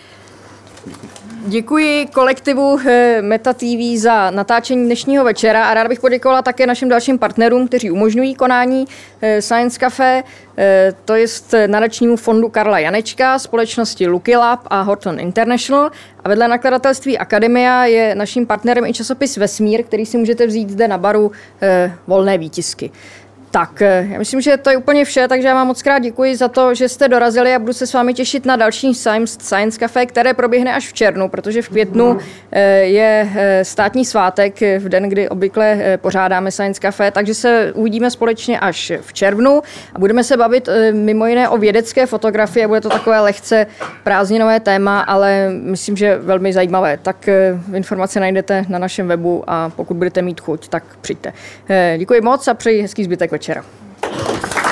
[SPEAKER 1] Děkuji kolektivu eh, Meta TV za natáčení dnešního večera a ráda bych poděkovala také našim dalším partnerům, kteří umožňují konání eh, Science Cafe, eh, to je nadačnímu fondu Karla Janečka, společnosti Lucky Lab a Horton International. A vedle nakladatelství Akademia je naším partnerem i časopis Vesmír, který si můžete vzít zde na baru volné výtisky. Tak, eh, já myslím, že to je úplně vše, takže já vám moc krát děkuji za to, že jste dorazili a budu se s vámi těšit na další Science, Science Cafe, které proběhne až v červnu, protože v květnu eh, je eh, státní svátek, v den, kdy obvykle pořádáme Science Cafe, takže se uvidíme společně až v červnu a budeme se bavit mimo jiné o vědecké fotografii. Bude to takové lehce prázdninové téma, ale myslím, že velmi zajímavé. Tak informace najdete na našem webu a pokud budete mít chuť, tak přijďte. Děkuji moc a přeji hezký zbytek večera. Muchas gracias.